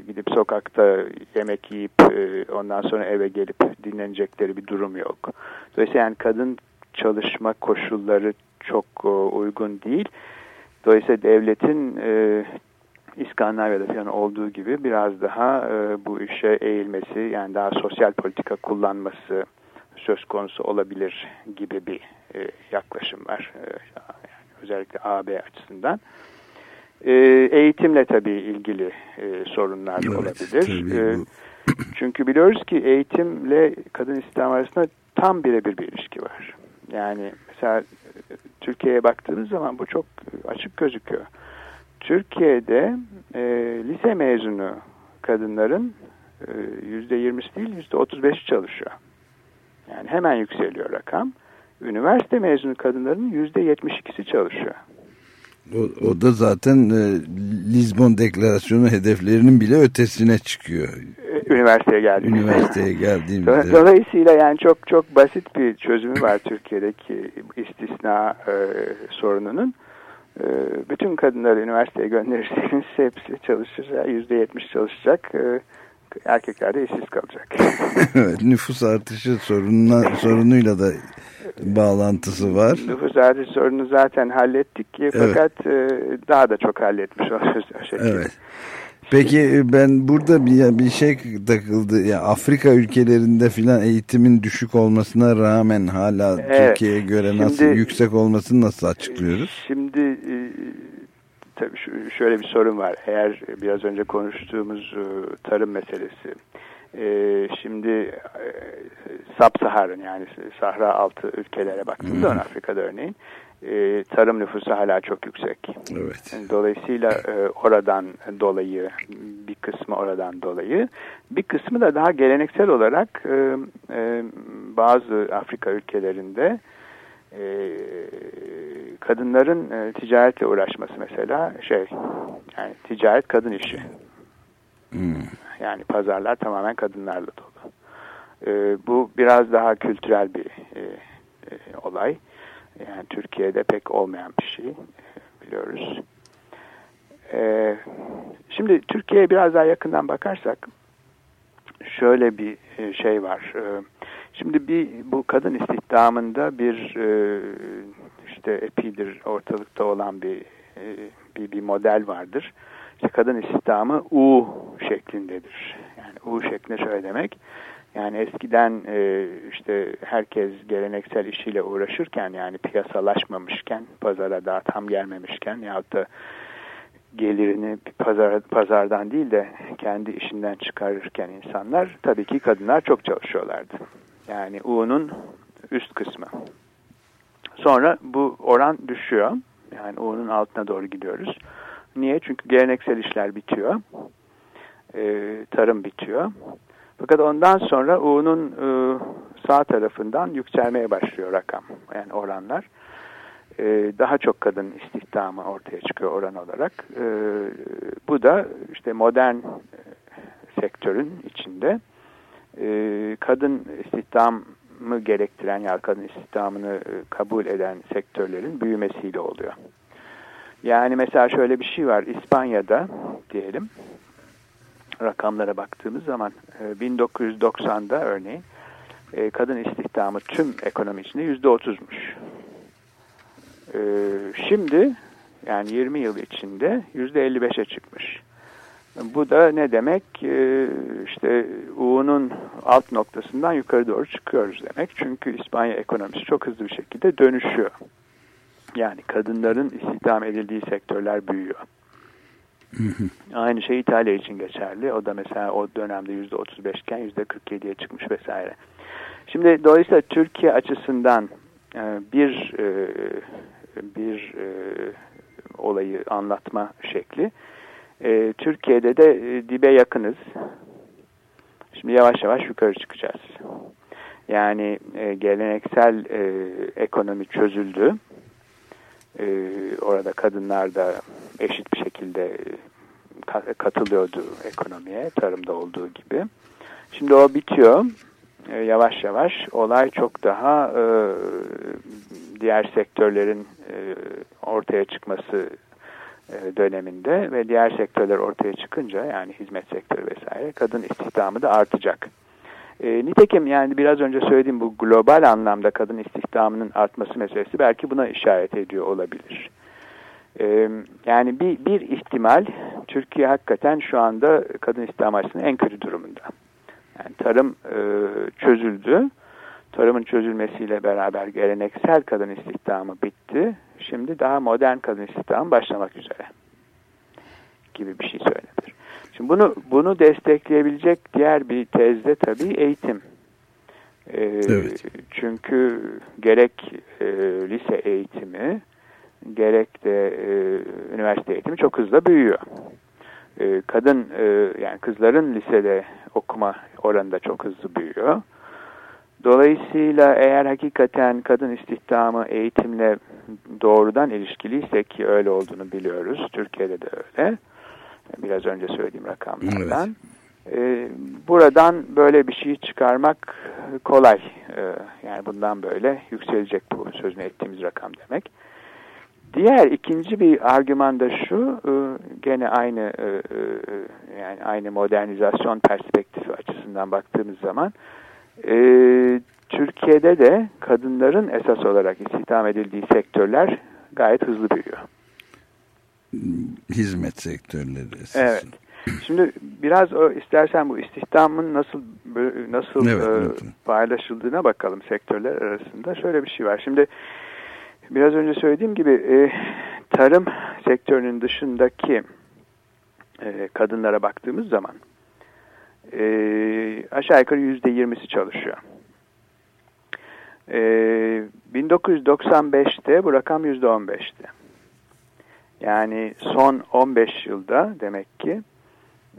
gidip sokakta yemek yiyip e, ondan sonra eve gelip dinlenecekleri bir durum yok. Dolayısıyla yani kadın çalışma koşulları çok e, uygun değil. Dolayısıyla devletin e, İskandinavya'da falan olduğu gibi biraz daha e, bu işe eğilmesi yani daha sosyal politika kullanması söz konusu olabilir gibi bir e, yaklaşım var. E, yani özellikle AB açısından. E, eğitimle tabii ilgili e, sorunlar evet, olabilir. E, çünkü biliyoruz ki eğitimle kadın istihdam arasında tam birebir bir ilişki var. Yani mesela e, Türkiye'ye baktığınız zaman bu çok açık gözüküyor. Türkiye'de e, lise mezunu kadınların e, yüzde yirmisi değil yüzde otuz beşi çalışıyor. Yani hemen yükseliyor rakam. Üniversite mezunu kadınların yüzde yetmiş ikisi çalışıyor. O, o da zaten e, Lizbon Deklarasyonu hedeflerinin bile ötesine çıkıyor. Üniversiteye geldiğimizde. Üniversiteye geldiğimizde. Do- Dolayısıyla yani çok çok basit bir çözümü var Türkiye'deki istisna e, sorununun. E, bütün kadınları üniversiteye gönderirseniz hepsi çalışır. Yüzde yetmiş çalışacak. E, erkekler de işsiz kalacak. evet, nüfus artışı sorununa, sorunuyla da bağlantısı var. Nüfus artışı sorunu zaten hallettik ki Evet. fakat e, daha da çok halletmiş oluruz. o şekilde. Evet. Peki e, ben burada bir, bir şey takıldı. Ya Afrika ülkelerinde filan eğitimin düşük olmasına rağmen hala Evet. Türkiye'ye göre nasıl Şimdi- yüksek olmasını nasıl açıklıyoruz? Şimdi e, tabii şöyle bir sorun var. Eğer biraz önce konuştuğumuz e, tarım meselesi. e, şimdi e, Sub-Saharan yani Sahra altı ülkelere baktığımız zaman Afrika'da örneğin e, tarım nüfusu hala çok yüksek. Evet. Dolayısıyla e, oradan dolayı bir kısmı oradan dolayı bir kısmı da daha geleneksel olarak e, e, bazı Afrika ülkelerinde e, kadınların e, ticaretle uğraşması mesela şey yani ticaret kadın işi. Hmm. Yani pazarlar tamamen kadınlarla dolu. E, bu biraz daha kültürel bir e, e, olay. Yani Türkiye'de pek olmayan bir şey e, biliyoruz. E, şimdi Türkiye'ye biraz daha yakından bakarsak şöyle bir e, şey var. E, Şimdi bir bu kadın istihdamında bir e, işte epidir ortalıkta olan bir e, bir, bir model vardır. İşte kadın istihdamı U şeklindedir. Yani U şeklinde şöyle demek. Yani eskiden e, işte herkes geleneksel işiyle uğraşırken yani piyasalaşmamışken, pazara daha tam gelmemişken yahut da gelirini pazar, pazardan değil de kendi işinden çıkarırken insanlar tabii ki kadınlar çok çalışıyorlardı. Yani U'nun üst kısmı. Sonra bu oran düşüyor. Yani U'nun altına doğru gidiyoruz. Niye? Çünkü geleneksel işler bitiyor. Ee, tarım bitiyor. Fakat ondan sonra U'nun e, sağ tarafından yükselmeye başlıyor rakam. Yani oranlar. Ee, daha çok kadın istihdamı ortaya çıkıyor oran olarak. Ee, bu da işte modern e, sektörün içinde e, kadın istihdamı gerektiren ya kadın istihdamını e, kabul eden sektörlerin büyümesiyle oluyor. Yani mesela şöyle bir şey var İspanya'da diyelim rakamlara baktığımız zaman e, 1990'da örneğin e, kadın istihdamı tüm ekonomi içinde yüzde otuzmuş. E, şimdi yani 20 yıl içinde yüzde 55'e çıkmış. Bu da ne demek? Ee, işte U'nun alt noktasından yukarı doğru çıkıyoruz demek. Çünkü İspanya ekonomisi çok hızlı bir şekilde dönüşüyor. Yani kadınların istihdam edildiği sektörler büyüyor. Aynı şey İtalya için geçerli. O da mesela o dönemde %35 iken %47'ye çıkmış vesaire. Şimdi dolayısıyla Türkiye açısından e, bir e, bir e, olayı anlatma şekli. E, Türkiye'de de e, dibe yakınız. Şimdi yavaş yavaş yukarı çıkacağız. Yani e, geleneksel e, ekonomi çözüldü. E, orada kadınlar da eşit bir şekilde e, ka- katılıyordu ekonomiye, tarımda olduğu gibi. Şimdi o bitiyor. E, yavaş yavaş olay çok daha e, diğer sektörlerin e, ortaya çıkması döneminde ve diğer sektörler ortaya çıkınca yani hizmet sektörü vesaire kadın istihdamı da artacak. E, nitekim yani biraz önce söylediğim bu global anlamda kadın istihdamının artması meselesi belki buna işaret ediyor olabilir. E, yani bir, bir ihtimal Türkiye hakikaten şu anda kadın istihdam açısından en kötü durumunda. Yani tarım e, çözüldü. Tarımın çözülmesiyle beraber geleneksel kadın istihdamı bitti. Şimdi daha modern kadın istihdamı başlamak üzere gibi bir şey söylenir. Şimdi bunu bunu destekleyebilecek diğer bir tezde tabii eğitim. Ee, Evet. Çünkü gerek e, lise eğitimi gerek de e, üniversite eğitimi çok hızlı büyüyor. E, kadın e, yani kızların lisede okuma oranı da çok hızlı büyüyor. Dolayısıyla eğer hakikaten kadın istihdamı eğitimle doğrudan ilişkiliyse ki öyle olduğunu biliyoruz. Türkiye'de de öyle. Biraz önce söylediğim rakamlardan. Ee, buradan böyle bir şey çıkarmak kolay. Ee, yani bundan böyle yükselecek bu sözünü ettiğimiz rakam demek. Diğer ikinci bir argüman da şu, e, gene aynı e, e, yani aynı modernizasyon perspektifi açısından baktığımız zaman Türkiye'de de kadınların esas olarak istihdam edildiği sektörler gayet hızlı büyüyor. Hizmet sektörleri esas. Evet. Şimdi biraz o, istersen bu istihdamın nasıl nasıl evet, e, paylaşıldığına bakalım sektörler arasında. Şöyle bir şey var. Şimdi biraz önce söylediğim gibi e, tarım sektörünün dışındaki e, kadınlara baktığımız zaman e, aşağı yukarı yüzde yirmisi çalışıyor. E, 1995'te bu rakam yüzde on beşti. Yani son 15 yılda demek ki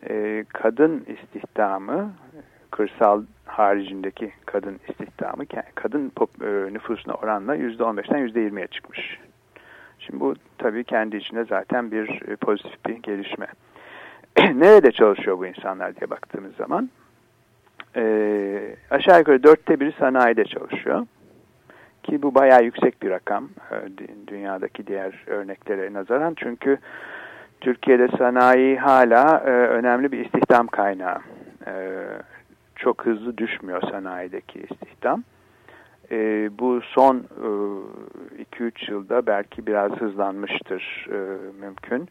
e, kadın istihdamı, kırsal haricindeki kadın istihdamı, kadın pop, e, nüfusuna oranla %15'ten %20'ye çıkmış. Şimdi bu tabii kendi içinde zaten bir e, pozitif bir gelişme. Nerede çalışıyor bu insanlar diye baktığımız zaman e, aşağı yukarı dörtte biri sanayide çalışıyor. Ki bu bayağı yüksek bir rakam e, dünyadaki diğer örneklere nazaran. Çünkü Türkiye'de sanayi hala e, önemli bir istihdam kaynağı. E, çok hızlı düşmüyor sanayideki istihdam. E, bu son 2-3 e, yılda belki biraz hızlanmıştır e, mümkün.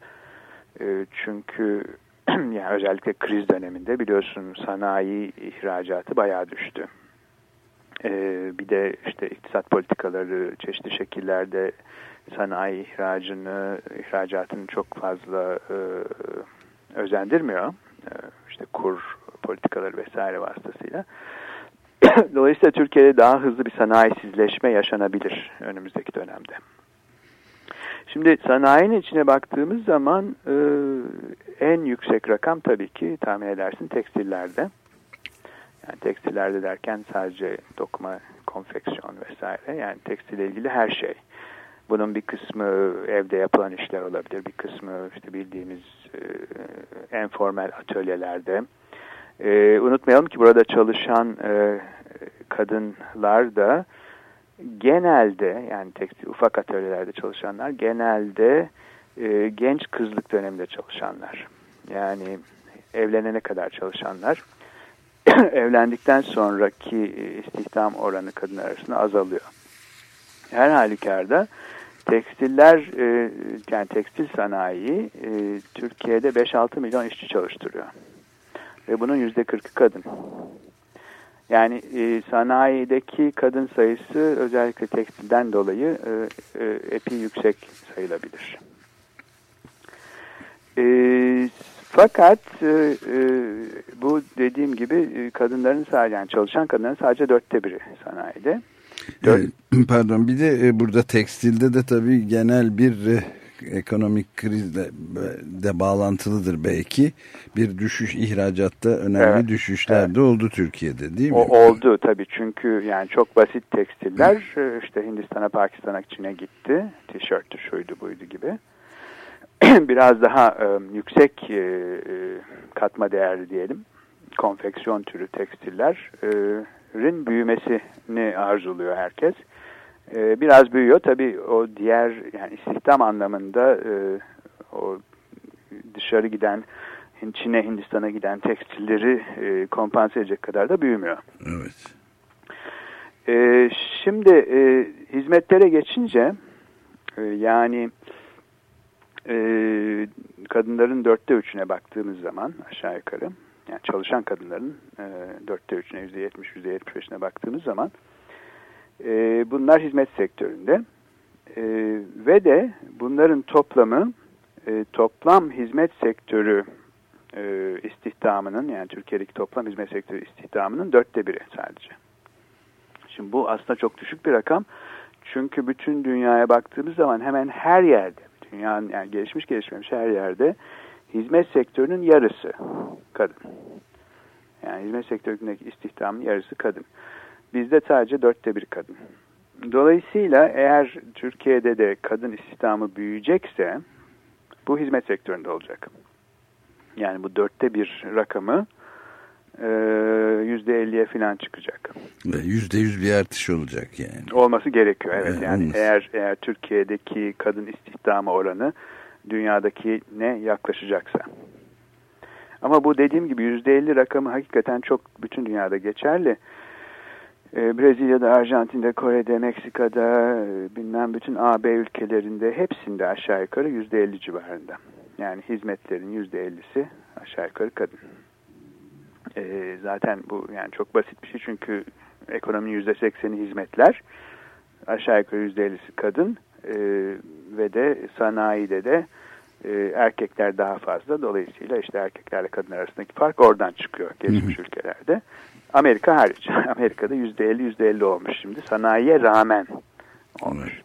Çünkü yani özellikle kriz döneminde biliyorsun sanayi ihracatı bayağı düştü. E, bir de işte iktisat politikaları çeşitli şekillerde sanayi ihracını, ihracatını çok fazla e, özendirmiyor. E, işte kur politikaları vesaire vasıtasıyla. Dolayısıyla Türkiye'de daha hızlı bir sanayisizleşme yaşanabilir önümüzdeki dönemde. Şimdi sanayinin içine baktığımız zaman e, en yüksek rakam tabii ki tahmin edersin tekstillerde. Yani tekstillerde derken sadece dokuma, konfeksiyon vesaire yani tekstille ilgili her şey. Bunun bir kısmı evde yapılan işler olabilir, bir kısmı işte bildiğimiz e, informal atölyelerde. E, unutmayalım ki burada çalışan e, kadınlar da genelde yani tekstil ufak atölyelerde çalışanlar genelde e, genç kızlık döneminde çalışanlar. Yani evlenene kadar çalışanlar. Evlendikten sonraki istihdam oranı kadınlar arasında azalıyor. Her halükarda tekstiller e, yani tekstil sanayi e, Türkiye'de 5-6 milyon işçi çalıştırıyor. Ve bunun %40'ı kadın. Yani e, sanayideki kadın sayısı özellikle tekstilden dolayı e, e, epey yüksek sayılabilir. E, fakat e, e, bu dediğim gibi e, kadınların sadece yani çalışan kadınların sadece dörtte biri sanayide. Dört... Pardon bir de e, burada tekstilde de tabii genel bir ekonomik krizle de bağlantılıdır belki. Bir düşüş ihracatta önemli evet, düşüşler evet. de oldu Türkiye'de değil mi? O, oldu tabii çünkü yani çok basit tekstiller e, işte Hindistan'a, Pakistan'a, Çin'e gitti. Tişörtü şuydu buydu gibi. Biraz daha e, yüksek e, e, katma değerli diyelim konfeksiyon türü tekstillerin büyümesini arzuluyor herkes. E, biraz büyüyor. Tabii o diğer yani istihdam anlamında e, o dışarı giden Çin'e Hindistan'a giden tekstilleri e, kompanse edecek kadar da büyümüyor. Evet. E, şimdi e, hizmetlere geçince e, yani e, kadınların dörtte üçüne baktığımız zaman aşağı yukarı yani çalışan kadınların e, dörtte üçüne yüzde yetmiş yüzde yetmiş beşine baktığımız zaman e, bunlar hizmet sektöründe e, ve de bunların toplamı e, toplam hizmet sektörü e, istihdamının yani Türkiye'deki toplam hizmet sektörü istihdamının dörtte biri sadece. Şimdi bu aslında çok düşük bir rakam. Çünkü bütün dünyaya baktığımız zaman hemen her yerde, dünyanın yani gelişmiş gelişmemiş her yerde hizmet sektörünün yarısı kadın. Yani hizmet sektöründeki istihdamın yarısı kadın. Bizde sadece dörtte bir kadın. Dolayısıyla eğer Türkiye'de de kadın istihdamı büyüyecekse bu hizmet sektöründe olacak. Yani bu dörtte bir rakamı e, yüzde elliye falan çıkacak. Yüzde yüz bir artış olacak yani. Olması gerekiyor evet. Evet, yani olması. eğer eğer Türkiye'deki kadın istihdamı oranı dünyadaki ne yaklaşacaksa. Ama bu dediğim gibi yüzde elli rakamı hakikaten çok bütün dünyada geçerli. Ee, Brezilya'da, Arjantin'de, Kore'de, Meksika'da, e, bilmem bütün AB ülkelerinde hepsinde aşağı yukarı yüzde elli civarında. Yani hizmetlerin yüzde ellisi aşağı yukarı kadın. Ee, zaten bu yani çok basit bir şey çünkü ekonominin yüzde sekseni hizmetler, aşağı yukarı yüzde ellisi kadın Ee, ve de sanayide de e, erkekler daha fazla. Dolayısıyla işte erkeklerle kadınlar arasındaki fark oradan çıkıyor gelişmiş ülkelerde. Amerika hariç. Amerika'da yüzde elli yüzde elli olmuş şimdi sanayiye rağmen olmuş.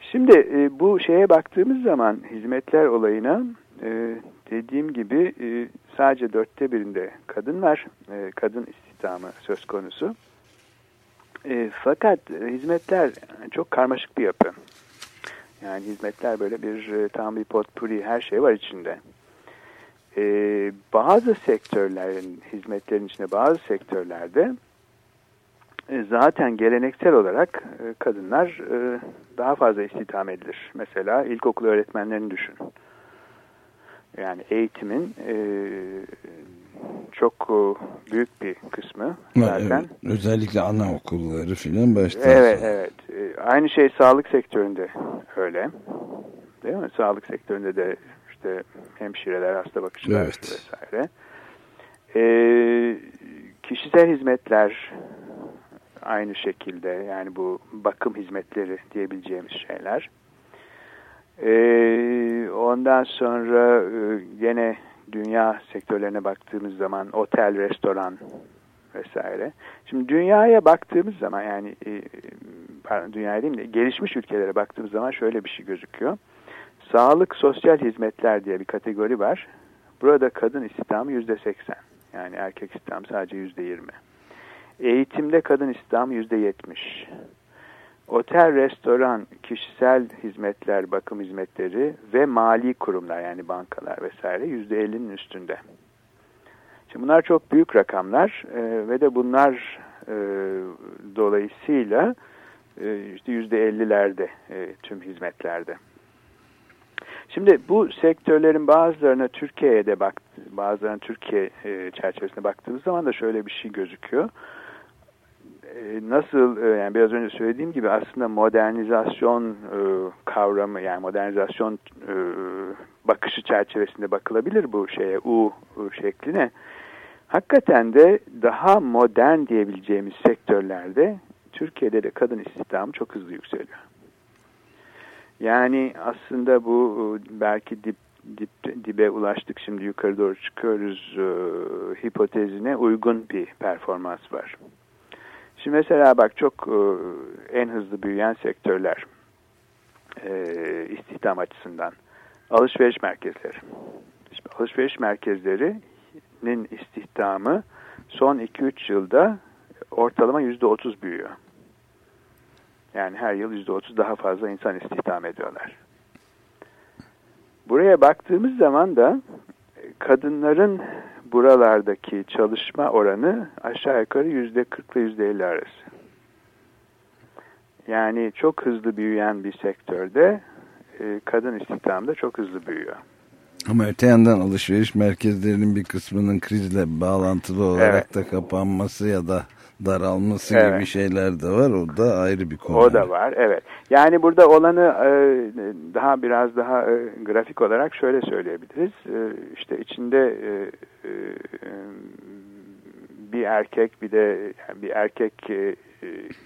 Şimdi e, bu şeye baktığımız zaman hizmetler olayına e, dediğim gibi e, sadece dörtte birinde kadın var. E, kadın istihdamı söz konusu. E, fakat e, hizmetler çok karmaşık bir yapı. Yani hizmetler böyle bir e, tam bir potpuri her şey var içinde. E, bazı sektörlerin, hizmetlerin içinde bazı sektörlerde e, zaten geleneksel olarak e, kadınlar e, daha fazla istihdam edilir. Mesela ilkokul öğretmenlerini düşün. Yani eğitimin e, çok e, büyük bir kısmı zaten. Evet, özellikle anaokulları filan başta. Evet, evet. E, Aynı şey sağlık sektöründe öyle. Değil mi? Sağlık sektöründe de işte hemşireler, hasta bakıcılar Evet. vesaire. E, kişisel hizmetler aynı şekilde yani bu bakım hizmetleri diyebileceğimiz şeyler. E, ondan sonra e, gene dünya sektörlerine baktığımız zaman otel, restoran vesaire. Şimdi dünyaya baktığımız zaman yani e, pardon, dünyaya değil de gelişmiş ülkelere baktığımız zaman şöyle bir şey gözüküyor. Sağlık, sosyal hizmetler diye bir kategori var. Burada kadın istihdamı yüzde seksen. Yani erkek istihdamı sadece yüzde yirmi. Eğitimde kadın istihdamı yüzde yetmiş. Otel, restoran, kişisel hizmetler, bakım hizmetleri ve mali kurumlar yani bankalar vesaire yüzde ellinin üstünde. Şimdi bunlar çok büyük rakamlar e, ve de bunlar e, dolayısıyla e, yüzde ellilerde e, tüm hizmetlerde. Şimdi bu sektörlerin bazılarına Türkiye'ye de bazılarına Türkiye e, çerçevesinde baktığımız zaman da şöyle bir şey gözüküyor. E, nasıl e, yani biraz önce söylediğim gibi aslında modernizasyon kavramı yani modernizasyon bakışı çerçevesinde bakılabilir bu şeye U, U şekline. Hakikaten de daha modern diyebileceğimiz sektörlerde Türkiye'de de kadın istihdamı çok hızlı yükseliyor. Yani aslında bu e, belki dip, dip, dibe ulaştık şimdi yukarı doğru çıkıyoruz e, hipotezine uygun bir performans var. Şimdi mesela bak çok e, en hızlı büyüyen sektörler e, istihdam açısından alışveriş merkezleri. Şimdi alışveriş merkezlerinin istihdamı son 2-3 yılda ortalama %30 büyüyor. Yani her yıl %30 daha fazla insan istihdam ediyorlar. Buraya baktığımız zaman da kadınların buralardaki çalışma oranı aşağı yukarı %40 ile %50 arası. Yani çok hızlı büyüyen bir sektörde e, kadın istihdamı da çok hızlı büyüyor. Ama öte yandan alışveriş merkezlerinin bir kısmının krizle bağlantılı olarak Evet. da kapanması ya da daralması Evet. gibi şeyler de var. O da ayrı bir konu. O da var, evet. Yani burada olanı e, daha biraz daha e, grafik olarak şöyle söyleyebiliriz. E, işte içinde e, bir erkek bir de yani bir erkek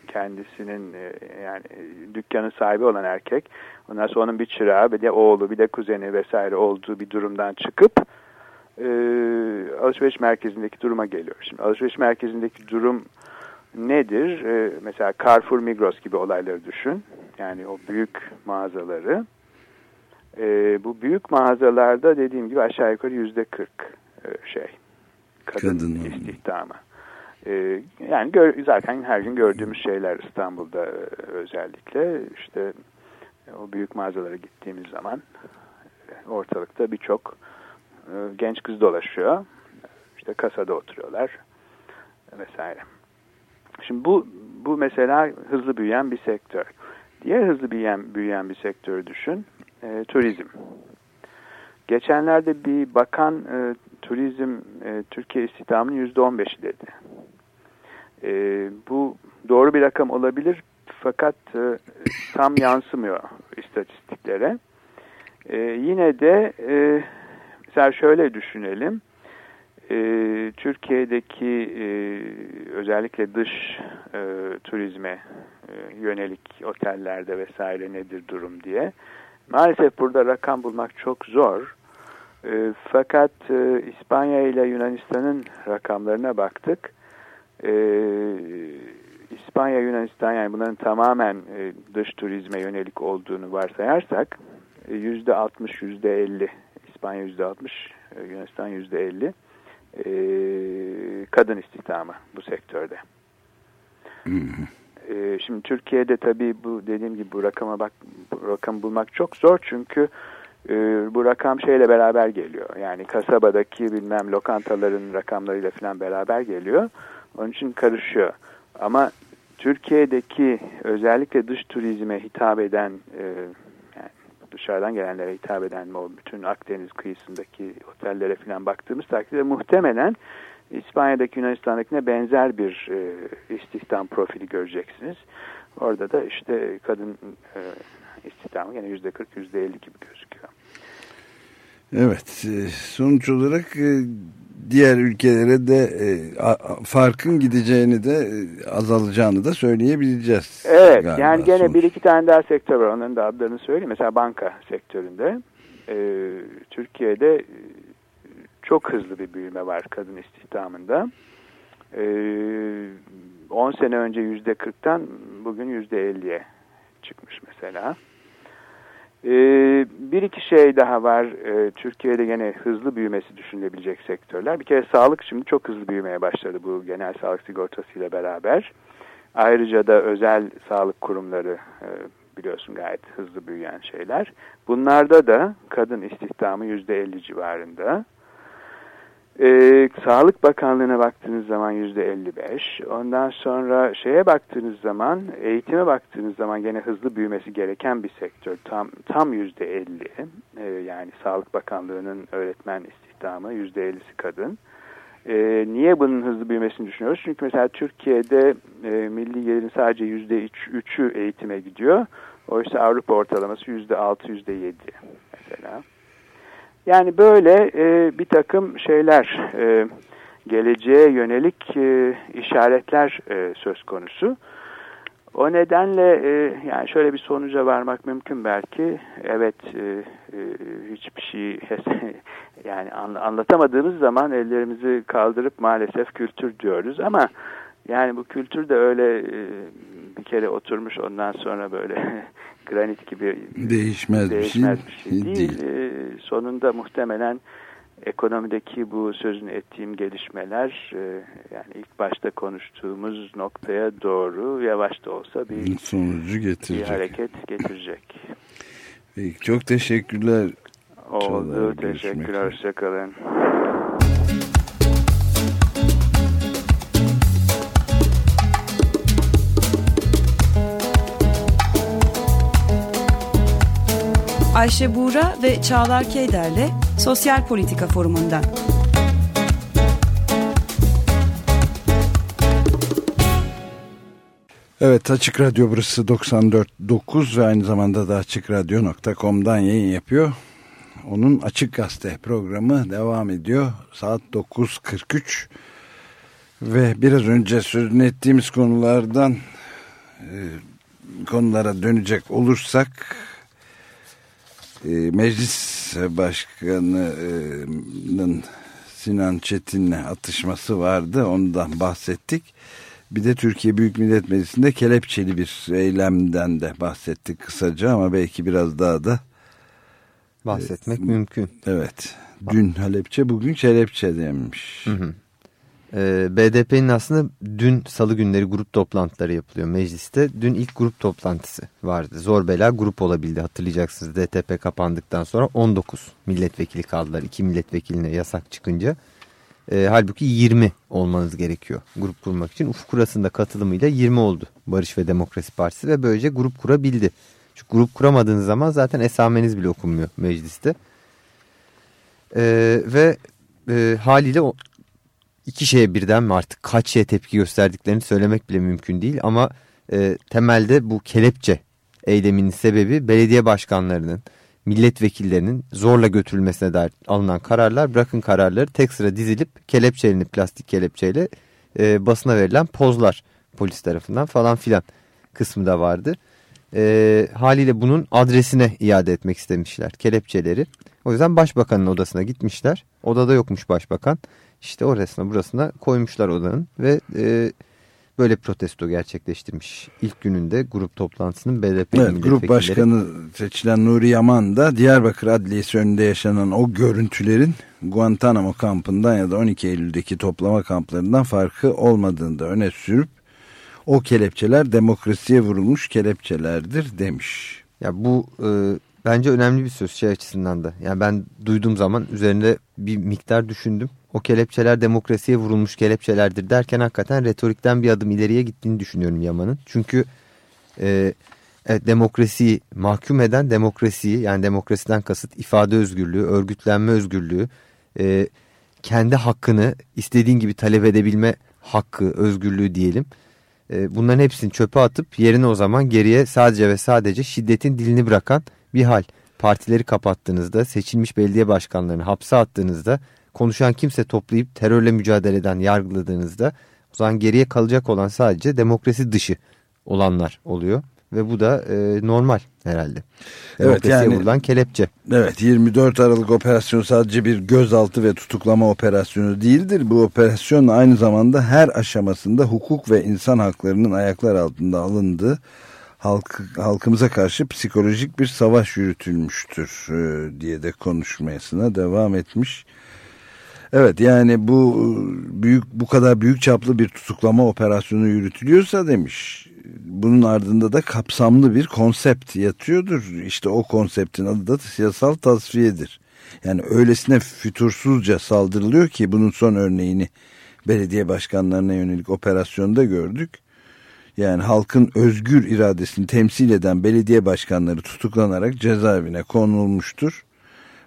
kendisinin yani dükkanın sahibi olan erkek ondan sonra onun bir çırağı bir de oğlu bir de kuzeni vesaire olduğu bir durumdan çıkıp e, alışveriş merkezindeki duruma geliyor. Şimdi alışveriş merkezindeki durum nedir? E, mesela Carrefour, Migros gibi olayları düşün. Yani o büyük mağazaları. E, bu büyük mağazalarda dediğim gibi aşağı yukarı yüzde kırk e, şey kadın, Kadın. istihdamı. E, yani gör, zaten her gün gördüğümüz şeyler İstanbul'da e, özellikle işte e, o büyük mağazalara gittiğimiz zaman ortalıkta birçok genç kız dolaşıyor. İşte kasada oturuyorlar vesaire. Şimdi bu bu mesela hızlı büyüyen bir sektör. Diğer hızlı büyüyen, büyüyen bir sektörü düşün. E, turizm. Geçenlerde bir bakan e, turizm e, Türkiye istihdamının yüzde on beşi dedi. E, bu doğru bir rakam olabilir fakat e, tam yansımıyor istatistiklere. E, yine de e, mesela şöyle düşünelim. E, Türkiye'deki e, özellikle dış e, turizme e, yönelik otellerde vesaire nedir durum diye. Maalesef burada rakam bulmak çok zor. E, fakat e, İspanya ile Yunanistan'ın rakamlarına baktık. E, İspanya, Yunanistan yani bunların tamamen e, dış turizme yönelik olduğunu varsayarsak e, yüzde 60, yüzde 50 İspanya yüzde 60, e, Yunanistan yüzde 50 e, kadın istihdamı bu sektörde. E, şimdi Türkiye'de tabii bu dediğim gibi bu rakama bak bu rakam bulmak çok zor çünkü e, bu rakam şeyle beraber geliyor. Yani kasabadaki bilmem lokantaların rakamlarıyla falan beraber geliyor. Onun için karışıyor. Ama Türkiye'deki özellikle dış turizme hitap eden e, dışarıdan gelenlere hitap eden o bütün Akdeniz kıyısındaki otellere falan baktığımız takdirde muhtemelen İspanya'daki Yunanistan'dakine benzer bir e, istihdam profili göreceksiniz. Orada da işte kadın e, istihdamı yine yüzde 40 yüzde 50 gibi gözüküyor. Evet e, sonuç olarak e, diğer ülkelere de e, farkın gideceğini de e, azalacağını da söyleyebileceğiz. Evet yani gene sonuç. bir iki tane daha sektör var onların da adlarını söyleyeyim. Mesela banka sektöründe e, Türkiye'de e, çok hızlı bir büyüme var kadın istihdamında. E, 10 sene önce yüzde 40'tan bugün yüzde 50'ye çıkmış mesela. Ee, bir iki şey daha var. Ee, Türkiye'de yine hızlı büyümesi düşünülebilecek sektörler. Bir kere sağlık şimdi çok hızlı büyümeye başladı bu genel sağlık sigortası ile beraber. Ayrıca da özel sağlık kurumları e, biliyorsun gayet hızlı büyüyen şeyler. Bunlarda da kadın istihdamı yüzde elli civarında. Ee, Sağlık Bakanlığı'na baktığınız zaman yüzde 55. Ondan sonra şeye baktığınız zaman, eğitime baktığınız zaman gene hızlı büyümesi gereken bir sektör. Tam tam yüzde 50. Ee, yani Sağlık Bakanlığı'nın öğretmen istihdamı yüzde 50'si kadın. Ee, niye bunun hızlı büyümesini düşünüyoruz? Çünkü mesela Türkiye'de e, milli gelirin sadece yüzde 3'ü eğitime gidiyor. Oysa Avrupa ortalaması yüzde 6, yüzde 7 mesela. Yani böyle e, bir takım şeyler, e, geleceğe yönelik e, işaretler e, söz konusu. O nedenle e, yani şöyle bir sonuca varmak mümkün belki. Evet e, e, hiçbir şey yani anlatamadığımız zaman ellerimizi kaldırıp maalesef kültür diyoruz ama yani bu kültür de öyle e, bir kere oturmuş ondan sonra böyle granit gibi değişmez, değişmez bir şey, bir şey değil. değil. E, sonunda muhtemelen ekonomideki bu sözünü ettiğim gelişmeler e, yani ilk başta konuştuğumuz noktaya doğru yavaş da olsa bir sonucu getirecek. Bir hareket getirecek. Peki, çok teşekkürler. Oldu. Teşekkürler. Hoşçakalın. Ayşe Buğra ve Çağlar Keyder'le Sosyal Politika Forumu'ndan. Evet Açık Radyo burası 94.9 ve aynı zamanda da açıkradyo.com'dan yayın yapıyor. Onun Açık Gazete programı devam ediyor. Saat 9.43 ve biraz önce sözünü ettiğimiz konulardan e, konulara dönecek olursak e, meclis başkanının Sinan Çetin'le atışması vardı. Ondan bahsettik. Bir de Türkiye Büyük Millet Meclisi'nde kelepçeli bir eylemden de bahsettik kısaca ama belki biraz daha da bahsetmek mümkün. Evet. Dün Halepçe bugün Çelepçe demiş. Hı hı. Ee, BDP'nin aslında dün salı günleri grup toplantıları yapılıyor mecliste. Dün ilk grup toplantısı vardı. Zor bela grup olabildi hatırlayacaksınız. DTP kapandıktan sonra 19 milletvekili kaldılar. 2 milletvekiline yasak çıkınca. Ee, halbuki 20 olmanız gerekiyor grup kurmak için. Ufuk Kurası'nda katılımıyla 20 oldu Barış ve Demokrasi Partisi ve böylece grup kurabildi. Çünkü grup kuramadığınız zaman zaten esameniz bile okunmuyor mecliste. Ee, ve e, haliyle iki şeye birden mi artık kaç şeye tepki gösterdiklerini söylemek bile mümkün değil. Ama e, temelde bu kelepçe eyleminin sebebi belediye başkanlarının, milletvekillerinin zorla götürülmesine dair alınan kararlar bırakın kararları tek sıra dizilip kelepçelenip plastik kelepçeyle e, basına verilen pozlar polis tarafından falan filan kısmı da vardı. E, haliyle bunun adresine iade etmek istemişler kelepçeleri. O yüzden başbakanın odasına gitmişler. Odada yokmuş başbakan. İşte orasına burasına koymuşlar odanın ve e, böyle protesto gerçekleştirmiş. İlk gününde grup toplantısının BDP evet, Grup başkanı seçilen Nuri Yaman da Diyarbakır Adliyesi önünde yaşanan o görüntülerin Guantanamo kampından ya da 12 Eylül'deki toplama kamplarından farkı olmadığını da öne sürüp o kelepçeler demokrasiye vurulmuş kelepçelerdir demiş. Ya bu e, bence önemli bir söz şey açısından da. Yani ben duyduğum zaman üzerinde bir miktar düşündüm. O kelepçeler demokrasiye vurulmuş kelepçelerdir derken hakikaten retorikten bir adım ileriye gittiğini düşünüyorum Yaman'ın. Çünkü e, evet, demokrasiyi mahkum eden demokrasiyi yani demokrasiden kasıt ifade özgürlüğü, örgütlenme özgürlüğü, e, kendi hakkını istediğin gibi talep edebilme hakkı, özgürlüğü diyelim. E, bunların hepsini çöpe atıp yerine o zaman geriye sadece ve sadece şiddetin dilini bırakan bir hal. Partileri kapattığınızda, seçilmiş belediye başkanlarını hapse attığınızda, konuşan kimse toplayıp terörle mücadeleden yargıladığınızda o zaman geriye kalacak olan sadece demokrasi dışı olanlar oluyor. Ve bu da e, normal herhalde. Evet yani vurulan kelepçe. Evet 24 Aralık operasyonu sadece bir gözaltı ve tutuklama operasyonu değildir. Bu operasyon aynı zamanda her aşamasında hukuk ve insan haklarının ayaklar altında alındığı halk, halkımıza karşı psikolojik bir savaş yürütülmüştür e, diye de konuşmasına devam etmiş. Evet yani bu büyük bu kadar büyük çaplı bir tutuklama operasyonu yürütülüyorsa demiş. Bunun ardında da kapsamlı bir konsept yatıyordur. İşte o konseptin adı da siyasal tasfiyedir. Yani öylesine fütursuzca saldırılıyor ki bunun son örneğini belediye başkanlarına yönelik operasyonda gördük. Yani halkın özgür iradesini temsil eden belediye başkanları tutuklanarak cezaevine konulmuştur.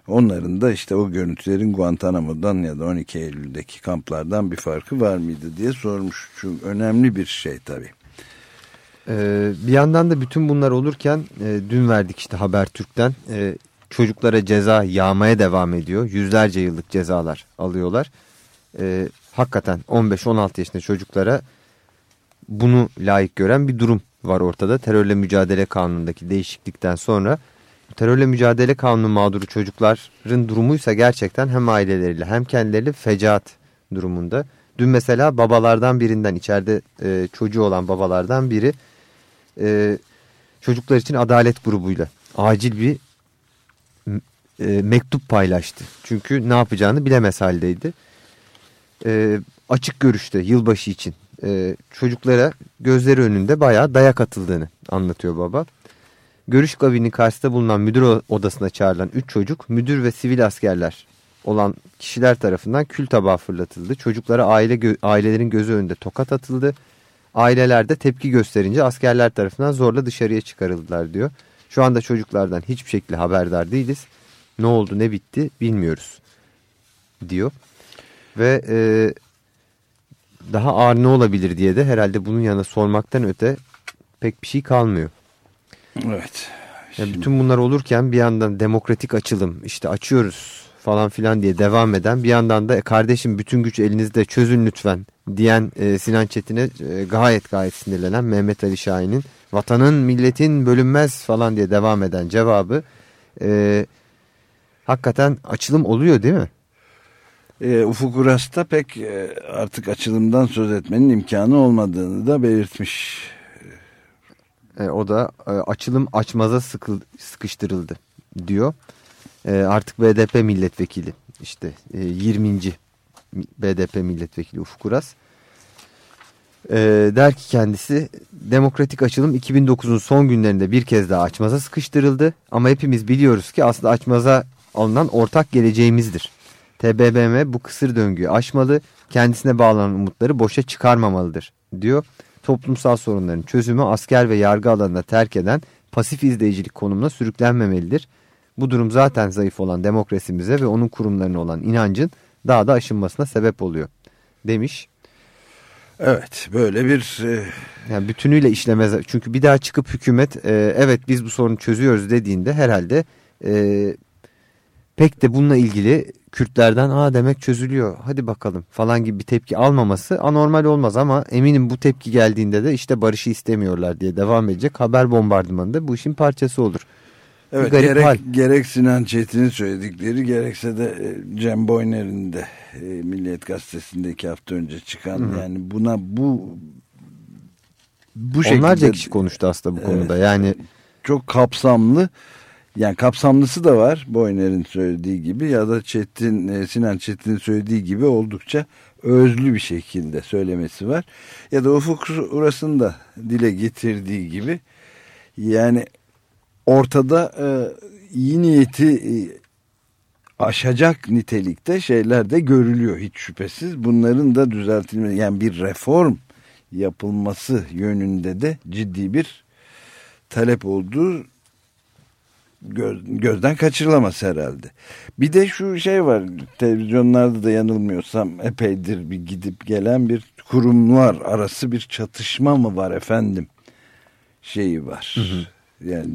Onların da işte o görüntülerin Guantanamo'dan ya da 12 Eylül'deki kamplardan bir farkı var mıydı diye sormuş. Çok önemli bir şey tabii. Ee, bir yandan da bütün bunlar olurken e, dün verdik işte Habertürk'ten e, çocuklara ceza yağmaya devam ediyor. Yüzlerce yıllık cezalar alıyorlar. E, hakikaten 15-16 yaşında çocuklara bunu layık gören bir durum var ortada. Terörle mücadele kanunundaki değişiklikten sonra terörle mücadele kanunu mağduru çocukların durumuysa gerçekten hem aileleriyle hem kendileriyle fecaat durumunda. Dün mesela babalardan birinden içeride e, çocuğu olan babalardan biri e, çocuklar için adalet grubuyla acil bir e, mektup paylaştı. Çünkü ne yapacağını bilemez haldeydi. E, açık görüşte yılbaşı için e, çocuklara gözleri önünde bayağı dayak atıldığını anlatıyor baba. Görüş kabini karşısında bulunan müdür odasına çağrılan 3 çocuk müdür ve sivil askerler olan kişiler tarafından kül tabağı fırlatıldı. Çocuklara aile gö ailelerin gözü önünde tokat atıldı. Aileler de tepki gösterince askerler tarafından zorla dışarıya çıkarıldılar diyor. Şu anda çocuklardan hiçbir şekilde haberdar değiliz. Ne oldu ne bitti bilmiyoruz diyor. Ve e, daha ağır ne olabilir diye de herhalde bunun yanına sormaktan öte pek bir şey kalmıyor. Evet. Yani bütün bunlar olurken bir yandan demokratik açılım işte açıyoruz falan filan diye devam eden bir yandan da e, kardeşim bütün güç elinizde çözün lütfen diyen e, Sinan Çetin'e e, gayet gayet sinirlenen Mehmet Ali Şahin'in vatanın milletin bölünmez falan diye devam eden cevabı e, hakikaten açılım oluyor değil mi? E, Ufuk Uras'ta pek e, artık açılımdan söz etmenin imkanı olmadığını da belirtmiş. E, o da e, açılım açmaza sıkı, sıkıştırıldı diyor. e, artık BDP milletvekili işte e, 20. BDP milletvekili Ufuk Uras. E, der ki kendisi demokratik açılım 2009'un son günlerinde bir kez daha açmaza sıkıştırıldı. Ama hepimiz biliyoruz ki aslında açmaza alınan ortak geleceğimizdir. TBMM bu kısır döngüyü aşmalı, kendisine bağlanan umutları boşa çıkarmamalıdır diyor. Toplumsal sorunların çözümü asker ve yargı alanına terk eden pasif izleyicilik konumuna sürüklenmemelidir. Bu durum zaten zayıf olan demokrasimize ve onun kurumlarına olan inancın daha da aşınmasına sebep oluyor demiş. Evet böyle bir... E... Yani bütünüyle işlemez. Çünkü bir daha çıkıp hükümet e, evet biz bu sorunu çözüyoruz dediğinde herhalde e, pek de bununla ilgili Kürtlerden aa demek çözülüyor hadi bakalım falan gibi bir tepki almaması anormal olmaz ama eminim bu tepki geldiğinde de işte barışı istemiyorlar diye devam edecek haber bombardımanı da bu işin parçası olur. Evet gerek, gerek Sinan Çetin'in söyledikleri gerekse de e, Cem Boyner'in de e, Milliyet Gazetesi'ndeki hafta önce çıkan Hı -hı. yani buna bu bu şekilde onlarca kişi konuştu aslında bu konuda yani çok kapsamlı yani kapsamlısı da var Boyner'in söylediği gibi ya da Çetin, e, Sinan Çetin'in söylediği gibi oldukça özlü bir şekilde söylemesi var. Ya da Ufuk Uras'ın da dile getirdiği gibi yani ortada e, iyi niyeti e, aşacak nitelikte şeyler de görülüyor hiç şüphesiz. Bunların da düzeltilmesi yani bir reform yapılması yönünde de ciddi bir talep olduğu göz, gözden kaçırılamaz herhalde. Bir de şu şey var televizyonlarda da yanılmıyorsam epeydir bir gidip gelen bir kurumlar arası bir çatışma mı var efendim şeyi var. Hı hı. Yani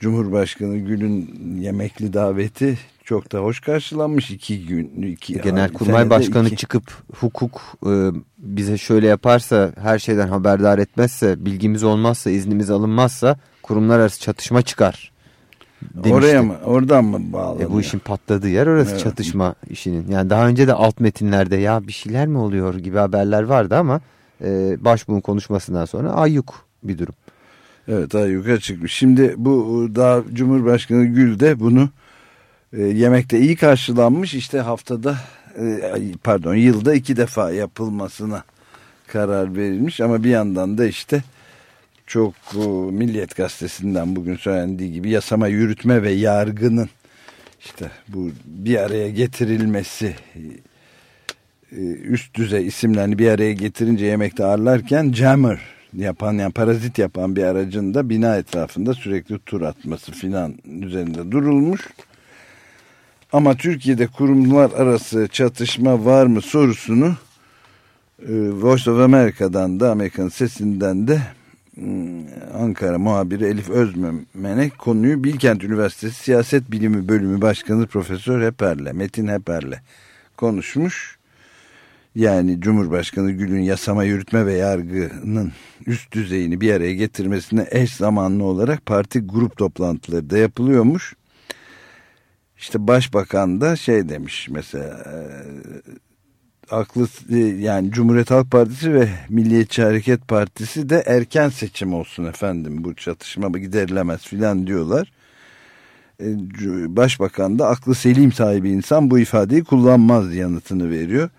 Cumhurbaşkanı Gül'ün yemekli daveti çok da hoş karşılanmış iki gün. Iki, Genelkurmay Başkanı iki. çıkıp hukuk e, bize şöyle yaparsa her şeyden haberdar etmezse bilgimiz olmazsa iznimiz alınmazsa kurumlar arası çatışma çıkar demişti. Oraya mı? Oradan mı bağlı? E, bu işin patladığı yer orası evet. çatışma işinin. Yani daha önce de alt metinlerde ya bir şeyler mi oluyor gibi haberler vardı ama e, başbuğun konuşmasından sonra ayyuk bir durum. Evet ayyuka çıkmış. Şimdi bu daha Cumhurbaşkanı Gül de bunu e, yemekte iyi karşılanmış. İşte haftada e, pardon yılda iki defa yapılmasına karar verilmiş ama bir yandan da işte çok Milliyet Gazetesi'nden bugün söylendiği gibi yasama, yürütme ve yargının işte bu bir araya getirilmesi e, üst düzey isimlerini bir araya getirince yemekte ağırlarken jammer yapan yani parazit yapan bir aracın da bina etrafında sürekli tur atması filan üzerinde durulmuş. Ama Türkiye'de kurumlar arası çatışma var mı sorusunu e, Voice of America'dan da Amerikan sesinden de Ankara muhabiri Elif Özmenek konuyu Bilkent Üniversitesi Siyaset Bilimi Bölümü Başkanı Profesör Heper'le, Metin Heper'le konuşmuş. Yani Cumhurbaşkanı Gül'ün yasama, yürütme ve yargının üst düzeyini bir araya getirmesine eş zamanlı olarak parti grup toplantıları da yapılıyormuş. İşte başbakan da şey demiş mesela aklı e, yani Cumhuriyet Halk Partisi ve Milliyetçi Hareket Partisi de erken seçim olsun efendim bu çatışma giderilemez filan diyorlar. E, başbakan da aklı selim sahibi insan bu ifadeyi kullanmaz yanıtını veriyor.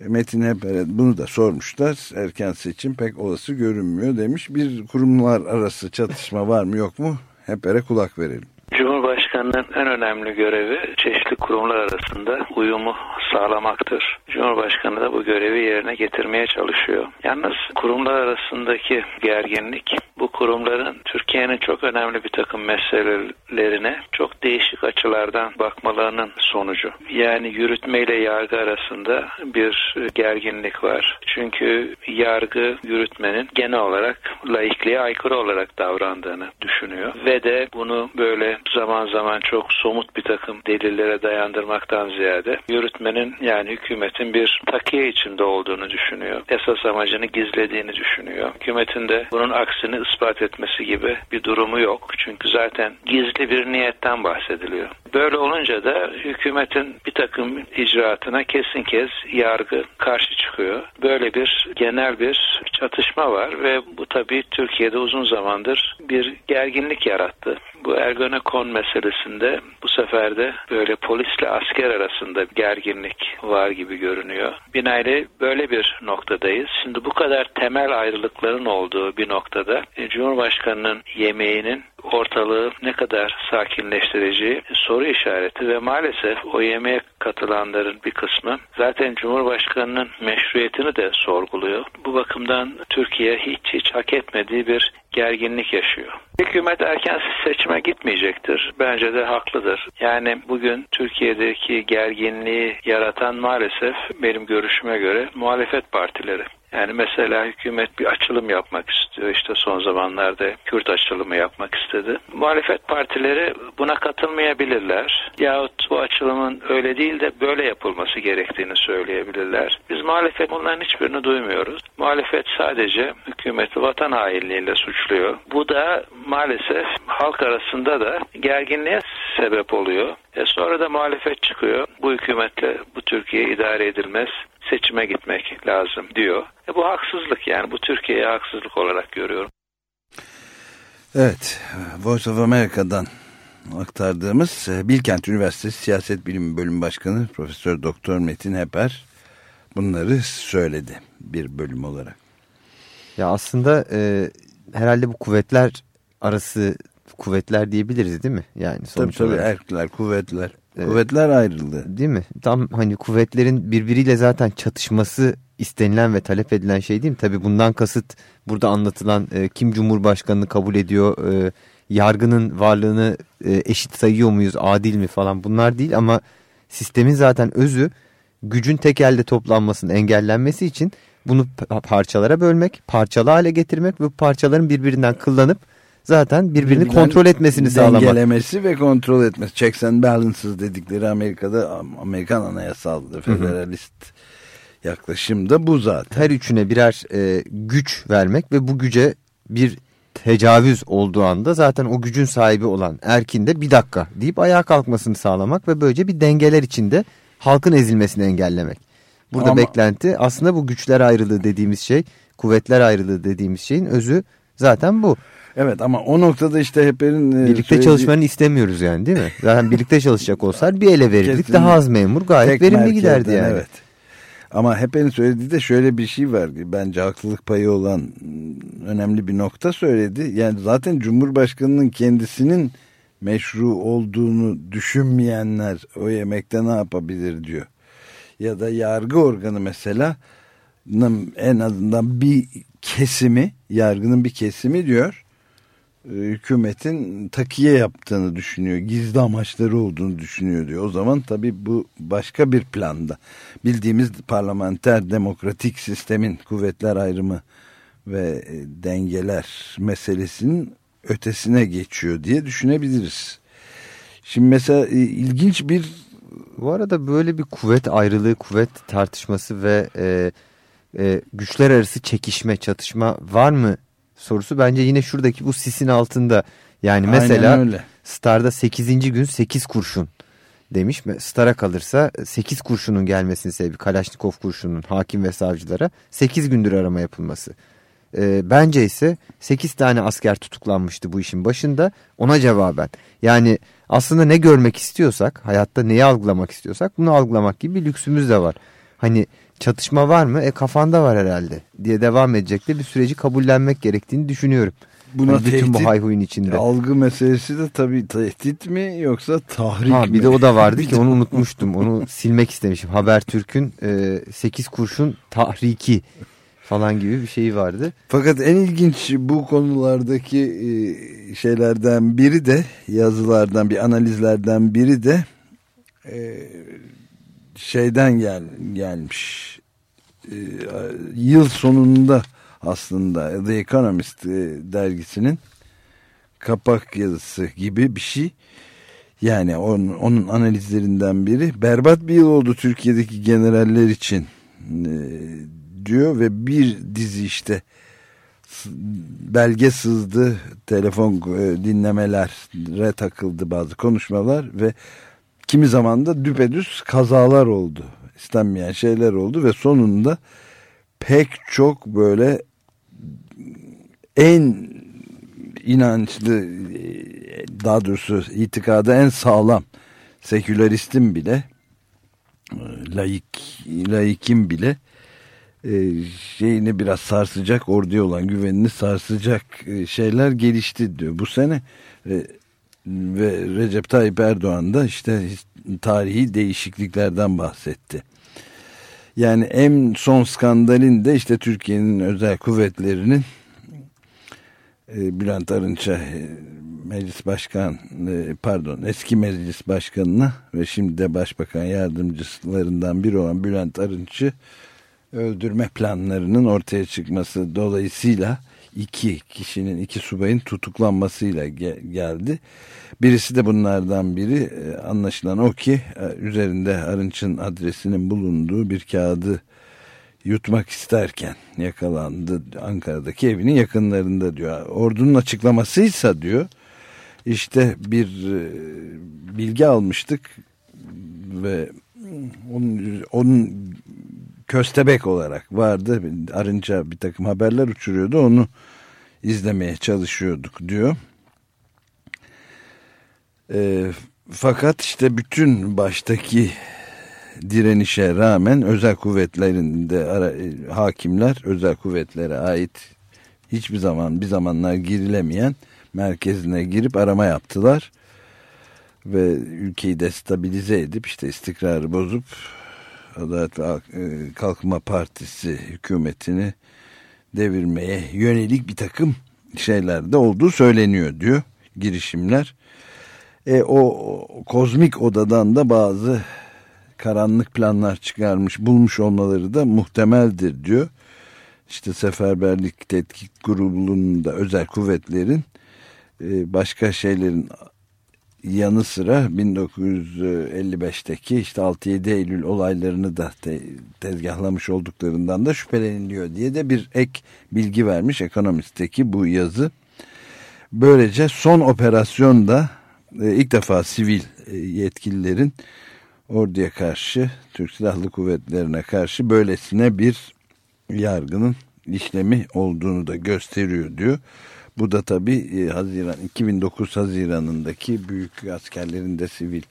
E, Metin Heperet bunu da sormuşlar. Erken seçim pek olası görünmüyor demiş. Bir kurumlar arası çatışma var mı yok mu? Hepere kulak verelim. Cumhurbaşkanının en önemli görevi çeşitli kurumlar arasında uyumu sağlamaktır. Cumhurbaşkanı da bu görevi yerine getirmeye çalışıyor. Yalnız kurumlar arasındaki gerginlik bu kurumların Türkiye'nin çok önemli bir takım meselelerine çok değişik açılardan bakmalarının sonucu. Yani yürütme ile yargı arasında bir gerginlik var. Çünkü yargı yürütmenin genel olarak laikliğe aykırı olarak davrandığını düşünüyor ve de bunu böyle zaman zaman çok somut bir takım delillere dayandırmaktan ziyade yürütmenin yani hükümetin bir takiye içinde olduğunu düşünüyor. Esas amacını gizlediğini düşünüyor. Hükümetin de bunun aksini ispat etmesi gibi bir durumu yok. Çünkü zaten gizli bir niyetten bahsediliyor. Böyle olunca da hükümetin bir takım icraatına kesin kez yargı karşı çıkıyor. Böyle bir genel bir çatışma var ve bu tabii Türkiye'de uzun zamandır bir gerginlik yarattı. Bu Ergonekon meselesinde bu sefer de böyle polisle asker arasında gerginlik var gibi görünüyor. Binaenaleyh böyle bir noktadayız. Şimdi bu kadar temel ayrılıkların olduğu bir noktada e, Cumhurbaşkanı'nın yemeğinin ortalığı ne kadar sakinleştireceği soru işareti ve maalesef o yemeğe katılanların bir kısmı zaten Cumhurbaşkanı'nın meşruiyetini de sorguluyor. Bu bakımdan Türkiye hiç hiç hak etmediği bir gerginlik yaşıyor. Hükümet erken seçime gitmeyecektir. Bence de haklıdır. Yani bugün Türkiye'deki gerginliği yaratan maalesef benim görüşüme göre muhalefet partileri. Yani mesela hükümet bir açılım yapmak istiyor. İşte son zamanlarda Kürt açılımı yapmak istedi. Muhalefet partileri buna katılmayabilirler. Yahut bu açılımın öyle değil de böyle yapılması gerektiğini söyleyebilirler. Biz muhalefet bunların hiçbirini duymuyoruz. Muhalefet sadece hükümeti vatan hainliğiyle suçluyor. Bu da maalesef halk arasında da gerginliğe sebep oluyor. E sonra da muhalefet çıkıyor. Bu hükümetle bu Türkiye idare edilmez seçime gitmek lazım diyor. E bu haksızlık yani bu Türkiye'ye haksızlık olarak görüyorum. Evet, Voice of America'dan aktardığımız e, Bilkent Üniversitesi Siyaset Bilimi Bölüm Başkanı Profesör Doktor Metin Heper bunları söyledi bir bölüm olarak. Ya aslında e, herhalde bu kuvvetler arası kuvvetler diyebiliriz değil mi? Yani sonuç tabii tabii olarak. erkler, kuvvetler. Kuvvetler ayrıldı. Değil mi? Tam hani kuvvetlerin birbiriyle zaten çatışması istenilen ve talep edilen şey değil mi? Tabii bundan kasıt burada anlatılan e, kim Cumhurbaşkanını kabul ediyor, e, yargının varlığını e, eşit sayıyor muyuz, adil mi falan bunlar değil ama sistemin zaten özü gücün tek elde toplanmasının engellenmesi için bunu pa- parçalara bölmek, parçalı hale getirmek ve parçaların birbirinden kıllanıp zaten birbirini Birbirinden kontrol etmesini sağlamak. Dengelemesi ve kontrol etmesi. Checks and balances dedikleri Amerika'da Amerikan anayasal federalist yaklaşım da bu zaten. Her üçüne birer e, güç vermek ve bu güce bir tecavüz olduğu anda zaten o gücün sahibi olan Erkin de bir dakika deyip ayağa kalkmasını sağlamak ve böylece bir dengeler içinde halkın ezilmesini engellemek. Burada Ama- beklenti aslında bu güçler ayrılığı dediğimiz şey, kuvvetler ayrılığı dediğimiz şeyin özü zaten bu. Evet ama o noktada işte Heper'in e, Birlikte söylediği- çalışmanı istemiyoruz yani değil mi? Zaten birlikte çalışacak olsalar bir ele verirdik Kesinlikle. daha az memur gayet Tek verimli merkezden, giderdi yani. Evet. Ama Heper'in söylediği de şöyle bir şey var. Bence haklılık payı olan mm, önemli bir nokta söyledi. Yani zaten Cumhurbaşkanı'nın kendisinin meşru olduğunu düşünmeyenler o yemekte ne yapabilir diyor. Ya da yargı organı mesela en azından bir kesimi yargının bir kesimi diyor hükümetin takiye yaptığını düşünüyor. Gizli amaçları olduğunu düşünüyor diyor. O zaman tabii bu başka bir planda. Bildiğimiz parlamenter demokratik sistemin kuvvetler ayrımı ve e, dengeler meselesinin ötesine geçiyor diye düşünebiliriz. Şimdi mesela e, ilginç bir Bu arada böyle bir kuvvet ayrılığı, kuvvet tartışması ve e, e, güçler arası çekişme, çatışma var mı sorusu bence yine şuradaki bu sisin altında. Yani mesela. Star'da 8. gün 8 kurşun demiş. Star'a kalırsa 8 kurşunun gelmesinin sebebi Kalaşnikov kurşunun hakim ve savcılara 8 gündür arama yapılması. E, bence ise 8 tane asker tutuklanmıştı bu işin başında ona cevaben. Yani aslında ne görmek istiyorsak hayatta neyi algılamak istiyorsak bunu algılamak gibi bir lüksümüz de var. Hani çatışma var mı? E kafanda var herhalde diye devam edecek de bir süreci kabullenmek gerektiğini düşünüyorum. buna Hani bütün bu tehdit- hayhuyun içinde. algı meselesi de tabii tehdit mi yoksa tahrik Ha, mi? bir de o da vardı ki onu unutmuştum. Onu silmek istemişim. Habertürk'ün e, 8 kurşun tahriki falan gibi bir şeyi vardı. Fakat en ilginç bu konulardaki e, şeylerden biri de yazılardan bir analizlerden biri de e, şeyden gel, gelmiş. E, yıl sonunda aslında The Economist e, dergisinin kapak yazısı gibi bir şey. Yani onun, onun analizlerinden biri. Berbat bir yıl oldu Türkiye'deki generaller için e, diyor. Ve bir dizi işte belge sızdı, telefon e, dinlemelere takıldı bazı konuşmalar ve kimi zaman da düpedüz kazalar oldu. İstenmeyen şeyler oldu ve sonunda pek çok böyle en inançlı daha doğrusu itikada en sağlam seküleristin bile laik laikin bile e, şeyini biraz sarsacak orduya olan güvenini sarsacak e, şeyler gelişti diyor. Bu sene e, ve Recep Tayyip Erdoğan da işte tarihi değişikliklerden bahsetti. Yani en son skandalin de işte Türkiye'nin özel kuvvetlerinin e, Bülent Arınç'a e, meclis başkan e, pardon eski meclis başkanına ve şimdi de başbakan yardımcılarından biri olan Bülent Arınç'ı öldürme planlarının ortaya çıkması dolayısıyla iki kişinin iki subayın tutuklanmasıyla ge- geldi. Birisi de bunlardan biri e, anlaşılan o ki e, üzerinde Arınç'ın adresinin bulunduğu bir kağıdı yutmak isterken yakalandı Ankara'daki evinin yakınlarında diyor. Ordunun açıklamasıysa diyor işte bir e, bilgi almıştık ve onun, onun köstebek olarak vardı. Arınca bir takım haberler uçuruyordu. Onu izlemeye çalışıyorduk diyor. E, fakat işte bütün baştaki direnişe rağmen özel kuvvetlerinde ara, e, hakimler özel kuvvetlere ait hiçbir zaman bir zamanlar girilemeyen merkezine girip arama yaptılar ve ülkeyi destabilize edip işte istikrarı bozup Adalet ve e, Kalkınma Partisi hükümetini devirmeye yönelik bir takım şeyler de olduğu söyleniyor diyor girişimler. E, o kozmik odadan da bazı karanlık planlar çıkarmış bulmuş olmaları da muhtemeldir diyor. İşte Seferberlik Tetkik Grubu'nun da özel kuvvetlerin e, başka şeylerin yanı sıra 1955'teki işte 6-7 Eylül olaylarını da te tezgahlamış olduklarından da şüpheleniliyor diye de bir ek bilgi vermiş ekonomistteki bu yazı. Böylece son operasyonda e, ilk defa sivil e, yetkililerin orduya karşı Türk Silahlı Kuvvetlerine karşı böylesine bir yargının işlemi olduğunu da gösteriyor diyor. Bu da tabi e, Haziran 2009 Haziran'ındaki büyük askerlerin de sivil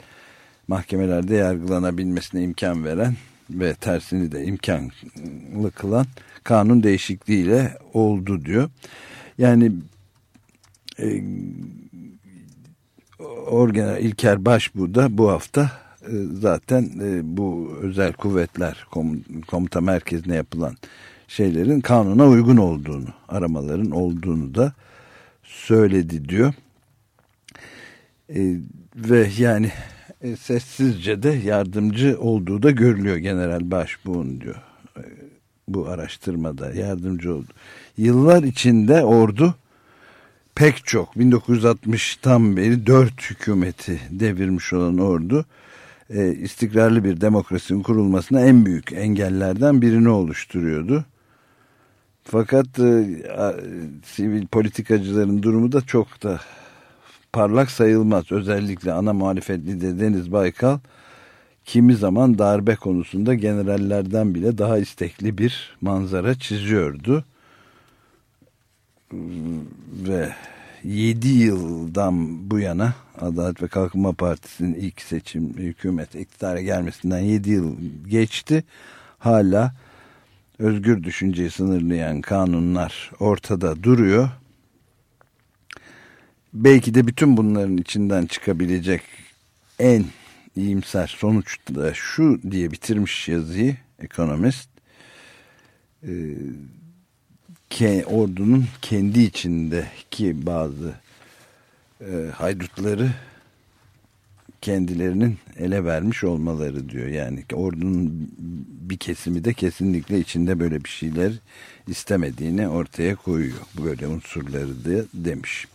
mahkemelerde yargılanabilmesine imkan veren ve tersini de imkanlı kılan kanun değişikliğiyle oldu diyor. Yani e, Orgeneral İlker Başbuğ da bu hafta e, zaten e, bu özel kuvvetler kom, komuta merkezine yapılan şeylerin kanuna uygun olduğunu, aramaların olduğunu da söyledi diyor. E, ve yani e, sessizce de yardımcı olduğu da görülüyor General Başbuğ'un diyor. E, bu araştırmada yardımcı oldu. Yıllar içinde ordu pek çok 1960'tan beri dört hükümeti devirmiş olan ordu e, istikrarlı bir demokrasinin kurulmasına en büyük engellerden birini oluşturuyordu. Fakat e, sivil politikacıların durumu da çok da parlak sayılmaz. Özellikle ana muhalefet lideri Deniz Baykal kimi zaman darbe konusunda generallerden bile daha istekli bir manzara çiziyordu. Ve 7 yıldan bu yana Adalet ve Kalkınma Partisi'nin ilk seçim hükümet iktidara gelmesinden 7 yıl geçti. Hala özgür düşünceyi sınırlayan kanunlar ortada duruyor. Belki de bütün bunların içinden çıkabilecek en iyimser sonuç da şu diye bitirmiş yazıyı ekonomist. Ee, ordunun kendi içindeki bazı e, haydutları kendilerinin ele vermiş olmaları diyor. Yani ordunun bir kesimi de kesinlikle içinde böyle bir şeyler istemediğini ortaya koyuyor. Böyle unsurları da demiş.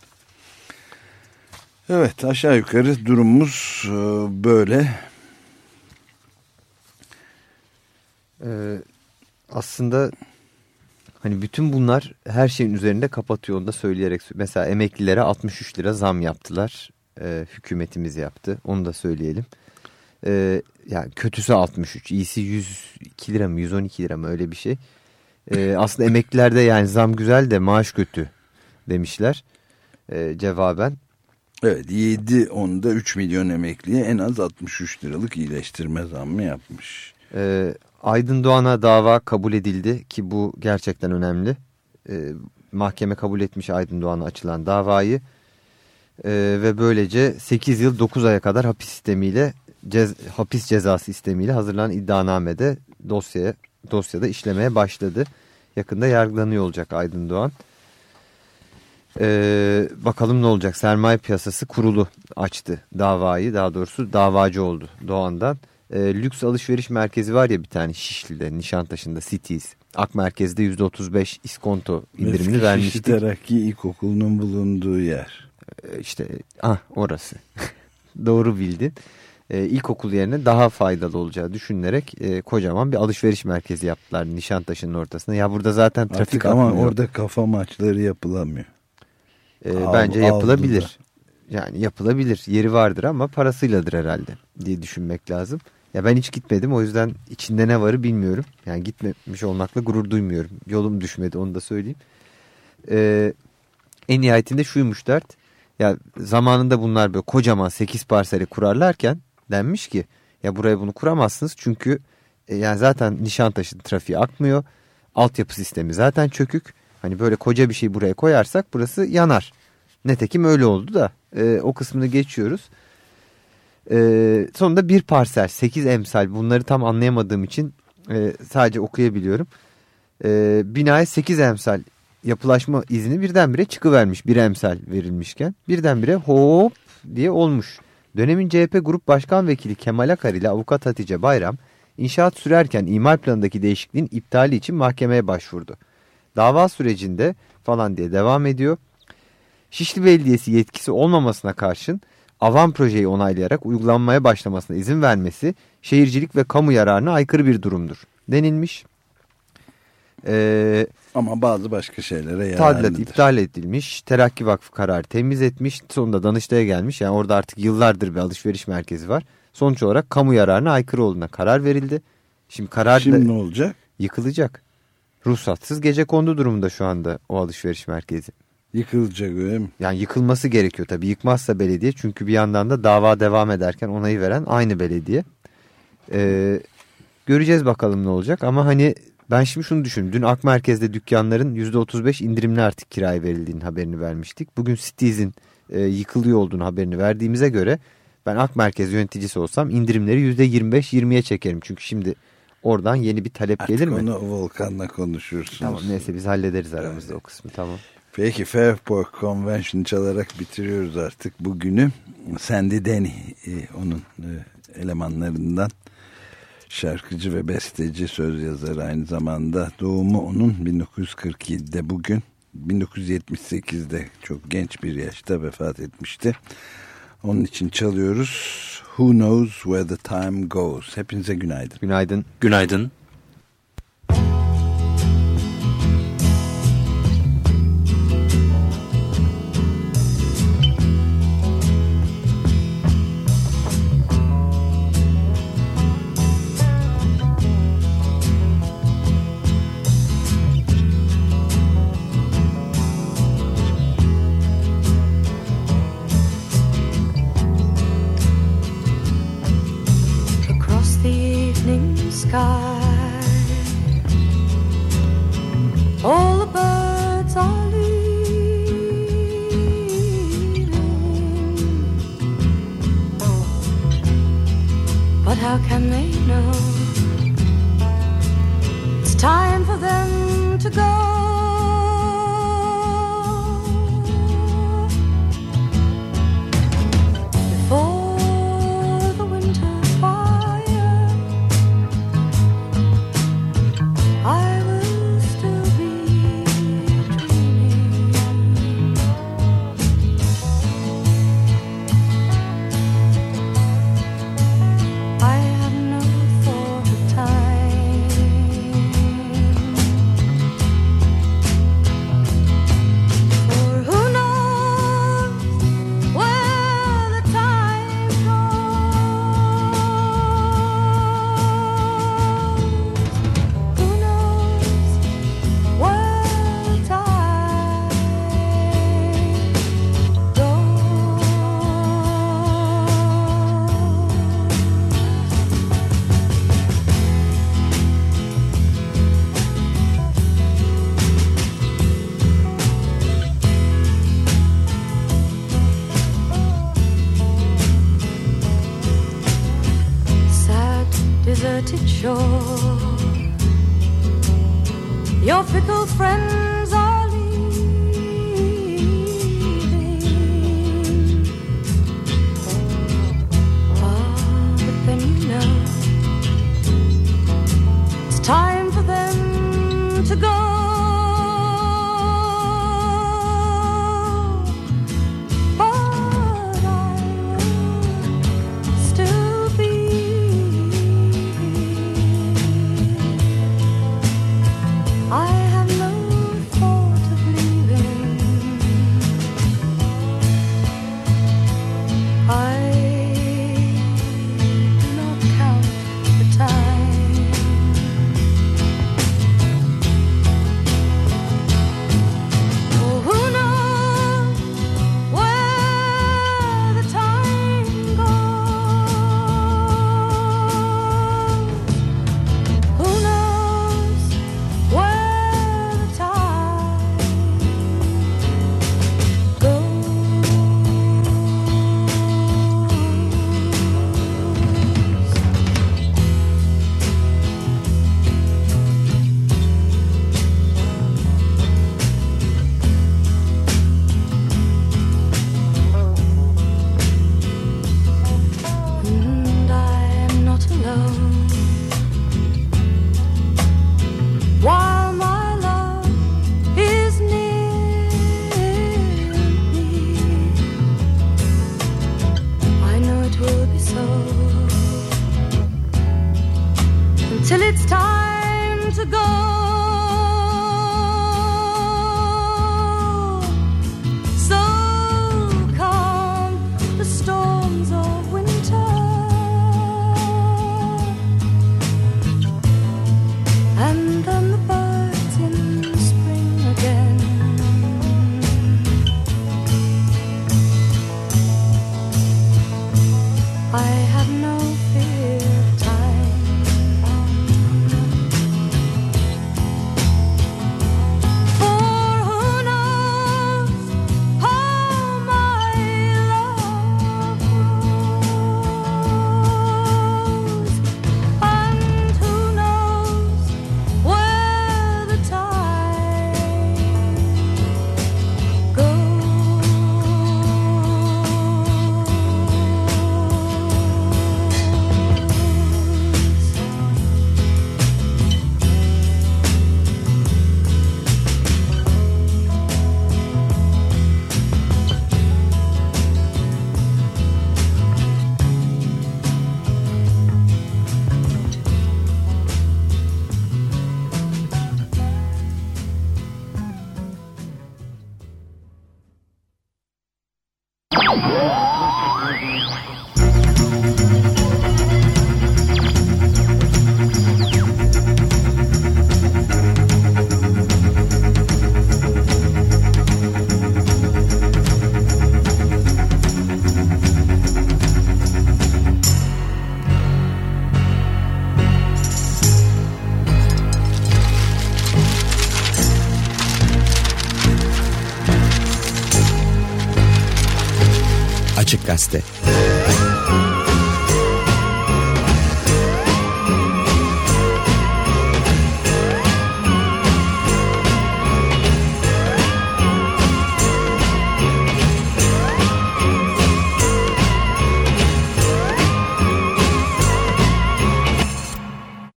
Evet aşağı yukarı durumumuz e, böyle. Ee, aslında Hani bütün bunlar her şeyin üzerinde kapatıyor onu da söyleyerek. Mesela emeklilere 63 lira zam yaptılar. Ee, hükümetimiz yaptı. Onu da söyleyelim. Ee, yani kötüsü 63, iyisi 102 lira mı 112 lira mı öyle bir şey. Ee, aslında emeklilerde yani zam güzel de maaş kötü demişler ee, cevaben. Evet 7 onda 3 milyon emekliye en az 63 liralık iyileştirme zammı yapmış. Ee, Aydın Doğan'a dava kabul edildi ki bu gerçekten önemli. Ee, mahkeme kabul etmiş Aydın Doğan'a açılan davayı. Ee, ve böylece 8 yıl 9 aya kadar hapis sistemiyle cez, hapis cezası istemiyle hazırlanan iddianamede dosyaya, dosyada işlemeye başladı. Yakında yargılanıyor olacak Aydın Doğan. Ee, bakalım ne olacak sermaye piyasası kurulu açtı davayı daha doğrusu davacı oldu Doğan'dan. Ee, lüks alışveriş merkezi var ya bir tane Şişli'de Nişantaşı'nda Cities. Ak merkezde %35 iskonto indirimini Eski vermiştik. Şişli Terakki İlkokulu'nun bulunduğu yer. Ee, işte ah orası doğru bildin. Ee, ilkokul yerine daha faydalı olacağı düşünülerek e, kocaman bir alışveriş merkezi yaptılar Nişantaşı'nın ortasına. Ya burada zaten trafik Artık ama akmıyor. orada kafa maçları yapılamıyor. Ee, Av- bence yapılabilir. avluda. Yani yapılabilir. Yeri vardır ama parasıyladır herhalde diye düşünmek lazım. Ya ben hiç gitmedim o yüzden içinde ne varı bilmiyorum. Yani gitmemiş olmakla gurur duymuyorum. Yolum düşmedi onu da söyleyeyim. Ee, en nihayetinde şuymuş dert. Ya zamanında bunlar böyle kocaman 8 parseli kurarlarken denmiş ki ya buraya bunu kuramazsınız çünkü e, yani zaten Nişantaşı trafiği akmıyor. Altyapı sistemi zaten çökük. Hani böyle koca bir şey buraya koyarsak burası yanar. Netekim öyle oldu da e, o kısmını geçiyoruz. E, sonunda bir parsel 8 emsal bunları tam anlayamadığım için e, sadece okuyabiliyorum. E, binaya 8 emsal yapılaşma izni birdenbire çıkıvermiş bir emsal verilmişken. Birdenbire hop diye olmuş. Dönemin CHP Grup Başkan Vekili Kemal Akar ile avukat Hatice Bayram inşaat sürerken imar planındaki değişikliğin iptali için mahkemeye başvurdu. Dava sürecinde falan diye devam ediyor. Şişli Belediyesi yetkisi olmamasına karşın avan projeyi onaylayarak uygulanmaya başlamasına izin vermesi şehircilik ve kamu yararına aykırı bir durumdur denilmiş. Ee, Ama bazı başka şeylere yararlıdır. iptal edilmiş. Terakki Vakfı kararı temiz etmiş. Sonunda Danıştay'a gelmiş. Yani orada artık yıllardır bir alışveriş merkezi var. Sonuç olarak kamu yararına aykırı olduğuna karar verildi. Şimdi karar Şimdi ne olacak? Yıkılacak. Ruhsatsız gece kondu durumunda şu anda o alışveriş merkezi. Yıkılacak öyle mi? Yani yıkılması gerekiyor tabii. Yıkmazsa belediye çünkü bir yandan da dava devam ederken onayı veren aynı belediye. Ee, göreceğiz bakalım ne olacak ama hani ben şimdi şunu düşündüm. Dün Ak Merkez'de dükkanların %35 indirimli artık kiraya verildiğinin haberini vermiştik. Bugün Cities'in e, yıkılıyor olduğunu haberini verdiğimize göre ben Ak Merkez yöneticisi olsam indirimleri %25-20'ye çekerim. Çünkü şimdi oradan yeni bir talep Artık gelir mi? onu Volkan'la konuşursunuz. Tamam neyse biz hallederiz aramızda o kısmı tamam. Peki Fairport Convention çalarak bitiriyoruz artık bugünü. Sandy Denny e, onun e, elemanlarından şarkıcı ve besteci söz yazarı aynı zamanda doğumu onun 1947'de bugün 1978'de çok genç bir yaşta vefat etmişti. Onun için çalıyoruz. Who knows where the time goes. Hepinize günaydın. Günaydın. Günaydın. Your fickle friends